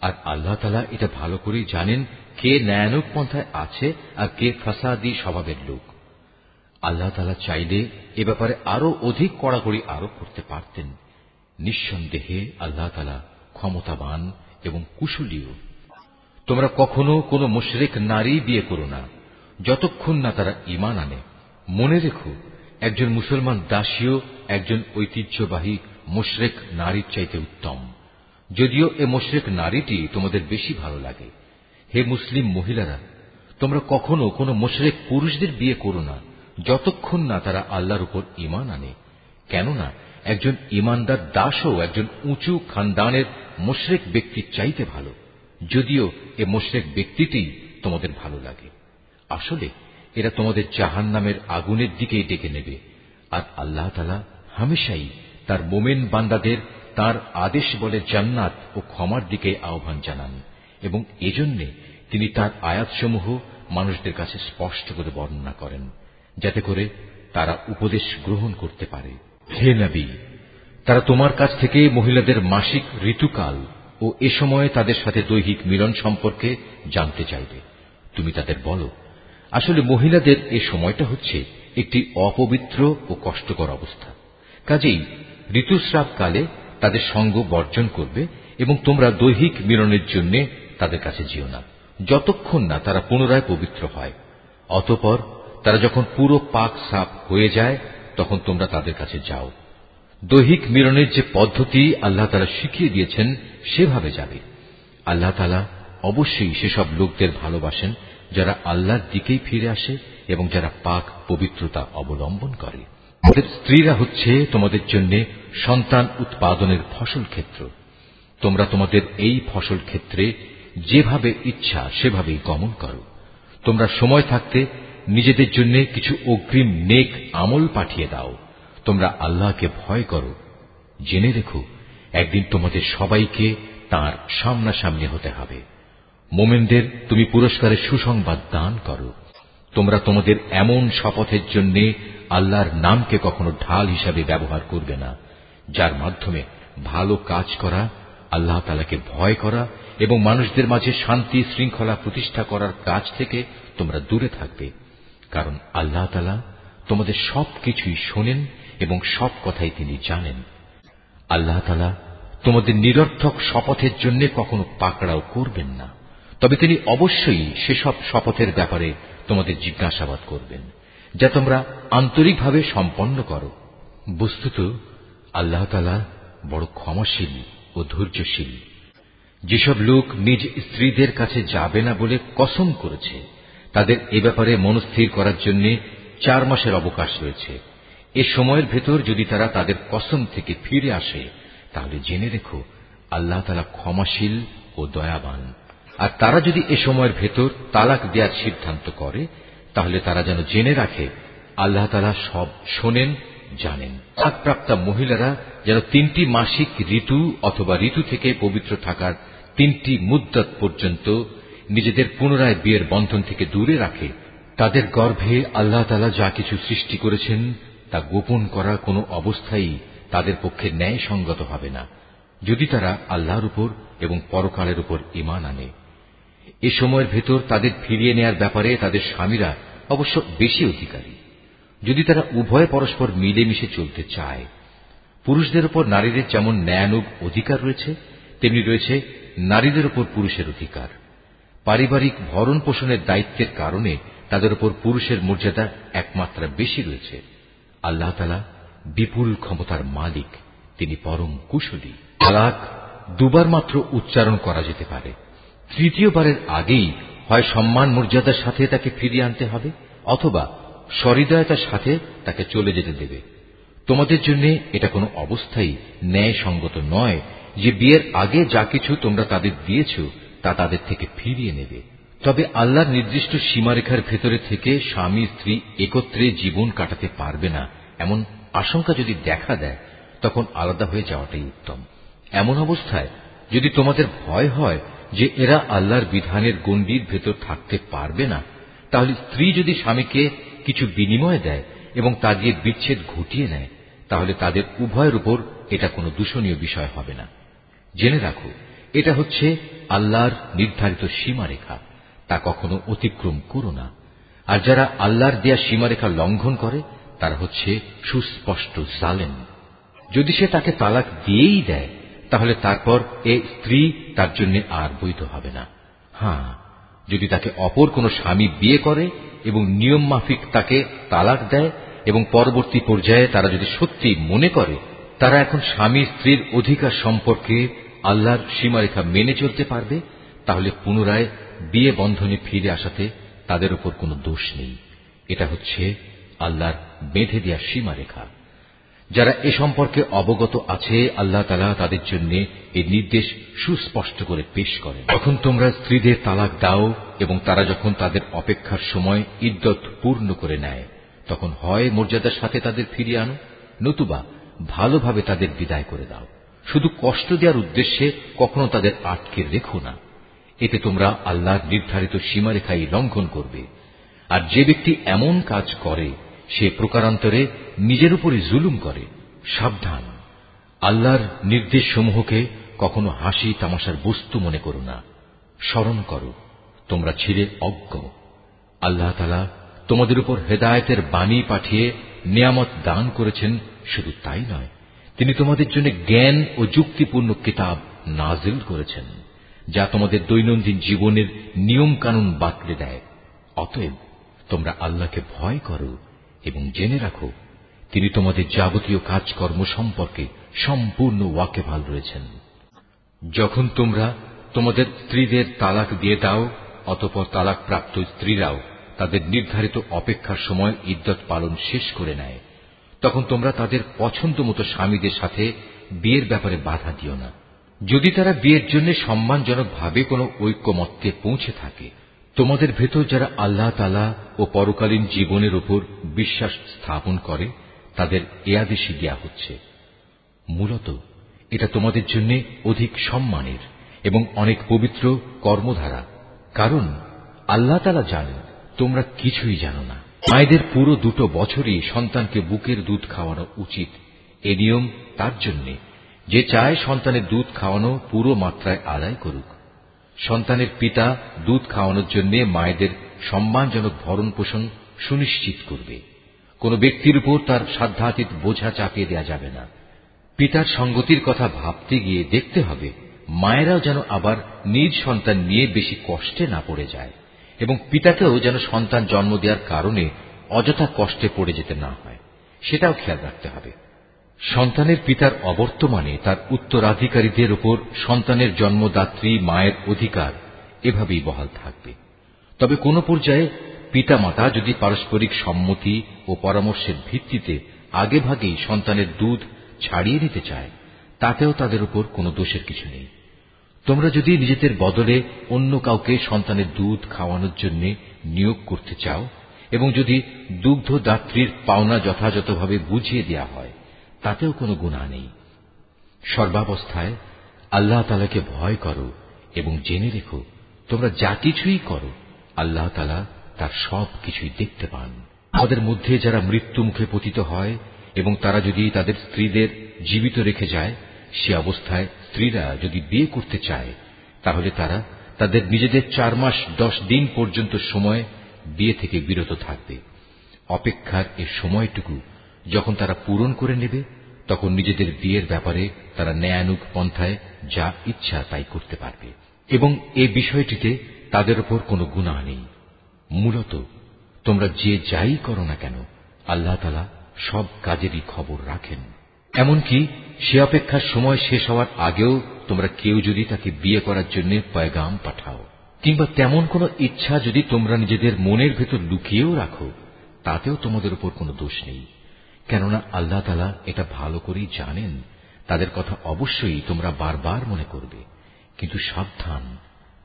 আর আল্লাহ তালা এটা ভালো করেই জানেন কে ন্যায়ানক পন্থায় আছে আর কে ফাসাদি স্বভাবের লোক। আল্লাহ তালা চাইলে এ ব্যাপারে আরও অধিক কড়াকড়ি আরোপ করতে পারতেন। নিঃসন্দেহে আল্লাহ তালা ক্ষমতাবান এবং কুশলীয় তোমরা কখনো কোনো মুশরেক নারী বিয়ে করো না। যতক্ষণ না তারা ইমান আনে। মনে রেখো, একজন মুসলমান দাসীও একজন ঐতিহ্যবাহী মুশরেক নারীর চাইতে উত্তম। যদিও এ মুশরেক নারীটি তোমাদের বেশি ভালো লাগে। হে মুসলিম মহিলারা, তোমরা কখনো কোনো মুশরেক পুরুষদের বিয়ে করো না, যতক্ষণ না তারা আল্লাহর উপর ইমান আনে। কেননা, একজন ইমানদার দাসও একজন উঁচু খানদানের মুশরেক ব্যক্তির চাইতে ভালো। যদিও এ মোশরেক ব্যক্তিটি তোমাদের ভালো লাগে। আসলে, এরা তোমাদের জাহান নামের আগুনের দিকেই ডেকে নেবে। আর আল্লাহ তালা হামেশাই তার মোমেন বান্দাদের তার আদেশ বলে জান্নাত ও ক্ষমার দিকে আহ্বান জানান। এবং এজন্যে তিনি তার আয়াতসমূহ মানুষদের কাছে স্পষ্ট করে বর্ণনা করেন, যাতে করে তারা উপদেশ গ্রহণ করতে পারে। হে নবী, তারা তোমার কাছ থেকে মহিলাদের মাসিক ঋতুকাল ও এ সময়ে তাদের সাথে দৈহিক মিলন সম্পর্কে জানতে চাইবে। তুমি তাদের বলো, আসলে মহিলাদের এ সময়টা হচ্ছে একটি অপবিত্র ও কষ্টকর অবস্থা। কাজেই ঋতুস্রাবকালে তাদের সঙ্গ বর্জন করবে এবং তোমরা দৈহিক মিলনের জন্য তাদের কাছে যেও না। যতক্ষণ না তারা পুনরায় পবিত্র হয়, অতপর তারা যখন পুরো পাক সাপ হয়ে যায়, তখন তোমরা তাদের কাছে যাও। দৈহিক মিলনের যে পদ্ধতি আল্লাহ তারা শিখিয়ে দিয়েছেন, সেভাবে যাবে। আল্লাহ তালা অবশ্যই সেসব লোকদের ভালোবাসেন, যারা আল্লাহর দিকেই ফিরে আসে এবং যারা পাক পবিত্রতা অবলম্বন করে। তাদের স্ত্রীরা হচ্ছে তোমাদের জন্য সন্তান উৎপাদনের ফসল ক্ষেত্র। তোমরা তোমাদের এই ফসল ক্ষেত্রে যেভাবে ইচ্ছা সেভাবেই গমন করো। তোমরা সময় থাকতে নিজেদের জন্য কিছু অগ্রিম নেক আমল পাঠিয়ে দাও। তোমরা আল্লাহকে ভয় করো। জেনে রেখো, একদিন তোমাদের সবাইকে তার সামনাসামনি হতে হবে। মোমেনদের তুমি পুরস্কারের সুসংবাদ দান করো। তোমরা তোমাদের এমন শপথের জন্য আল্লাহর নামকে কখনো ঢাল হিসাবে ব্যবহার করবে না, যার মাধ্যমে ভালো কাজ করা, আল্লাহ তালাকে ভয় করা এবং মানুষদের মাঝে শান্তি, শৃঙ্খলা প্রতিষ্ঠা করার কাজ থেকে তোমরা দূরে থাকবে। কারণ আল্লাহ তালা তোমাদের সব কিছুই শোনেন এবং সব কথাই তিনি জানেন। আল্লাহ তালা তোমাদের নিরর্থক শপথের জন্য কখনো পাকড়াও করবেন না। তবে তিনি অবশ্যই সেসব শপথের ব্যাপারে তোমাদের জিজ্ঞাসাবাদ করবেন, যা তোমরা আন্তরিকভাবে সম্পন্ন করো। বস্তুত আল্লাহ তালা বড় ক্ষমাশীল ও ধৈর্যশীল। যেসব লোক নিজ স্ত্রীদের কাছে যাবে না বলে কসম করেছে, তাদের এ ব্যাপারে মনস্থির করার জন্য চার মাসের অবকাশ রয়েছে। এ সময়ের ভেতর যদি তারা তাদের কসম থেকে ফিরে আসে, তাহলে জেনে রেখো, আল্লাহ তালা ক্ষমাশীল ও দয়াবান। আর তারা যদি এ সময়ের ভেতর তালাক দেওয়ার সিদ্ধান্ত করে, তাহলে তারা যেন জেনে রাখে, আল্লাহ তালা সব শোনেন, জানেন। তালাকপ্রাপ্তা মহিলারা যেন তিনটি মাসিক ঋতু অথবা ঋতু থেকে পবিত্র থাকার তিনটি মুদ্দত পর্যন্ত নিজেদের পুনরায় বিয়ের বন্ধন থেকে দূরে রাখে। তাদের গর্ভে আল্লাহ তালা যা কিছু সৃষ্টি করেছেন, তা গোপন করা কোনো অবস্থায় তাদের পক্ষে ন্যায় সঙ্গত হবে না, যদি তারা আল্লাহর উপর এবং পরকালের উপর ইমান আনে। এ সময়ের ভেতর তাদের ফিরিয়ে নেয়ার ব্যাপারে তাদের স্বামীরা অবশ্য বেশি অধিকারী। যদি তারা উভয় পরস্পর মিলেমিশে চলতে চায়, পুরুষদের উপর নারীদের যেমন ন্যায়ানুগ অধিকার রয়েছে, তেমনি রয়েছে নারীদের উপর পুরুষের অধিকার। পারিবারিক ভরণ পোষণের দায়িত্বের কারণে তাদের উপর পুরুষের মর্যাদা একমাত্রা বেশি রয়েছে। আল্লাহ বিপুল ক্ষমতার মালিক, তিনি পরম কুশলী। তালাক দুবার মাত্র উচ্চারণ করা যেতে পারে। তৃতীয়বারের আগেই হয় সম্মান মর্যাদার সাথে তাকে ফিরিয়ে আনতে হবে, অথবা সহৃদয়তার সাথে তাকে চলে যেতে দেবে। তোমাদের জন্য এটা কোনো অবস্থাই ন্যায় সঙ্গত নয় যে বিয়ের আগে যা কিছু তোমরা তাদের দিয়েছ, তা তাদের থেকে ফিরিয়ে নেবে। তবে আল্লাহর নির্দিষ্ট সীমারেখার ভেতরে থেকে স্বামী, স্ত্রী একত্রে জীবন কাটাতে পারবে না। এমন আশঙ্কা যদি দেখা দেয়, তখন আলাদা হয়ে যাওয়াটাই উত্তম। এমন অবস্থায় যদি তোমাদের ভয় হয় যে এরা আল্লাহর বিধানের গণ্ডির ভেতর থাকতে পারবে না, তাহলে স্ত্রী যদি স্বামীকে কিছু বিনিময় দেয় এবং তা দিয়ে বিচ্ছেদ ঘটিয়ে নেয়, তাহলে তাদের উভয়ের উপর এটা কোনো দূষণীয় বিষয় হবে না। জেনে রাখো, এটা হচ্ছে আল্লাহর নির্ধারিত সীমারেখা, তা কখনো অতিক্রম করো না। আর যারা আল্লাহর দেয়া সীমারেখা লঙ্ঘন করে, তারা হচ্ছে সুস্পষ্ট জালেন যদি সে তাকে তালাক দিয়েই দেয়, তাহলে তারপর এ স্ত্রী তার জন্য আর বৈধ হবে না। হ্যাঁ যদি তাকে অপর কোন স্বামী বিয়ে করে এবং নিয়ম মাফিক তাকে তালাক দেয় এবং পরবর্তী পর্যায়ে তারা যদি সত্যি মনে করে, তারা এখন স্বামী স্ত্রীর অধিকার সম্পর্কে আল্লাহর সীমারেখা মেনে চলতে পারবে, তাহলে পুনরায় বিয়ে বন্ধনে ফিরে আসাতে তাদের উপর কোনো দোষ নেই। এটা হচ্ছে আল্লাহর বেঁধে দেওয়া সীমারেখা। যারা এ সম্পর্কে অবগত আছে, আল্লাহ তালা তাদের জন্য এই নির্দেশ সুস্পষ্ট করে পেশ করে তখন তোমরা স্ত্রীদের তালাক দাও এবং তারা যখন তাদের অপেক্ষার সময় ইদ্যত পূর্ণ করে নেয়, তখন হয় মর্যাদার সাথে তাদের ফিরিয়ে আনো, নতুবা ভালোভাবে তাদের বিদায় করে দাও। শুধু কষ্ট দেওয়ার উদ্দেশ্যে কখনো তাদের আটকে রেখো না। এতে তোমরা আল্লাহর নির্ধারিত সীমারেখাই লঙ্ঘন করবে। আর যে ব্যক্তি এমন কাজ করে, সে প্রকারান্তরে নিজের উপরই জুলুম করে। সাবধান। আল্লাহর নির্দেশ সমূহকে কখনো হাসি তামাশার বস্তু মনে করো না। স্মরণ করো, তোমরা ছিলে অজ্ঞ। আল্লাহ তালা তোমাদের উপর হেদায়তের বাণী পাঠিয়ে নিয়ামত দান করেছেন, শুধু তাই নয় তিনি তোমাদের জন্য জ্ঞান ও যুক্তিপূর্ণ কিতাব নাজিল করেছেন, যা তোমাদের দৈনন্দিন জীবনের নিয়ম কানুন বাতলে দেয়। অতএব তোমরা আল্লাহকে ভয় করো এবং জেনে রাখো, তিনি তোমাদের যাবতীয় কাজকর্ম সম্পর্কে সম্পূর্ণ ওয়াকেভাল রয়েছেন। যখন তোমরা তোমাদের স্ত্রীদের তালাক দিয়ে দাও, অতপর তালাক প্রাপ্ত স্ত্রীরাও তাদের নির্ধারিত অপেক্ষার সময় ইদ্যত পালন শেষ করে নেয়। তখন তোমরা তাদের পছন্দ মতো স্বামীদের সাথে বিয়ের ব্যাপারে বাধা দিও না। যদি তারা বিয়ের জন্য সম্মানজনকভাবে কোনো ঐক্যমত্যে পৌঁছে থাকে, তোমাদের ভেতর যারা আল্লাহ তালা ও পরকালীন জীবনের উপর বিশ্বাস স্থাপন করে, তাদের এ আদেশই দেয়া হচ্ছে। মূলত এটা তোমাদের জন্য অধিক সম্মানের এবং অনেক পবিত্র কর্মধারা, কারণ আল্লাহ তালা জানেন তোমরা কিছুই জানো না। মায়েদের পুরো দুটো বছরই সন্তানকে বুকের দুধ খাওয়ানো উচিত। এ নিয়ম তার জন্য। যে চায় সন্তানের দুধ খাওয়ানো পুরো মাত্রায় আদায় করুক। সন্তানের পিতা দুধ খাওয়ানোর জন্য মায়েদের সম্মানজনক ভরণ পোষণ সুনিশ্চিত করবে। কোন ব্যক্তির উপর তার সাধ্যাতীত বোঝা চাপিয়ে দেওয়া যাবে না। পিতার সঙ্গতির কথা ভাবতে গিয়ে দেখতে হবে, মায়েরাও যেন আবার নিজ সন্তান নিয়ে বেশি কষ্টে না পড়ে যায়। এবং পিতাকেও যেন সন্তান জন্ম দেওয়ার কারণে অযথা কষ্টে পড়ে যেতে না হয়, সেটাও খেয়াল রাখতে হবে। সন্তানের পিতার অবর্তমানে তার উত্তরাধিকারীদের উপর সন্তানের জন্মদাত্রী মায়ের অধিকার এভাবেই বহাল থাকবে। তবে কোন পর্যায়ে পিতামাতা যদি পারস্পরিক সম্মতি ও পরামর্শের ভিত্তিতে আগেভাগেই সন্তানের দুধ ছাড়িয়ে নিতে চায়, তাতেও তাদের উপর কোনো দোষের কিছু নেই। তোমরা যদি নিজেদের বদলে অন্য কাউকে সন্তানের দুধ খাওয়ানোর জন্য নিয়োগ করতে চাও, এবং যদি দুগ্ধদাত্রীর পাওনা যথাযথভাবে বুঝিয়ে দেওয়া হয়, তাতেও কোনো গুণা নেই। সর্বাবস্থায় আল্লাহ তালাকে ভয় করো এবং জেনে রেখো, তোমরা যা কিছুই করো, আল্লাহ তালা তার সব কিছুই দেখতে পান। আমাদের মধ্যে যারা মৃত্যু মুখে পতিত হয় এবং তারা যদি তাদের স্ত্রীদের জীবিত রেখে যায় সে অবস্থায় স্ত্রীরা যদি বিয়ে করতে চায়, তাহলে তারা তাদের নিজেদের চার মাস দশ দিন পর্যন্ত সময় বিয়ে থেকে বিরত থাকবে। অপেক্ষার এ সময়টুকু যখন তারা পূরণ করে নেবে, তখন নিজেদের বিয়ের ব্যাপারে তারা ন্যায়ানুক পন্থায় যা ইচ্ছা তাই করতে পারবে। এবং এ বিষয়টিতে তাদের ওপর কোনো গুণা নেই। মূলত তোমরা যে যাই করো না কেন, আল্লাহ তালা সব কাজেরই খবর রাখেন। এমনকি সে অপেক্ষার সময় শেষ হওয়ার আগেও তোমরা কেউ যদি তাকে বিয়ে করার জন্য পয়গাম পাঠাও, কিংবা তেমন কোনো ইচ্ছা যদি তোমরা নিজেদের মনের ভেতর লুকিয়েও রাখো, তাতেও তোমাদের উপর কোনো দোষ নেই। কেননা আল্লাহ তালা এটা ভালো করেই জানেন, তাদের কথা অবশ্যই তোমরা বারবার মনে করবে। কিন্তু সাবধান,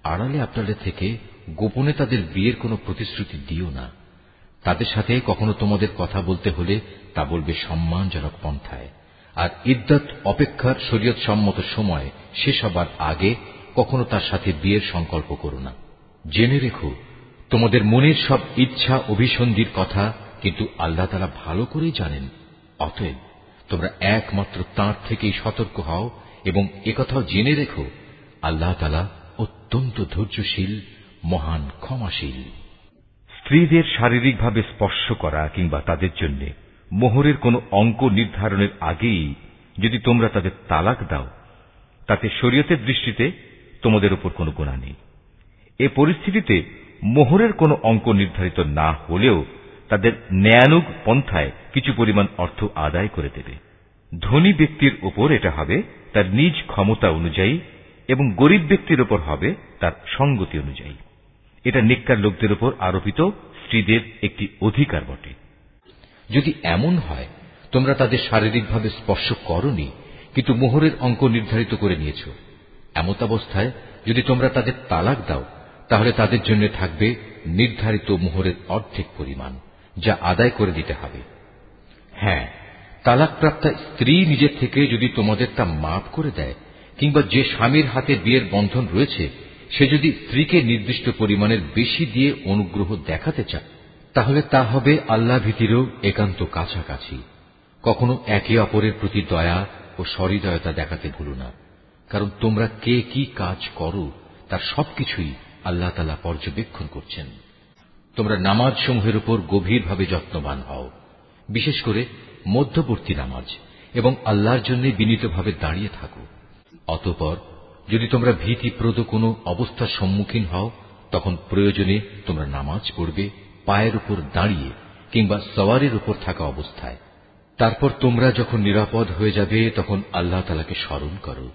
আড়ালে আপনাদের থেকে গোপনে তাদের বিয়ের কোনো প্রতিশ্রুতি দিও না। তাদের সাথে কখনো তোমাদের কথা বলতে হলে তা বলবে সম্মানজনক পন্থায়। আর ইদ্যত অপেক্ষার শরীয়ত সম্মত সময় শেষ হবার আগে কখনো তার সাথে বিয়ের সংকল্প করো না। জেনে রেখো, তোমাদের মনের সব ইচ্ছা অভিসন্ধির কথা কিন্তু আল্লাহ তারা ভালো করেই জানেন। অতএব তোমরা একমাত্র তাঁর থেকেই সতর্ক হও এবং একথাও জেনে রেখো, আল্লাহ তালা অত্যন্ত ধৈর্যশীল, মহান, ক্ষমাশীল। স্ত্রীদের শারীরিকভাবে স্পর্শ করা কিংবা তাদের জন্য মোহরের কোন অঙ্ক নির্ধারণের আগেই যদি তোমরা তাদের তালাক দাও, তাতে শরীয়তের দৃষ্টিতে তোমাদের উপর কোনো গুণা নেই। এ পরিস্থিতিতে মোহরের কোনো অঙ্ক নির্ধারিত না হলেও তাদের ন্যায়ানুগ পন্থায় কিছু পরিমাণ অর্থ আদায় করে দেবে। ধনী ব্যক্তির উপর এটা হবে তার নিজ ক্ষমতা অনুযায়ী এবং গরিব ব্যক্তির উপর হবে তার সঙ্গতি অনুযায়ী। এটা নিকার লোকদের উপর আরোপিত স্ত্রীদের একটি অধিকার বটে। যদি এমন হয়, তোমরা তাদের শারীরিকভাবে স্পর্শ করনি, কিন্তু মোহরের অঙ্ক নির্ধারিত করে নিয়েছ। এমত অবস্থায় যদি তোমরা তাদের তালাক দাও, তাহলে তাদের জন্য থাকবে নির্ধারিত মোহরের অর্ধেক পরিমাণ, যা আদায় করে দিতে হবে। হ্যাঁ তালাকপ্রাপ্তা স্ত্রী নিজের থেকে যদি তোমাদের তা মাফ করে দেয়, কিংবা যে স্বামীর হাতে বিয়ের বন্ধন রয়েছে, সে যদি স্ত্রীকে নির্দিষ্ট পরিমাণের বেশি দিয়ে অনুগ্রহ দেখাতে চায় তাহলে তা হবে আল্লাহ ভীতিরও একান্ত কাছাকাছি। কখনো একে অপরের প্রতি দয়া ও সহৃদয়তা দেখাতে ভুলো না। কারণ তোমরা কে কি কাজ করো, তার সবকিছুই আল্লাহ তালা পর্যবেক্ষণ করছেন। তোমরা নামাজ সমূহের উপর গভীরভাবে যত্নবান হও। বিশেষ করে মধ্যবর্তী নামাজ এবং আল্লাহর জন্য বিনীতভাবে দাঁড়িয়ে থাকো। অতপর যদি তোমরা ভীতিপ্রদ কোনো অবস্থার সম্মুখীন হও, তখন প্রয়োজনে তোমরা নামাজ পড়বে পায়ের উপর দাঁড়িয়ে কিংবা সওয়ারের উপর থাকা অবস্থায়। তারপর তোমরা যখন নিরাপদ হয়ে যাবে, তখন আল্লাহ তালাকে স্মরণ করো।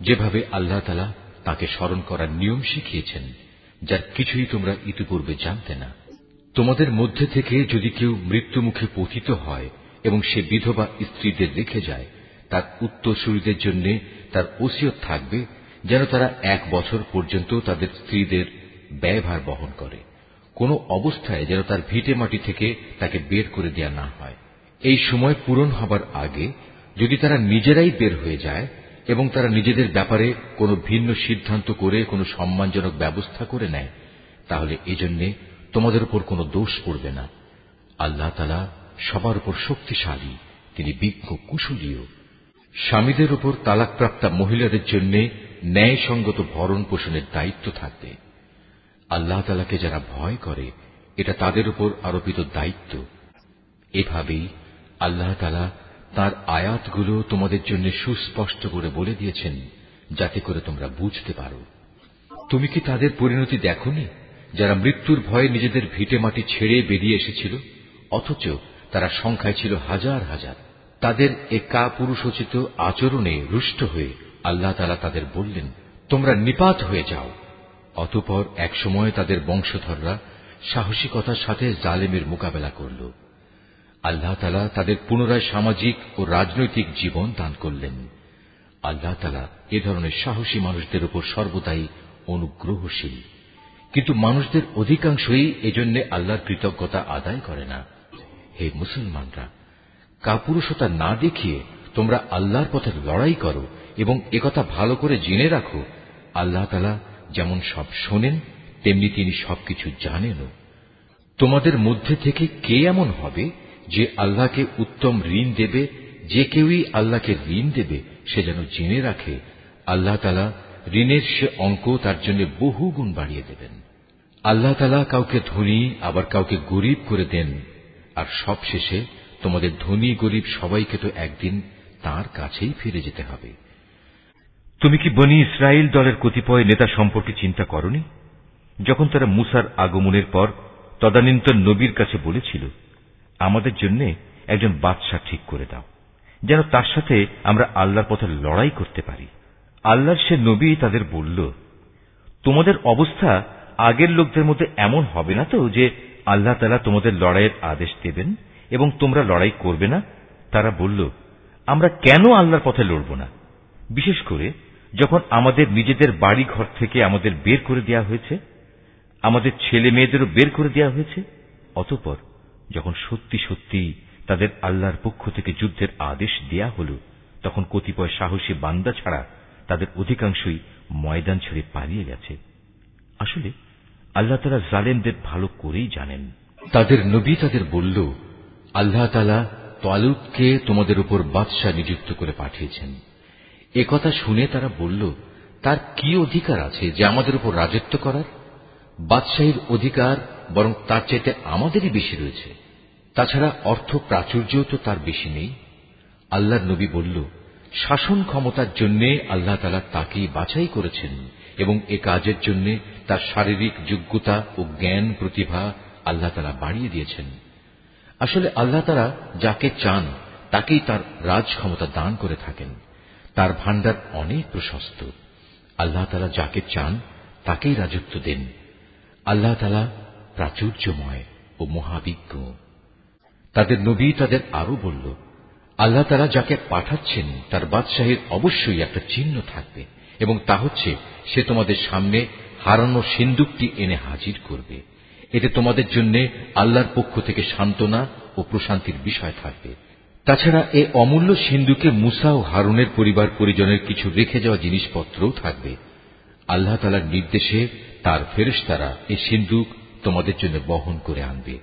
যেভাবে আল্লাহ তালা তাকে স্মরণ করার নিয়ম শিখিয়েছেন, যার কিছুই তোমরা ইতিপূর্বে জানতে না। তোমাদের মধ্যে থেকে যদি কেউ মৃত্যুমুখে পতিত হয় এবং সে বিধবা স্ত্রীদের রেখে যায়, তার উত্তরসূরিদের জন্য তার ওসিয়ত থাকবে যেন তারা এক বছর পর্যন্ত তাদের স্ত্রীদের ব্যয়ভার বহন করে। কোন অবস্থায় যেন তার ভিটে মাটি থেকে তাকে বের করে দেয়া না হয়। এই সময় পূরণ হবার আগে যদি তারা নিজেরাই বের হয়ে যায় এবং তারা নিজেদের ব্যাপারে কোনো ভিন্ন সিদ্ধান্ত করে, কোনো সম্মানজনক ব্যবস্থা করে নেয়, তাহলে এজন্যে তোমাদের উপর কোনো দোষ পড়বে না। আল্লাহ তালা সবার উপর শক্তিশালী, তিনি বিজ্ঞ কুশলীয় স্বামীদের উপর তালাকপ্রাপ্তা মহিলাদের জন্য ন্যায়সঙ্গত ভরণ পোষণের দায়িত্ব থাকবে। আল্লাহ তালাকে যারা ভয় করে, এটা তাদের উপর আরোপিত দায়িত্ব। এভাবেই আল্লাহ তালা তার আয়াতগুলো তোমাদের জন্য সুস্পষ্ট করে বলে দিয়েছেন, যাতে করে তোমরা বুঝতে পারো। তুমি কি তাদের পরিণতি দেখনি? যারা মৃত্যুর ভয়ে নিজেদের ভিটে মাটি ছেড়ে বেরিয়ে এসেছিল, অথচ তারা সংখ্যায় ছিল হাজার হাজার। তাদের এ কা পুরুষোচিত আচরণে রুষ্ট হয়ে আল্লাহ তালা তাদের বললেন, তোমরা নিপাত হয়ে যাও। অতপর একসময় তাদের বংশধররা সাহসিকতার সাথে জালেমের মোকাবেলা করল। আল্লাহ তালা তাদের পুনরায় সামাজিক ও রাজনৈতিক জীবন দান করলেন। আল্লাহ তালা এ ধরনের সাহসী মানুষদের উপর সর্বদাই অনুগ্রহশীল। কিন্তু মানুষদের অধিকাংশই এজন্য আল্লাহর কৃতজ্ঞতা আদায় করে না। হে মুসলমানরা, কাপুরুষতা না দেখিয়ে তোমরা আল্লাহর পথে লড়াই করো এবং একথা ভালো করে জেনে রাখো। আল্লাহ তালা যেমন সব শোনেন, তেমনি তিনি সবকিছু জানেনও। তোমাদের মধ্যে থেকে কে এমন হবে যে আল্লাহকে উত্তম ঋণ দেবে, যে কেউই আল্লাহকে ঋণ দেবে, সে যেন জেনে রাখে, আল্লাহ তালা ঋণের সে অঙ্ক তার জন্য বহু গুণ বাড়িয়ে দেবেন। আল্লাহ তালা কাউকে ধনী, আবার কাউকে গরিব করে দেন। আর সবশেষে তোমাদের ধনী গরিব সবাইকে তো একদিন তার কাছেই ফিরে যেতে হবে। তুমি কি বনি ইসরায়েল দলের কতিপয় নেতা সম্পর্কে চিন্তা করনি? যখন তারা মুসার আগমনের পর তদানীন্তন নবীর কাছে বলেছিল, আমাদের জন্য একজন বাদশাহ ঠিক করে দাও, যেন তার সাথে আমরা আল্লাহর পথে লড়াই করতে পারি। আল্লাহর সে নবী তাদের বলল, তোমাদের অবস্থা আগের লোকদের মধ্যে এমন হবে না তো যে আল্লাহ তালা তোমাদের লড়াইয়ের আদেশ দেবেন এবং তোমরা লড়াই করবে না? তারা বলল, আমরা কেন আল্লাহর পথে লড়ব না? বিশেষ করে যখন আমাদের নিজেদের বাড়ি ঘর থেকে আমাদের বের করে দেওয়া হয়েছে, আমাদের ছেলে মেয়েদেরও বের করে দেওয়া হয়েছে, অতপর যখন সত্যি সত্যি তাদের আল্লাহর পক্ষ থেকে যুদ্ধের আদেশ দেয়া হল, তখন কতিপয় সাহসী বান্দা ছাড়া তাদের অধিকাংশই ময়দান ছেড়ে পালিয়ে গেছে। আসলে আল্লাহ তালা জালেমদের ভালো করেই জানেন। তাদের নবী তাদের বলল, আল্লাহ তালা তালুককে তোমাদের উপর বাদশাহ নিযুক্ত করে পাঠিয়েছেন। কথা শুনে তারা বলল, তার কি অধিকার আছে যে আমাদের উপর রাজত্ব করার? বাদশাহীর অধিকার বরং তার চাইতে আমাদেরই বেশি রয়েছে। তাছাড়া অর্থ প্রাচুর্যও তো তার বেশি নেই। আল্লাহর নবী বলল, শাসন ক্ষমতার জন্য আল্লাহ তালা তাকেই বাছাই করেছেন এবং এ কাজের জন্য তার শারীরিক যোগ্যতা ও জ্ঞান প্রতিভা আল্লাহ তালা বাড়িয়ে দিয়েছেন। আসলে আল্লাহ তারা যাকে চান, তাকেই তার রাজ ক্ষমতা দান করে থাকেন। তার ভান্ডার অনেক প্রশস্ত। আল্লাহ তালা যাকে চান, তাকেই রাজত্ব দেন। আল্লাহ তালা প্রাচুর্যময় ও মহাবিজ্ঞ। তাদের নবী তাদের আরও বলল, আল্লাহ তারা যাকে পাঠাচ্ছেন, তার বাদশাহীর অবশ্যই একটা চিহ্ন থাকবে এবং তা হচ্ছে, সে তোমাদের সামনে হারানো সিন্দুকটি এনে হাজির করবে। এতে তোমাদের জন্য আল্লাহর পক্ষ থেকে সান্ত্বনা ও প্রশান্তির বিষয় থাকবে। তাছাড়া এ অমূল্য সিন্ধুকে মুসা ও হারুনের পরিবার পরিজনের কিছু রেখে যাওয়া জিনিসপত্রও থাকবে। আল্লাহ তালার নির্দেশে তার ফেরেশতারা এই সিন্ধুক তোমাদের জন্য বহন করে আনবে।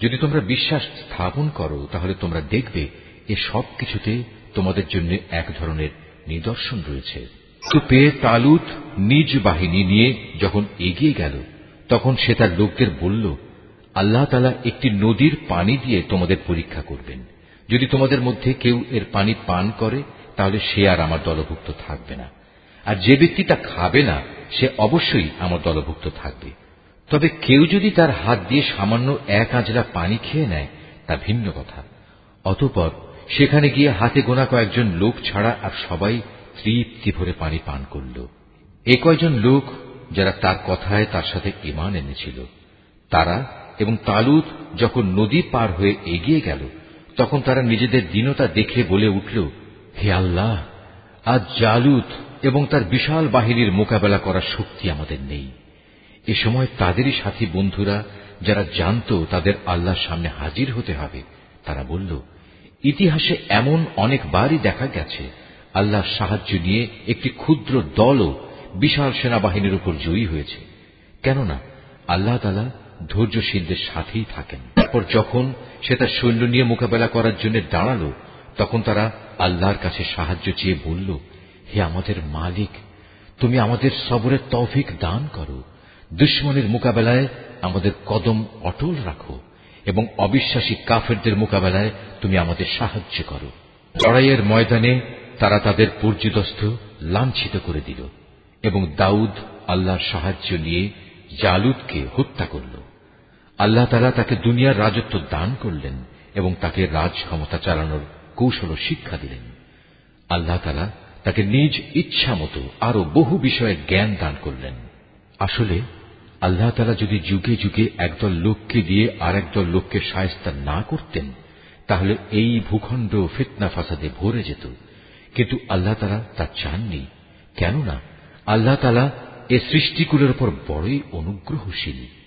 যদি তোমরা বিশ্বাস স্থাপন করো, তাহলে তোমরা দেখবে এ সব কিছুতে তোমাদের জন্য এক ধরনের নিদর্শন রয়েছে। তো পেয়ে তালুত নিজ বাহিনী নিয়ে যখন এগিয়ে গেল, তখন সে তার লোকদের বলল, আল্লাহ তালা একটি নদীর পানি দিয়ে তোমাদের পরীক্ষা করবেন। যদি তোমাদের মধ্যে কেউ এর পানি পান করে, তাহলে সে আর আমার দলভুক্ত থাকবে না। আর যে ব্যক্তি তা খাবে না, সে অবশ্যই আমার দলভুক্ত থাকবে। তবে কেউ যদি তার হাত দিয়ে সামান্য এক আঁচড়া পানি খেয়ে নেয়, তা ভিন্ন কথা। অতপর সেখানে গিয়ে হাতে গোনা কয়েকজন লোক ছাড়া আর সবাই তৃপ্তি ভরে পানি পান করল। এ কয়জন লোক যারা তার কথায় তার সাথে ইমান এনেছিল? তারা এবং তালুত যখন নদী পার হয়ে এগিয়ে গেল তখন তারা নিজেদের দীনতা দেখে বলে উঠল, হে আল্লাহ, আজ জালুত এবং তার বিশাল বাহিনীর মোকাবেলা করার শক্তি আমাদের নেই। এ সময় তাদেরই সাথী বন্ধুরা যারা জানত তাদের আল্লাহর সামনে হাজির হতে হবে, তারা বলল, ইতিহাসে এমন অনেকবারই দেখা গেছে। আল্লাহর সাহায্য নিয়ে একটি ক্ষুদ্র দলও বিশাল সেনাবাহিনীর উপর জয়ী হয়েছে। কেননা, আল্লাহ তালা ধৈর্যশীলদের সাথেই থাকেন। তারপর যখন সে তার সৈন্য নিয়ে মোকাবেলা করার জন্য দাঁড়াল, তখন তারা আল্লাহর কাছে সাহায্য চেয়ে বলল, হে আমাদের মালিক, তুমি আমাদের সবরের তৌফিক দান করো। দুশ্মনের মোকাবেলায় আমাদের কদম অটল রাখো এবং অবিশ্বাসী কাফেরদের মোকাবেলায় তুমি আমাদের সাহায্য করো। লড়াইয়ের ময়দানে তারা তাদের পর্যদস্ত লাঞ্ছিত করে দিল এবং দাউদ আল্লাহর সাহায্য নিয়ে জালুদকে হত্যা করল। আল্লাহ তালা তাকে দুনিয়ার রাজত্ব দান করলেন এবং তাকে রাজ ক্ষমতা চালানোর কৌশল শিক্ষা দিলেন। আল্লাহ তালা তাকে নিজ ইচ্ছা মতো আরও বহু বিষয়ে জ্ঞান দান করলেন। আসলে, আল্লাহ তালা যদি যুগে যুগে একদল লোককে দিয়ে আর একদল লোককে সায়স্তা না করতেন, তাহলে এই ভূখণ্ড ফিতনা ফাসাদে ভরে যেত। কিন্তু আল্লাহ তালা তা চাননি। কেননা, আল্লাহ তালা এ সৃষ্টিকুলের উপর বড়ই অনুগ্রহশীল।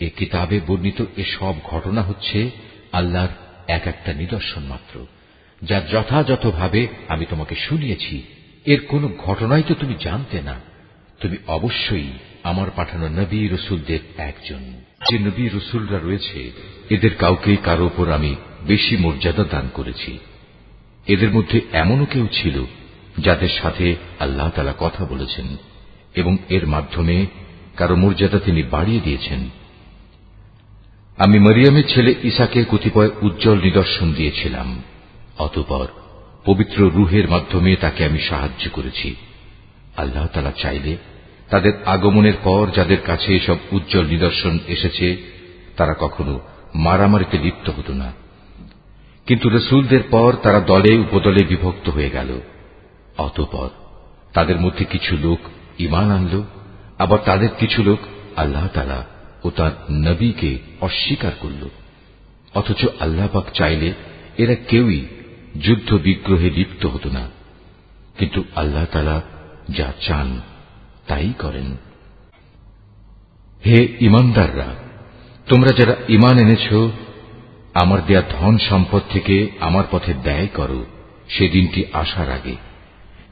এ কিতাবে বর্ণিত এ সব ঘটনা হচ্ছে আল্লাহর এক একটা নিদর্শন মাত্র যা যথাযথভাবে আমি তোমাকে শুনিয়েছি। এর কোন ঘটনাই তো তুমি জানতে না। তুমি অবশ্যই আমার পাঠানো নবী রসুলদের একজন। যে নবী রসুলরা রয়েছে, এদের কাউকে কারও ওপর আমি বেশি মর্যাদা দান করেছি। এদের মধ্যে এমনও কেউ ছিল, যাদের সাথে আল্লাহ তালা কথা বলেছেন এবং এর মাধ্যমে কারও মর্যাদা তিনি বাড়িয়ে দিয়েছেন। আমি মরিয়ামের ছেলে ইসাকে কতিপয় উজ্জ্বল নিদর্শন দিয়েছিলাম। অতপর পবিত্র রুহের মাধ্যমে তাকে আমি সাহায্য করেছি। আল্লাহ তালা চাইলে তাদের আগমনের পর যাদের কাছে এসব উজ্জ্বল নিদর্শন এসেছে, তারা কখনো মারামারিতে লিপ্ত হতো না। কিন্তু রসুলদের পর তারা দলে উপদলে বিভক্ত হয়ে গেল। অতপর তাদের মধ্যে কিছু লোক ইমান আনল, আবার তাদের কিছু লোক আল্লাহ তালা ও তার নবীকে অস্বীকার করল। অথচ আল্লাহ পাক চাইলে এরা কেউই যুদ্ধ বিগ্রহে লিপ্ত হতো না। কিন্তু আল্লাহ তালা যা চান তাই করেন। হে ইমানদাররা, তোমরা যারা ইমান এনেছ, আমার দেয়া ধন সম্পদ থেকে আমার পথে ব্যয় করো। সেদিনটি আসার আগে।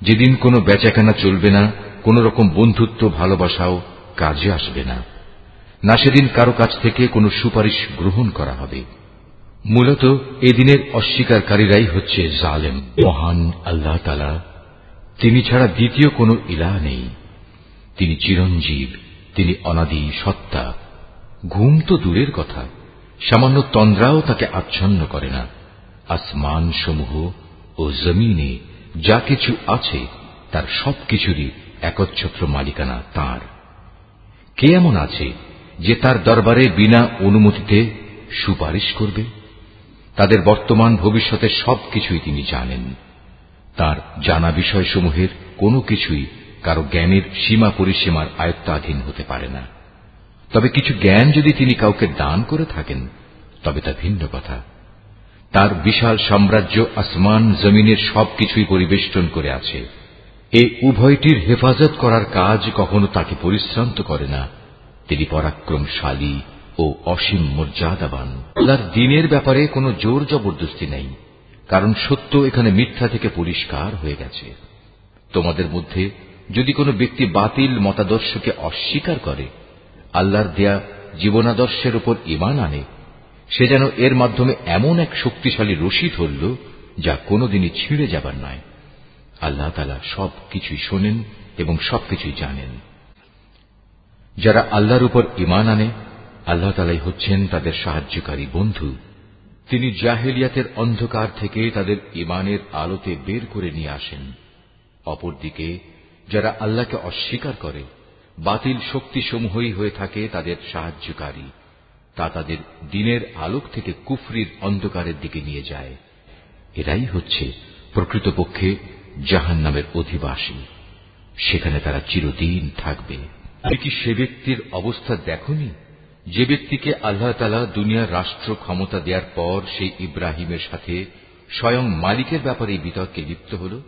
যেদিন কোনো বেচাকেনা চলবে না, কোন রকম বন্ধুত্ব ভালোবাসাও কাজে আসবে না। না সেদিন কারও কাছ থেকে কোনো সুপারিশ গ্রহণ করা হবে। মূলত এদিনের অস্বীকারীরাই হচ্ছে জালেম, মহান আল্লাহ তালা তিনি ছাড়া দ্বিতীয় কোনো ইলা নেই। তিনি চিরঞ্জীব, তিনি অনাদি সত্তা। ঘুম তো দূরের কথা, সামান্য তন্দ্রাও তাকে আচ্ছন্ন করে না। আসমান সমূহ ও জমিনে যা কিছু আছে, তার সবকিছুরই একচ্ছত্র মালিকানা তার। কে এমন আছে যে তার দরবারে বিনা অনুমতিতে সুপারিশ করবে। তাদের বর্তমান ভবিষ্যতের সবকিছুই তিনি জানেন। তার জানা বিষয়সমূহের কোনো কিছুই কারও জ্ঞানের সীমা পরিসীমার আয়ত্তাধীন হতে পারে না। তবে কিছু জ্ঞান যদি তিনি কাউকে দান করে থাকেন, তবে তা ভিন্ন কথা। তার বিশাল সাম্রাজ্য আসমান জমিনের সবকিছুই পরিবেষ্টন করে আছে। এ উভয়টির হেফাজত করার কাজ কখনো তাকে পরিশ্রান্ত করে না। তিনি পরাক্রমশালী ও অসীম মর্যাদাবান। আল্লাহর দিনের ব্যাপারে কোনো জোর জবরদস্তি নেই, কারণ সত্য এখানে মিথ্যা থেকে পরিষ্কার হয়ে গেছে। তোমাদের মধ্যে যদি কোনো ব্যক্তি বাতিল মতাদর্শকে অস্বীকার করে, আল্লাহর দেয়া জীবনাদর্শের উপর ইমান আনে, সে যেন এর মাধ্যমে এমন এক শক্তিশালী রশি ধরল যা কোনোদিনই ছিঁড়ে যাবার নয়। আল্লাহ তালা সব কিছুই শোনেন এবং সবকিছুই জানেন। যারা আল্লাহর উপর ইমান আনে, আল্লাহ তালাই হচ্ছেন তাদের সাহায্যকারী বন্ধু। তিনি জাহেলিয়াতের অন্ধকার থেকে তাদের ইমানের আলোতে বের করে নিয়ে আসেন। অপরদিকে, যারা আল্লাহকে অস্বীকার করে, বাতিল শক্তিসমূহই হয়ে থাকে তাদের সাহায্যকারী। তা তাদের দিনের আলোক থেকে কুফরির অন্ধকারের দিকে নিয়ে যায়। এরাই হচ্ছে প্রকৃতপক্ষে জাহান নামের অধিবাসী। সেখানে তারা চিরদিন থাকবে। কি সে ব্যক্তির অবস্থা দেখনি? যে ব্যক্তিকে আল্লাহ তালা দুনিয়ার রাষ্ট্র ক্ষমতা দেওয়ার পর সেই ইব্রাহিমের সাথে স্বয়ং মালিকের ব্যাপারে বিতর্কে লিপ্ত হল?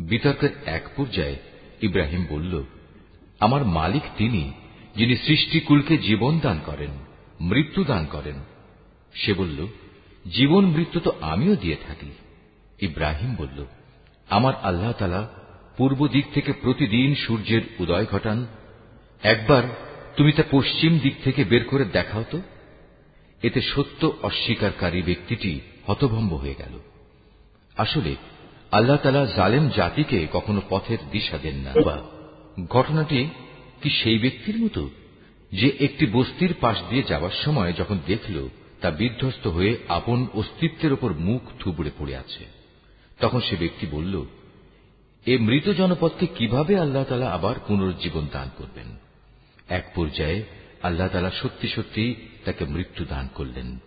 বিতর্কের এক পর্যায়ে ইব্রাহিম বলল, আমার মালিক তিনি, যিনি সৃষ্টিকুলকে জীবন দান করেন, মৃত্যু দান করেন। সে বলল, জীবন মৃত্যু তো আমিও দিয়ে থাকি। ইব্রাহিম বলল, আমার আল্লাহ তালা পূর্ব দিক থেকে প্রতিদিন সূর্যের উদয় ঘটান একবার তুমি তা পশ্চিম দিক থেকে বের করে দেখাও তো। এতে সত্য অস্বীকারী ব্যক্তিটি হতভম্ব হয়ে গেল। আসলে আল্লাহ তালা জালেম জাতিকে কখনো পথের দিশা দেন না। বা ঘটনাটি কি সেই ব্যক্তির মতো? যে একটি বস্তির পাশ দিয়ে যাওয়ার সময় যখন দেখল তা বিধ্বস্ত হয়ে আপন অস্তিত্বের ওপর মুখ থুবড়ে পড়ে আছে, তখন সে ব্যক্তি বলল, এ মৃত জনপদকে কীভাবে আল্লাহ তালা আবার পুনরুজ্জীবন দান করবেন? এক পর্যায়ে আল্লাহ তালা সত্যি সত্যি তাকে মৃত্যু দান করলেন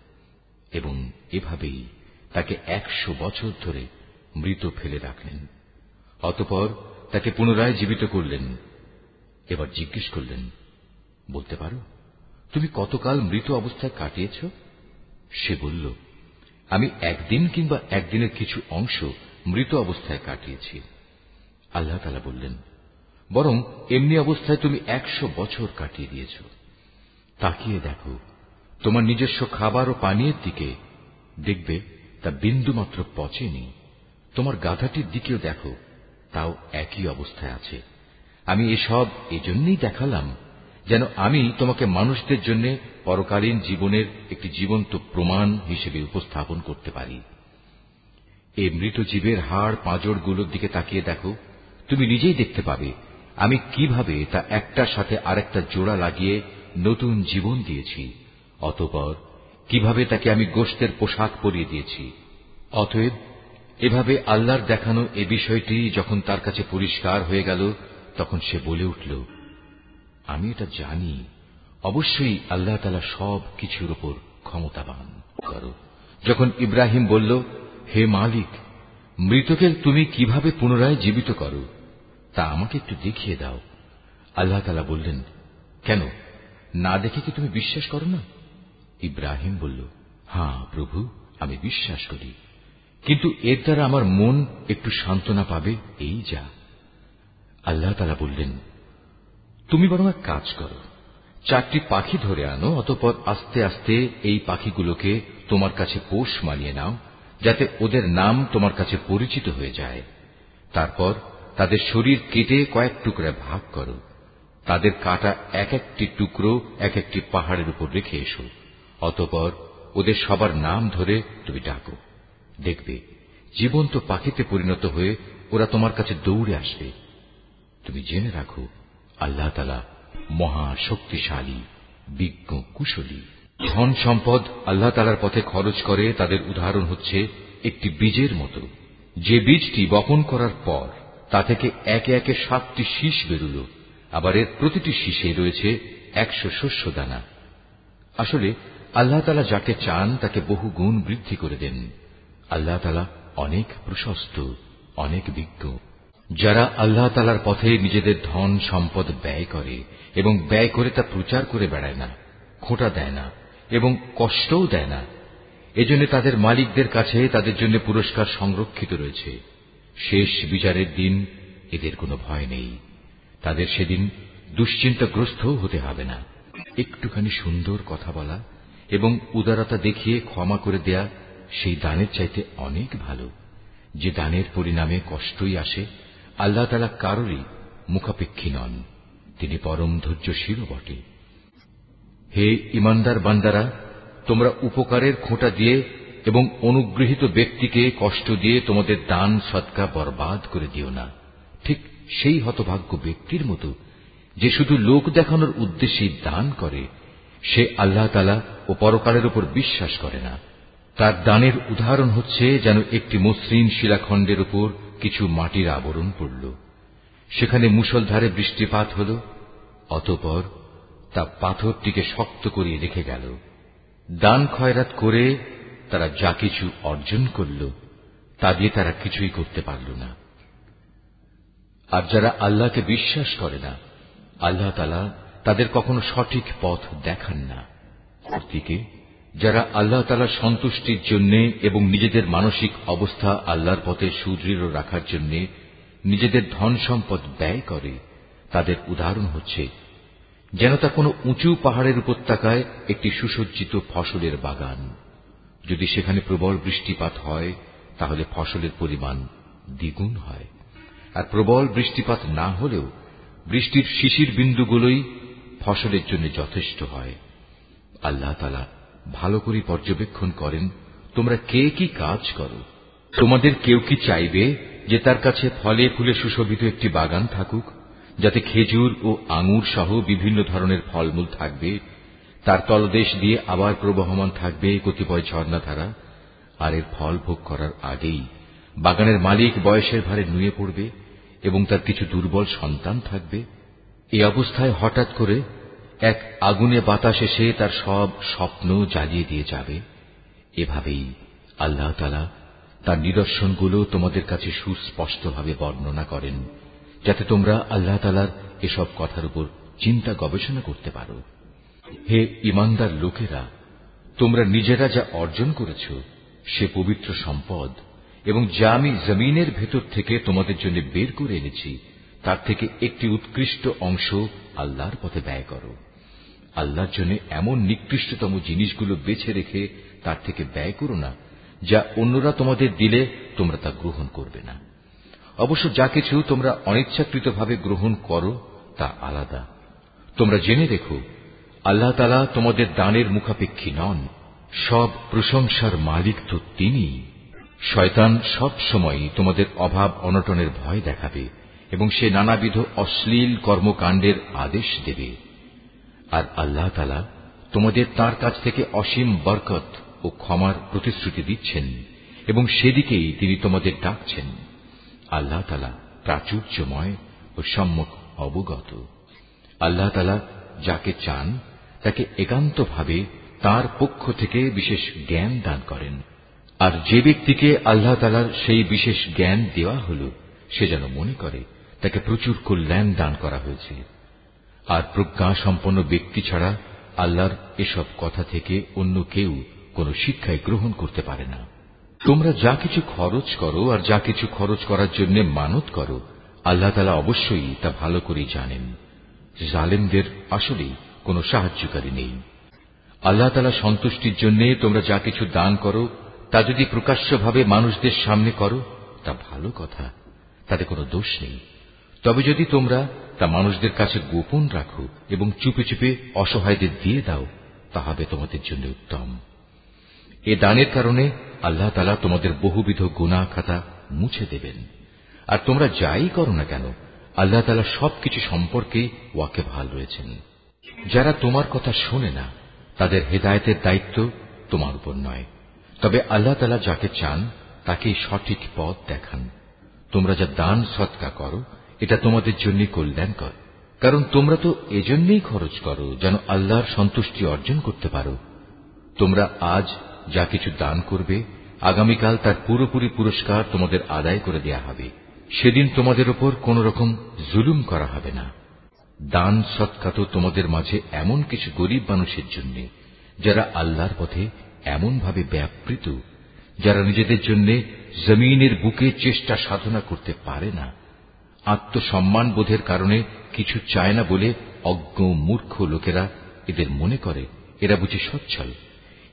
এবং এভাবেই তাকে একশো বছর ধরে মৃত ফেলে রাখলেন। অতপর তাকে পুনরায় জীবিত করলেন। এবার জিজ্ঞেস করলেন, বলতে পারো, তুমি কতকাল মৃত অবস্থায় কাটিয়েছ? সে বলল, আমি একদিন কিংবা একদিনের কিছু অংশ মৃত অবস্থায় কাটিয়েছি। আল্লাহ তালা বললেন বরং এমনি অবস্থায় তুমি একশো বছর কাটিয়ে দিয়েছ। তাকিয়ে দেখো, তোমার নিজস্ব খাবার ও পানীয়ের দিকে দেখবে তা বিন্দুমাত্র পচেনি তোমার গাধাটির দিকেও দেখো, তাও একই অবস্থায় আছে। আমি এসব এজন্যই দেখালাম, যেন আমি তোমাকে মানুষদের জন্য পরকালীন জীবনের একটি জীবন্ত প্রমাণ হিসেবে উপস্থাপন করতে পারি। এ মৃত জীবের হাড় পাঁজরগুলোর দিকে তাকিয়ে দেখো, তুমি নিজেই দেখতে পাবে আমি কীভাবে তা একটার সাথে আরেকটা জোড়া লাগিয়ে নতুন জীবন দিয়েছি, অতপর কীভাবে তাকে আমি গোষ্ঠের পোশাক পরিয়ে দিয়েছি। অতএব, এভাবে আল্লাহর দেখানো এ বিষয়টি যখন তার কাছে পরিষ্কার হয়ে গেল, তখন সে বলে উঠল, আমি এটা জানি। অবশ্যই আল্লাহ তালা সব কিছুর উপর ক্ষমতাবান। করো যখন ইব্রাহিম বলল, হে মালিক, মৃতকে তুমি কীভাবে পুনরায় জীবিত করো? তা আমাকে একটু দেখিয়ে দাও। আল্লাহ তালা বললেন, কেন? না দেখে কি তুমি বিশ্বাস করো না? ইব্রাহিম বলল হ্যাঁ প্রভু, আমি বিশ্বাস করি। কিন্তু এর দ্বারা আমার মন একটু সান্ত্বনা পাবে, এই যা। আল্লাহ তালা বললেন, তুমি বরং এক কাজ করো। চারটি পাখি ধরে আনো, অতপর আস্তে আস্তে এই পাখিগুলোকে তোমার কাছে পোষ মানিয়ে নাও, যাতে ওদের নাম তোমার কাছে পরিচিত হয়ে যায়। তারপর তাদের শরীর কেটে কয়েক টুকরা ভাগ করো। তাদের কাটা এক একটি টুকরো এক একটি পাহাড়ের উপর রেখে এসো। অতপর ওদের সবার নাম ধরে তুমি ডাকো। দেখবে, জীবন্ত পাখিতে পরিণত হয়ে ওরা তোমার কাছে দৌড়ে আসবে। তুমি জেনে রাখো, আল্লাহ মহা শক্তিশালী বিজ্ঞ, কুশলী। ধন সম্পদ আল্লাহ তালার পথে খরচ করে তাদের উদাহরণ হচ্ছে একটি বীজের মতো। যে বীজটি বপন করার পর তা থেকে একে একে সাতটি শীষ বেরুল। আবার এর প্রতিটি শীষে রয়েছে একশো শস্য দানা। আসলে, আল্লাহ তালা যাকে চান, তাকে বহু গুণ বৃদ্ধি করে দেন। আল্লাহ তালা অনেক প্রশস্ত, অনেক বিজ্ঞ। যারা আল্লাহ তালার পথে নিজেদের ধন, সম্পদ ব্যয় করে এবং ব্যয় করে তা প্রচার করে বেড়ায় না, খোঁটা দেয় না এবং কষ্টও দেয় না। এজন্য তাদের মালিকদের কাছে তাদের জন্য পুরস্কার সংরক্ষিত রয়েছে। শেষ বিচারের দিন এদের কোনো ভয় নেই। তাদের সেদিন দুশ্চিন্তাগ্রস্তও হতে হবে না। একটুখানি সুন্দর কথা বলা এবং উদারতা দেখিয়ে ক্ষমা করে দেয়া সেই দানের চাইতে অনেক ভালো। যে দানের পরিণামে কষ্টই আসে, আল্লাহ তালা কারোরই মুখাপেক্ষী নন। তিনি পরম ধৈর্যশীলও বটে। হে ইমানদার বান্দারা, তোমরা উপকারের খোঁটা দিয়ে এবং অনুগৃহীত ব্যক্তিকে কষ্ট দিয়ে তোমাদের দান সৎকা বরবাদ করে দিও না। ঠিক সেই হতভাগ্য ব্যক্তির মতো যে শুধু লোক দেখানোর উদ্দেশ্যেই দান করে, সে আল্লাহ তালা ও পরকালের উপর বিশ্বাস করে না। তার দানের উদাহরণ হচ্ছে যেন একটি মসৃণ শিলাখণ্ডের উপর কিছু মাটির আবরণ পড়ল। সেখানে মুসলধারে বৃষ্টিপাত হল, অতপর তা পাথরটিকে শক্ত করিয়ে রেখে গেল। দান খয়রাত করে তারা যা কিছু অর্জন করল, তা দিয়ে তারা কিছুই করতে পারল না। আর যারা আল্লাহকে বিশ্বাস করে না, আল্লাহ তালা তাদের কখনো সঠিক পথ দেখান না। অর্থিকে যারা আল্লাহ তালার সন্তুষ্টির জন্য এবং নিজেদের মানসিক অবস্থা আল্লাহর পথে সুদৃঢ় রাখার জন্য নিজেদের ধন সম্পদ ব্যয় করে, তাদের উদাহরণ হচ্ছে, যেন তা কোনো উঁচু পাহাড়ের উপত্যকায় একটি সুসজ্জিত ফসলের বাগান। যদি সেখানে প্রবল বৃষ্টিপাত হয়, তাহলে ফসলের পরিমাণ দ্বিগুণ হয়। আর প্রবল বৃষ্টিপাত না হলেও বৃষ্টির শিশির বিন্দুগুলোই ফসলের জন্য যথেষ্ট হয়। আল্লাহ ভালো করে পর্যবেক্ষণ করেন, তোমরা কে কি কাজ করো? তোমাদের কেউ কি চাইবে যে তার কাছে ফলে ফুলে সুশোভিত একটি বাগান থাকুক, যাতে খেজুর ও আঙুর সহ বিভিন্ন ধরনের ফলমূল থাকবে? তার তলদেশ দিয়ে আবার প্রবহমান থাকবে কতিপয় ঝর্ণাধারা, আর এর ফল ভোগ করার আগেই বাগানের মালিক বয়সের ভারে নুয়ে পড়বে এবং তার কিছু দুর্বল সন্তান থাকবে। এই অবস্থায় হঠাৎ করে এক আগুনে বাতাস এসে তার সব স্বপ্ন জ্বালিয়ে দিয়ে যাবে। এভাবেই আল্লাহ তালা তার নিদর্শনগুলো তোমাদের কাছে সুস্পষ্টভাবে বর্ণনা করেন, যাতে তোমরা আল্লাহ তালার এসব কথার উপর চিন্তা গবেষণা করতে পারো। হে ইমানদার লোকেরা, তোমরা নিজেরা যা অর্জন করেছ, সে পবিত্র সম্পদ, এবং যা আমি জমিনের ভেতর থেকে তোমাদের জন্য বের করে এনেছি, তার থেকে একটি উৎকৃষ্ট অংশ আল্লাহর পথে ব্যয় করো। আল্লাহর জন্য এমন নিকৃষ্টতম জিনিসগুলো বেছে রেখে তার থেকে ব্যয় করো না, যা অন্যরা তোমাদের দিলে তোমরা তা গ্রহণ করবে না। অবশ্য যা কিছু তোমরা অনিচ্ছাকৃতভাবে গ্রহণ করো, তা আলাদা। তোমরা জেনে রেখো আল্লাহ তালা তোমাদের দানের মুখাপেক্ষী নন, সব প্রশংসার মালিক তো তিনি শয়তান সব সময় তোমাদের অভাব অনটনের ভয় দেখাবে এবং সে নানাবিধ অশ্লীল কর্মকাণ্ডের আদেশ দেবে। আর আল্লাহ তালা তোমাদের তার কাছ থেকে অসীম বরকত ও ক্ষমার প্রতিশ্রুতি দিচ্ছেন এবং সেদিকেই তিনি তোমাদের ডাকছেন। আল্লাহ তালা প্রাচুর্যময় ও সম্মুখ অবগত। আল্লাহ তালা যাকে চান তাকে একান্তভাবে তার পক্ষ থেকে বিশেষ জ্ঞান দান করেন। আর যে ব্যক্তিকে আল্লাহ তালার সেই বিশেষ জ্ঞান দেওয়া হল, সে যেন মনে করে তাকে প্রচুর কল্যাণ দান করা হয়েছে। আর প্রজ্ঞা সম্পন্ন ব্যক্তি ছাড়া আল্লাহর এসব কথা থেকে অন্য কেউ কোন শিক্ষায় গ্রহণ করতে পারে না। তোমরা যা কিছু খরচ করো আর যা কিছু খরচ করার জন্য মানত করো, আল্লাহ তালা অবশ্যই তা ভালো করে জানেন। জালেমদের আসলেই কোনো সাহায্যকারী নেই। আল্লাহ তালা সন্তুষ্টির জন্য তোমরা যা কিছু দান করো, তা যদি প্রকাশ্যভাবে মানুষদের সামনে করো, তা ভালো কথা, তাতে কোনো দোষ নেই। তবে যদি তোমরা তা মানুষদের কাছে গোপন রাখো এবং চুপে চুপে অসহায়দের দিয়ে দাও, তা হবে তোমাদের জন্য উত্তম। এ দানের কারণে আল্লাহ তালা তোমাদের বহুবিধ গুণা খাতা মুছে দেবেন। আর তোমরা যাই করো না কেন, আল্লাহ তালা সবকিছু সম্পর্কে ওয়াকে ভালো রয়েছেন। যারা তোমার কথা শোনে না, তাদের হেদায়তের দায়িত্ব তোমার উপর নয়। তবে আল্লাহ তালা যাকে চান, তাকেই সঠিক পথ দেখান। তোমরা যা দান সৎকা করো, এটা তোমাদের জন্য কল্যাণকর। কারণ তোমরা তো এজন্যই খরচ করো, যেন আল্লাহর সন্তুষ্টি অর্জন করতে পারো। তোমরা আজ যা কিছু দান করবে, আগামীকাল তার পুরোপুরি পুরস্কার তোমাদের আদায় করে দেয়া হবে। সেদিন তোমাদের ওপর কোন রকম জুলুম করা হবে না। দান সৎকা তো তোমাদের মাঝে এমন কিছু গরিব মানুষের জন্য, যারা আল্লাহর পথে এমনভাবে ব্যাপৃত, যারা নিজেদের জন্য জমিনের বুকে চেষ্টা সাধনা করতে পারে না, আত্মসম্মান বোধের কারণে কিছু চায় না বলে অজ্ঞ মূর্খ লোকেরা এদের মনে করে, এরা বুঝি সচ্ছল।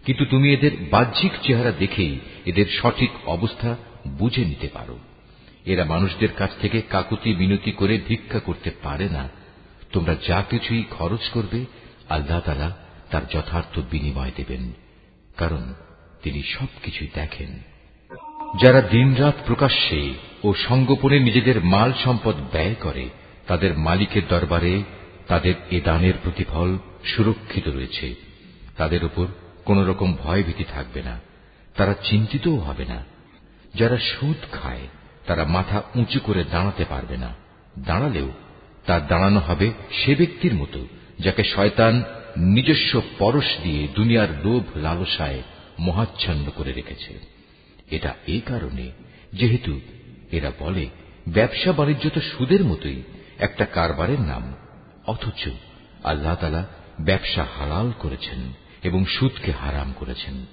কিন্তু তুমি এদের বাহ্যিক চেহারা দেখেই এদের সঠিক অবস্থা বুঝে নিতে পারো। এরা মানুষদের কাছ থেকে কাকুতি মিনতি করে ভিক্ষা করতে পারে না। তোমরা যা কিছুই খরচ করবে, আল্লাহ তালা তার যথার্থ বিনিময় দেবেন, কারণ তিনি সবকিছুই দেখেন। যারা দিনরাত প্রকাশ্যে ও সঙ্গোপনে নিজেদের মাল সম্পদ ব্যয় করে, তাদের মালিকের দরবারে তাদের এ দানের প্রতিফল সুরক্ষিত রয়েছে। তাদের উপর কোন রকম ভয়ভীতি থাকবে না, তারা চিন্তিতও হবে না। যারা সুদ খায়, তারা মাথা উঁচু করে দাঁড়াতে পারবে না, দাঁড়ালেও তার দাঁড়ানো হবে সে ব্যক্তির মতো, যাকে শয়তান নিজস্ব পরশ দিয়ে দুনিয়ার লোভ লালসায় মহাচ্ছন্ন করে রেখেছে। এটা এই কারণে, যেহেতু এরা বলে, ব্যবসা বাণিজ্য তো সুদের মতোই, একটা কারবারের নাম। অথচ আল্লাহ তালা ব্যবসা হালাল করেছেন এবং সুদকে হারাম করেছেন।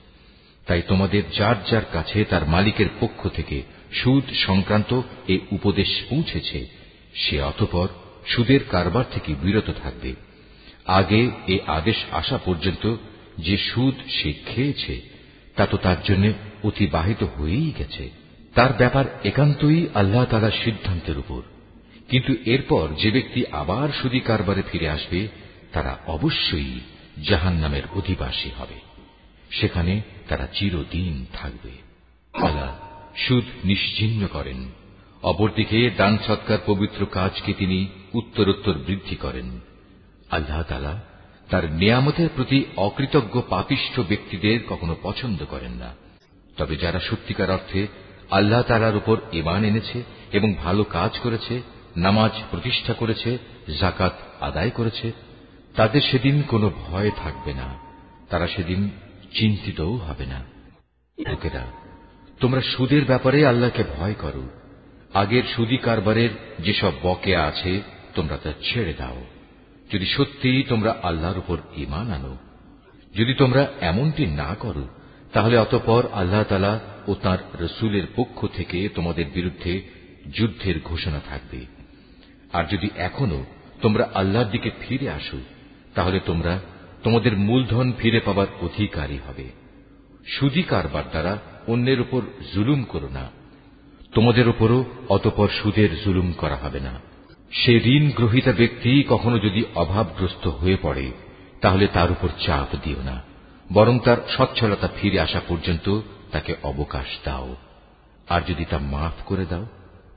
তাই তোমাদের যার যার কাছে তার মালিকের পক্ষ থেকে সুদ সংক্রান্ত এই উপদেশ পৌঁছেছে, সে অতপর সুদের কারবার থেকে বিরত থাকবে। আগে এ আদেশ আসা পর্যন্ত যে সুদ সে খেয়েছে, তা তো তার জন্য অতিবাহিত হয়েই গেছে। তার ব্যাপার একান্তই আল্লাহ তালার সিদ্ধান্তের উপর। কিন্তু এরপর যে ব্যক্তি আবার সুদী কারবারে ফিরে আসবে, তারা অবশ্যই জাহান নামের অধিবাসী হবে। সেখানে তারা চিরদিন থাকবে। আল্লাহ সুদ নিশ্চিহ্ন করেন। অপরদিকে দান সৎকার পবিত্র কাজকে তিনি উত্তরোত্তর বৃদ্ধি করেন। আল্লাহ তালা তার নিয়ামতের প্রতি অকৃতজ্ঞ পাপিষ্ঠ ব্যক্তিদের কখনো পছন্দ করেন না। তবে যারা সত্যিকার অর্থে আল্লাহ তালার উপর ইমান এনেছে এবং ভালো কাজ করেছে, নামাজ প্রতিষ্ঠা করেছে জাকাত আদায় করেছে, তাদের সেদিন কোনো ভয় থাকবে না। তারা সেদিন চিন্তিতও হবে না। লোকেরা, তোমরা সুদের ব্যাপারে আল্লাহকে ভয় করো। আগের সুদি কারবারের যেসব বকেয়া আছে তোমরা তা ছেড়ে দাও। যদি সত্যিই তোমরা আল্লাহর উপর ইমান আনো, যদি তোমরা এমনটি না করো, তাহলে অতপর আল্লাহ তালা ও তাঁর রসুলের পক্ষ থেকে তোমাদের বিরুদ্ধে যুদ্ধের ঘোষণা থাকবে। আর যদি এখনও তোমরা আল্লাহর দিকে ফিরে আসো, তাহলে তোমরা তোমাদের মূলধন ফিরে পাবার অধিকারী হবে। সুদী কারবার দ্বারা অন্যের উপর জুলুম করো না। তোমাদের উপরও অতপর সুদের জুলুম করা হবে না। সে ঋণ গ্রহিতা ব্যক্তি কখনো যদি অভাবগ্রস্ত হয়ে পড়ে, তাহলে তার উপর চাপ দিও না, বরং তার সচ্ছলতা ফিরে আসা পর্যন্ত তাকে অবকাশ দাও। আর যদি তা মাফ করে দাও,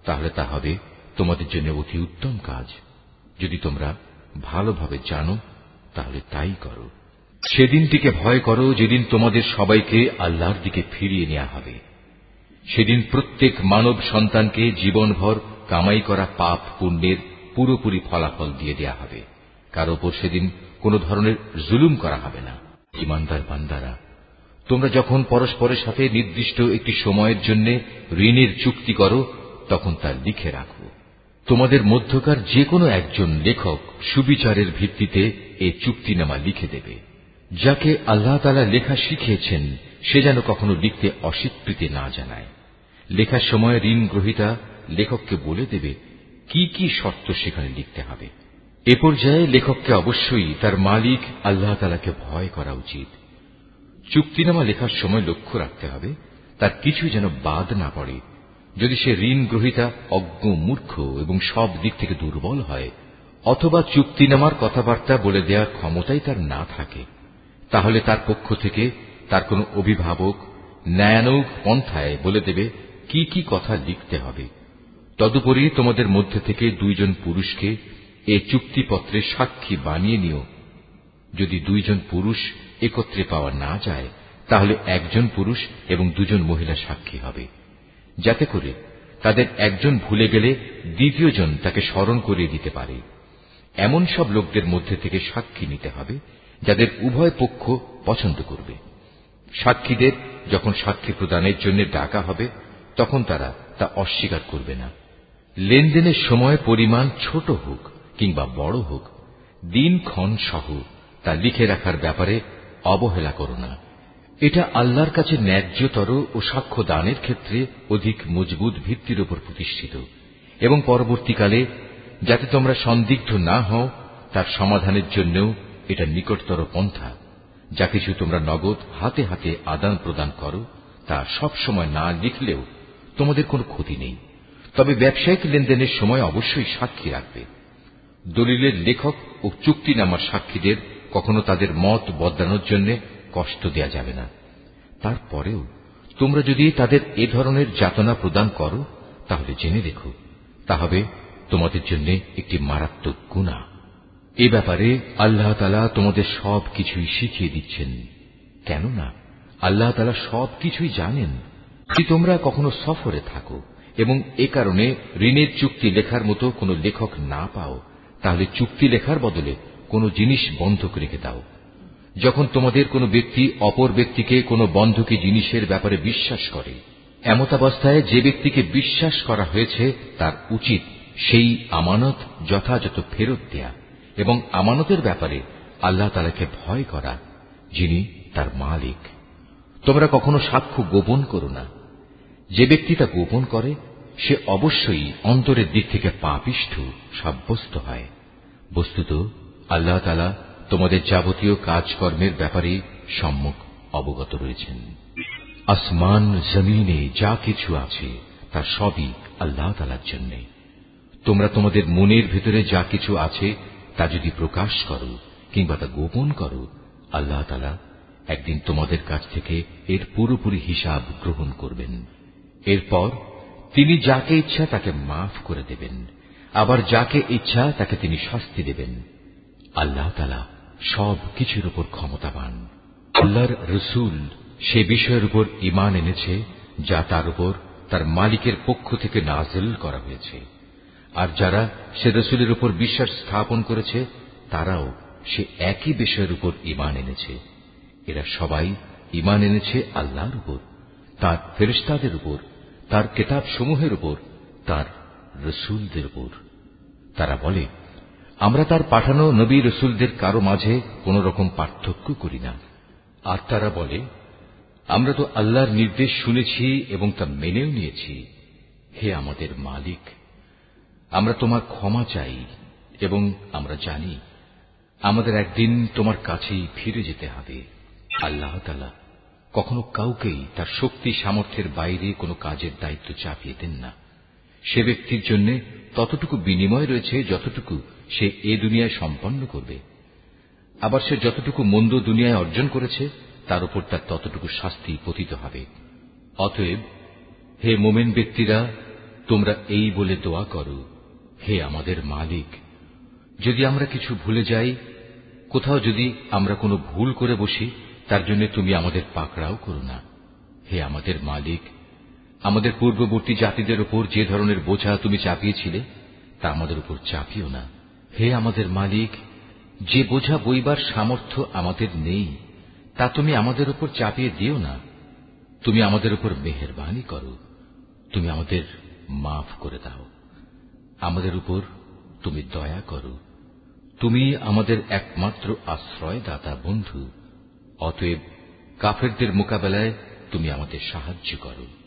তাহলে তা হবে তোমাদের জন্য অতি উত্তম কাজ। যদি তোমরা ভালোভাবে জানো, তাহলে তাই করো। সেদিনটিকে ভয় করো যেদিন তোমাদের সবাইকে আল্লাহর দিকে ফিরিয়ে নেওয়া হবে। সেদিন প্রত্যেক মানব সন্তানকে জীবনভর কামাই করা পাপ পুণ্যের পুরোপুরি ফলাফল দিয়ে দেয়া হবে। কার ওপর সেদিন কোন ধরনের জুলুম করা হবে না। ইমানদার বান্দারা, তোমরা যখন পরস্পরের সাথে নির্দিষ্ট একটি সময়ের জন্য ঋণের চুক্তি করো, তখন তা লিখে রাখো। তোমাদের মধ্যকার যে কোনো একজন লেখক সুবিচারের ভিত্তিতে এ চুক্তিনামা লিখে দেবে। যাকে আল্লাহ তালা লেখা শিখিয়েছেন, সে যেন কখনো লিখতে অস্বীকৃতি না জানায়। লেখার সময় ঋণ গ্রহিতা লেখককে বলে দেবে কি কি শর্ত সেখানে লিখতে হবে। এ পর্যায়ে লেখককে অবশ্যই তার মালিক আল্লাহ তালাকে ভয় করা উচিত। চুক্তিনামা লেখার সময় লক্ষ্য রাখতে হবে, তার কিছু যেন বাদ না পড়ে। যদি সে ঋণ গ্রহিতা, অজ্ঞ, মূর্খ এবং সব দিক থেকে দুর্বল হয়, অথবা চুক্তিনামার কথাবার্তা বলে দেওয়ার ক্ষমতাই তার না থাকে, তাহলে তার পক্ষ থেকে তার কোন অভিভাবক ন্যায়ানৌক পন্থায় বলে দেবে কি কি কথা লিখতে হবে। তদুপরি তোমাদের মধ্যে থেকে দুইজন পুরুষকে এ চুক্তিপত্রে সাক্ষী বানিয়ে নিও। যদি দুইজন পুরুষ একত্রে পাওয়া না যায়, তাহলে একজন পুরুষ এবং দুজন মহিলা সাক্ষী হবে। যাতে করে তাদের একজন ভুলে গেলে দ্বিতীয়জন তাকে স্মরণ করিয়ে দিতে পারে। এমন সব লোকদের মধ্যে থেকে সাক্ষী নিতে হবে, যাদের উভয় পক্ষ পছন্দ করবে। সাক্ষীদের যখন সাক্ষী প্রদানের জন্য ডাকা হবে, তখন তারা তা অস্বীকার করবে না। লেনদেনের সময় পরিমাণ ছোট হোক কিংবা বড় হোক দিনক্ষণ সহ তা লিখে রাখার ব্যাপারে অবহেলা করো না। এটা আল্লাহর কাছে ন্যায্যতর ও সাক্ষ্য দানের ক্ষেত্রে অধিক মজবুত ভিত্তির উপর প্রতিষ্ঠিত এবং পরবর্তীকালে যাতে তোমরা সন্দিগ্ধ না হও, তার সমাধানের জন্যও এটা নিকটতর পন্থা। যা কিছু তোমরা নগদ হাতে হাতে আদান প্রদান করো, তা সব সময় না লিখলেও তোমাদের কোনো ক্ষতি নেই। তবে ব্যবসায়িক লেনদেনের সময় অবশ্যই সাক্ষী রাখবে। দলিলের লেখক ও চুক্তিনামার সাক্ষীদের কখনো তাদের মত বদলানোর জন্য কষ্ট দেয়া যাবে না। তারপরেও তোমরা যদি তাদের এ ধরনের যাতনা প্রদান করো, তাহলে জেনে রেখো, তা হবে তোমাদের জন্য একটি মারাত্মক গুণা এ ব্যাপারে আল্লাহ তালা তোমাদের সব কিছুই শিখিয়ে দিচ্ছেন। কেননা আল্লাহ তালা সব কিছুই জানেন। যদি তোমরা কখনো সফরে থাকো এবং এ কারণে ঋণের চুক্তি লেখার মতো কোনো লেখক না পাও, তাহলে চুক্তি লেখার বদলে কোনো জিনিস বন্ধক রেখে দাও। যখন তোমাদের কোনো ব্যক্তি অপর ব্যক্তিকে কোনো বন্ধকি জিনিসের ব্যাপারে বিশ্বাস করে এমতাবস্থায় যে ব্যক্তিকে বিশ্বাস করা হয়েছে তার উচিত সেই আমানত যথাযথ ফেরত দেয়া এবং আমানতের ব্যাপারে আল্লাহ তালাকে ভয় করা যিনি তার মালিক। তোমরা কখনো সাক্ষ্য গোপন করো না। যে ব্যক্তি তা গোপন করে, সে অবশ্যই অন্তরের দিক থেকে পাপিষ্ঠ, সাব্যস্ত হয়। বস্তুত, আল্লাহ তালা তোমাদের যাবতীয় কাজকর্মের ব্যাপারে সম্মুখ অবগত রয়েছেন। আসমান জমিনে যা কিছু আছে, তা সবই আল্লাহ তালার জন্য। তোমরা তোমাদের মনের ভেতরে যা কিছু আছে, তা যদি প্রকাশ করো, কিংবা তা গোপন করো, আল্লাহ তালা একদিন তোমাদের কাছ থেকে এর পুরোপুরি হিসাব গ্রহণ করবেন। এরপর তিনি যাকে ইচ্ছা তাকে মাফ করে দেবেন, আবার যাকে ইচ্ছা তাকে তিনি শাস্তি দেবেন। আল্লাহ তালা সব কিছুর উপর ক্ষমতাবান। আল্লাহর রসুল সে বিষয়ের উপর ইমান এনেছে, যা তার উপর তার মালিকের পক্ষ থেকে নাজেল করা হয়েছে। আর যারা সে রসুলের উপর বিশ্বাস স্থাপন করেছে, তারাও সে একই বিষয়ের উপর ইমান এনেছে। এরা সবাই ইমান এনেছে আল্লাহর উপর, তার ফেরিস্তাদের উপর তার কেতাব সমূহের উপর, তার রসুলদের উপর। তারা বলে, আমরা তার পাঠানো নবী রসুলদের কারও মাঝে কোন রকম পার্থক্য করি না। আর তারা বলে, আমরা তো আল্লাহর নির্দেশ শুনেছি এবং তা মেনেও নিয়েছি। হে আমাদের মালিক, আমরা তোমার ক্ষমা চাই এবং আমরা জানি আমাদের একদিন তোমার কাছেই ফিরে যেতে হবে। আল্লাহ তালা কখনো কাউকেই তার শক্তি সামর্থ্যের বাইরে কোনো কাজের দায়িত্ব চাপিয়ে দেন না। সে ব্যক্তির জন্য ততটুকু বিনিময় রয়েছে যতটুকু সে এ দুনিয়ায় সম্পন্ন করবে। আবার সে যতটুকু মন্দ দুনিয়ায় অর্জন করেছে, তার উপর তার ততটুকু শাস্তি পতিত হবে। অতএব, হে মোমেন ব্যক্তিরা, তোমরা এই বলে দোয়া করো, হে আমাদের মালিক, যদি আমরা কিছু ভুলে যাই, কোথাও যদি আমরা কোনো ভুল করে বসি তার জন্য তুমি আমাদের পাকড়াও করো না। হে আমাদের মালিক, আমাদের পূর্ববর্তী জাতিদের উপর যে ধরনের বোঝা তুমি চাপিয়েছিলে, তা আমাদের উপর চাপিও না। হে আমাদের মালিক, যে বোঝা বইবার সামর্থ্য আমাদের নেই, তা তুমি আমাদের উপর চাপিয়ে দিও না। তুমি আমাদের উপর মেহরবানি করো। তুমি আমাদের মাফ করে দাও। আমাদের উপর তুমি দয়া করো। তুমি আমাদের একমাত্র আশ্রয়দাতা বন্ধু। অতএব কাফেরদের মোকাবেলায় তুমি আমাদের সাহায্য করো।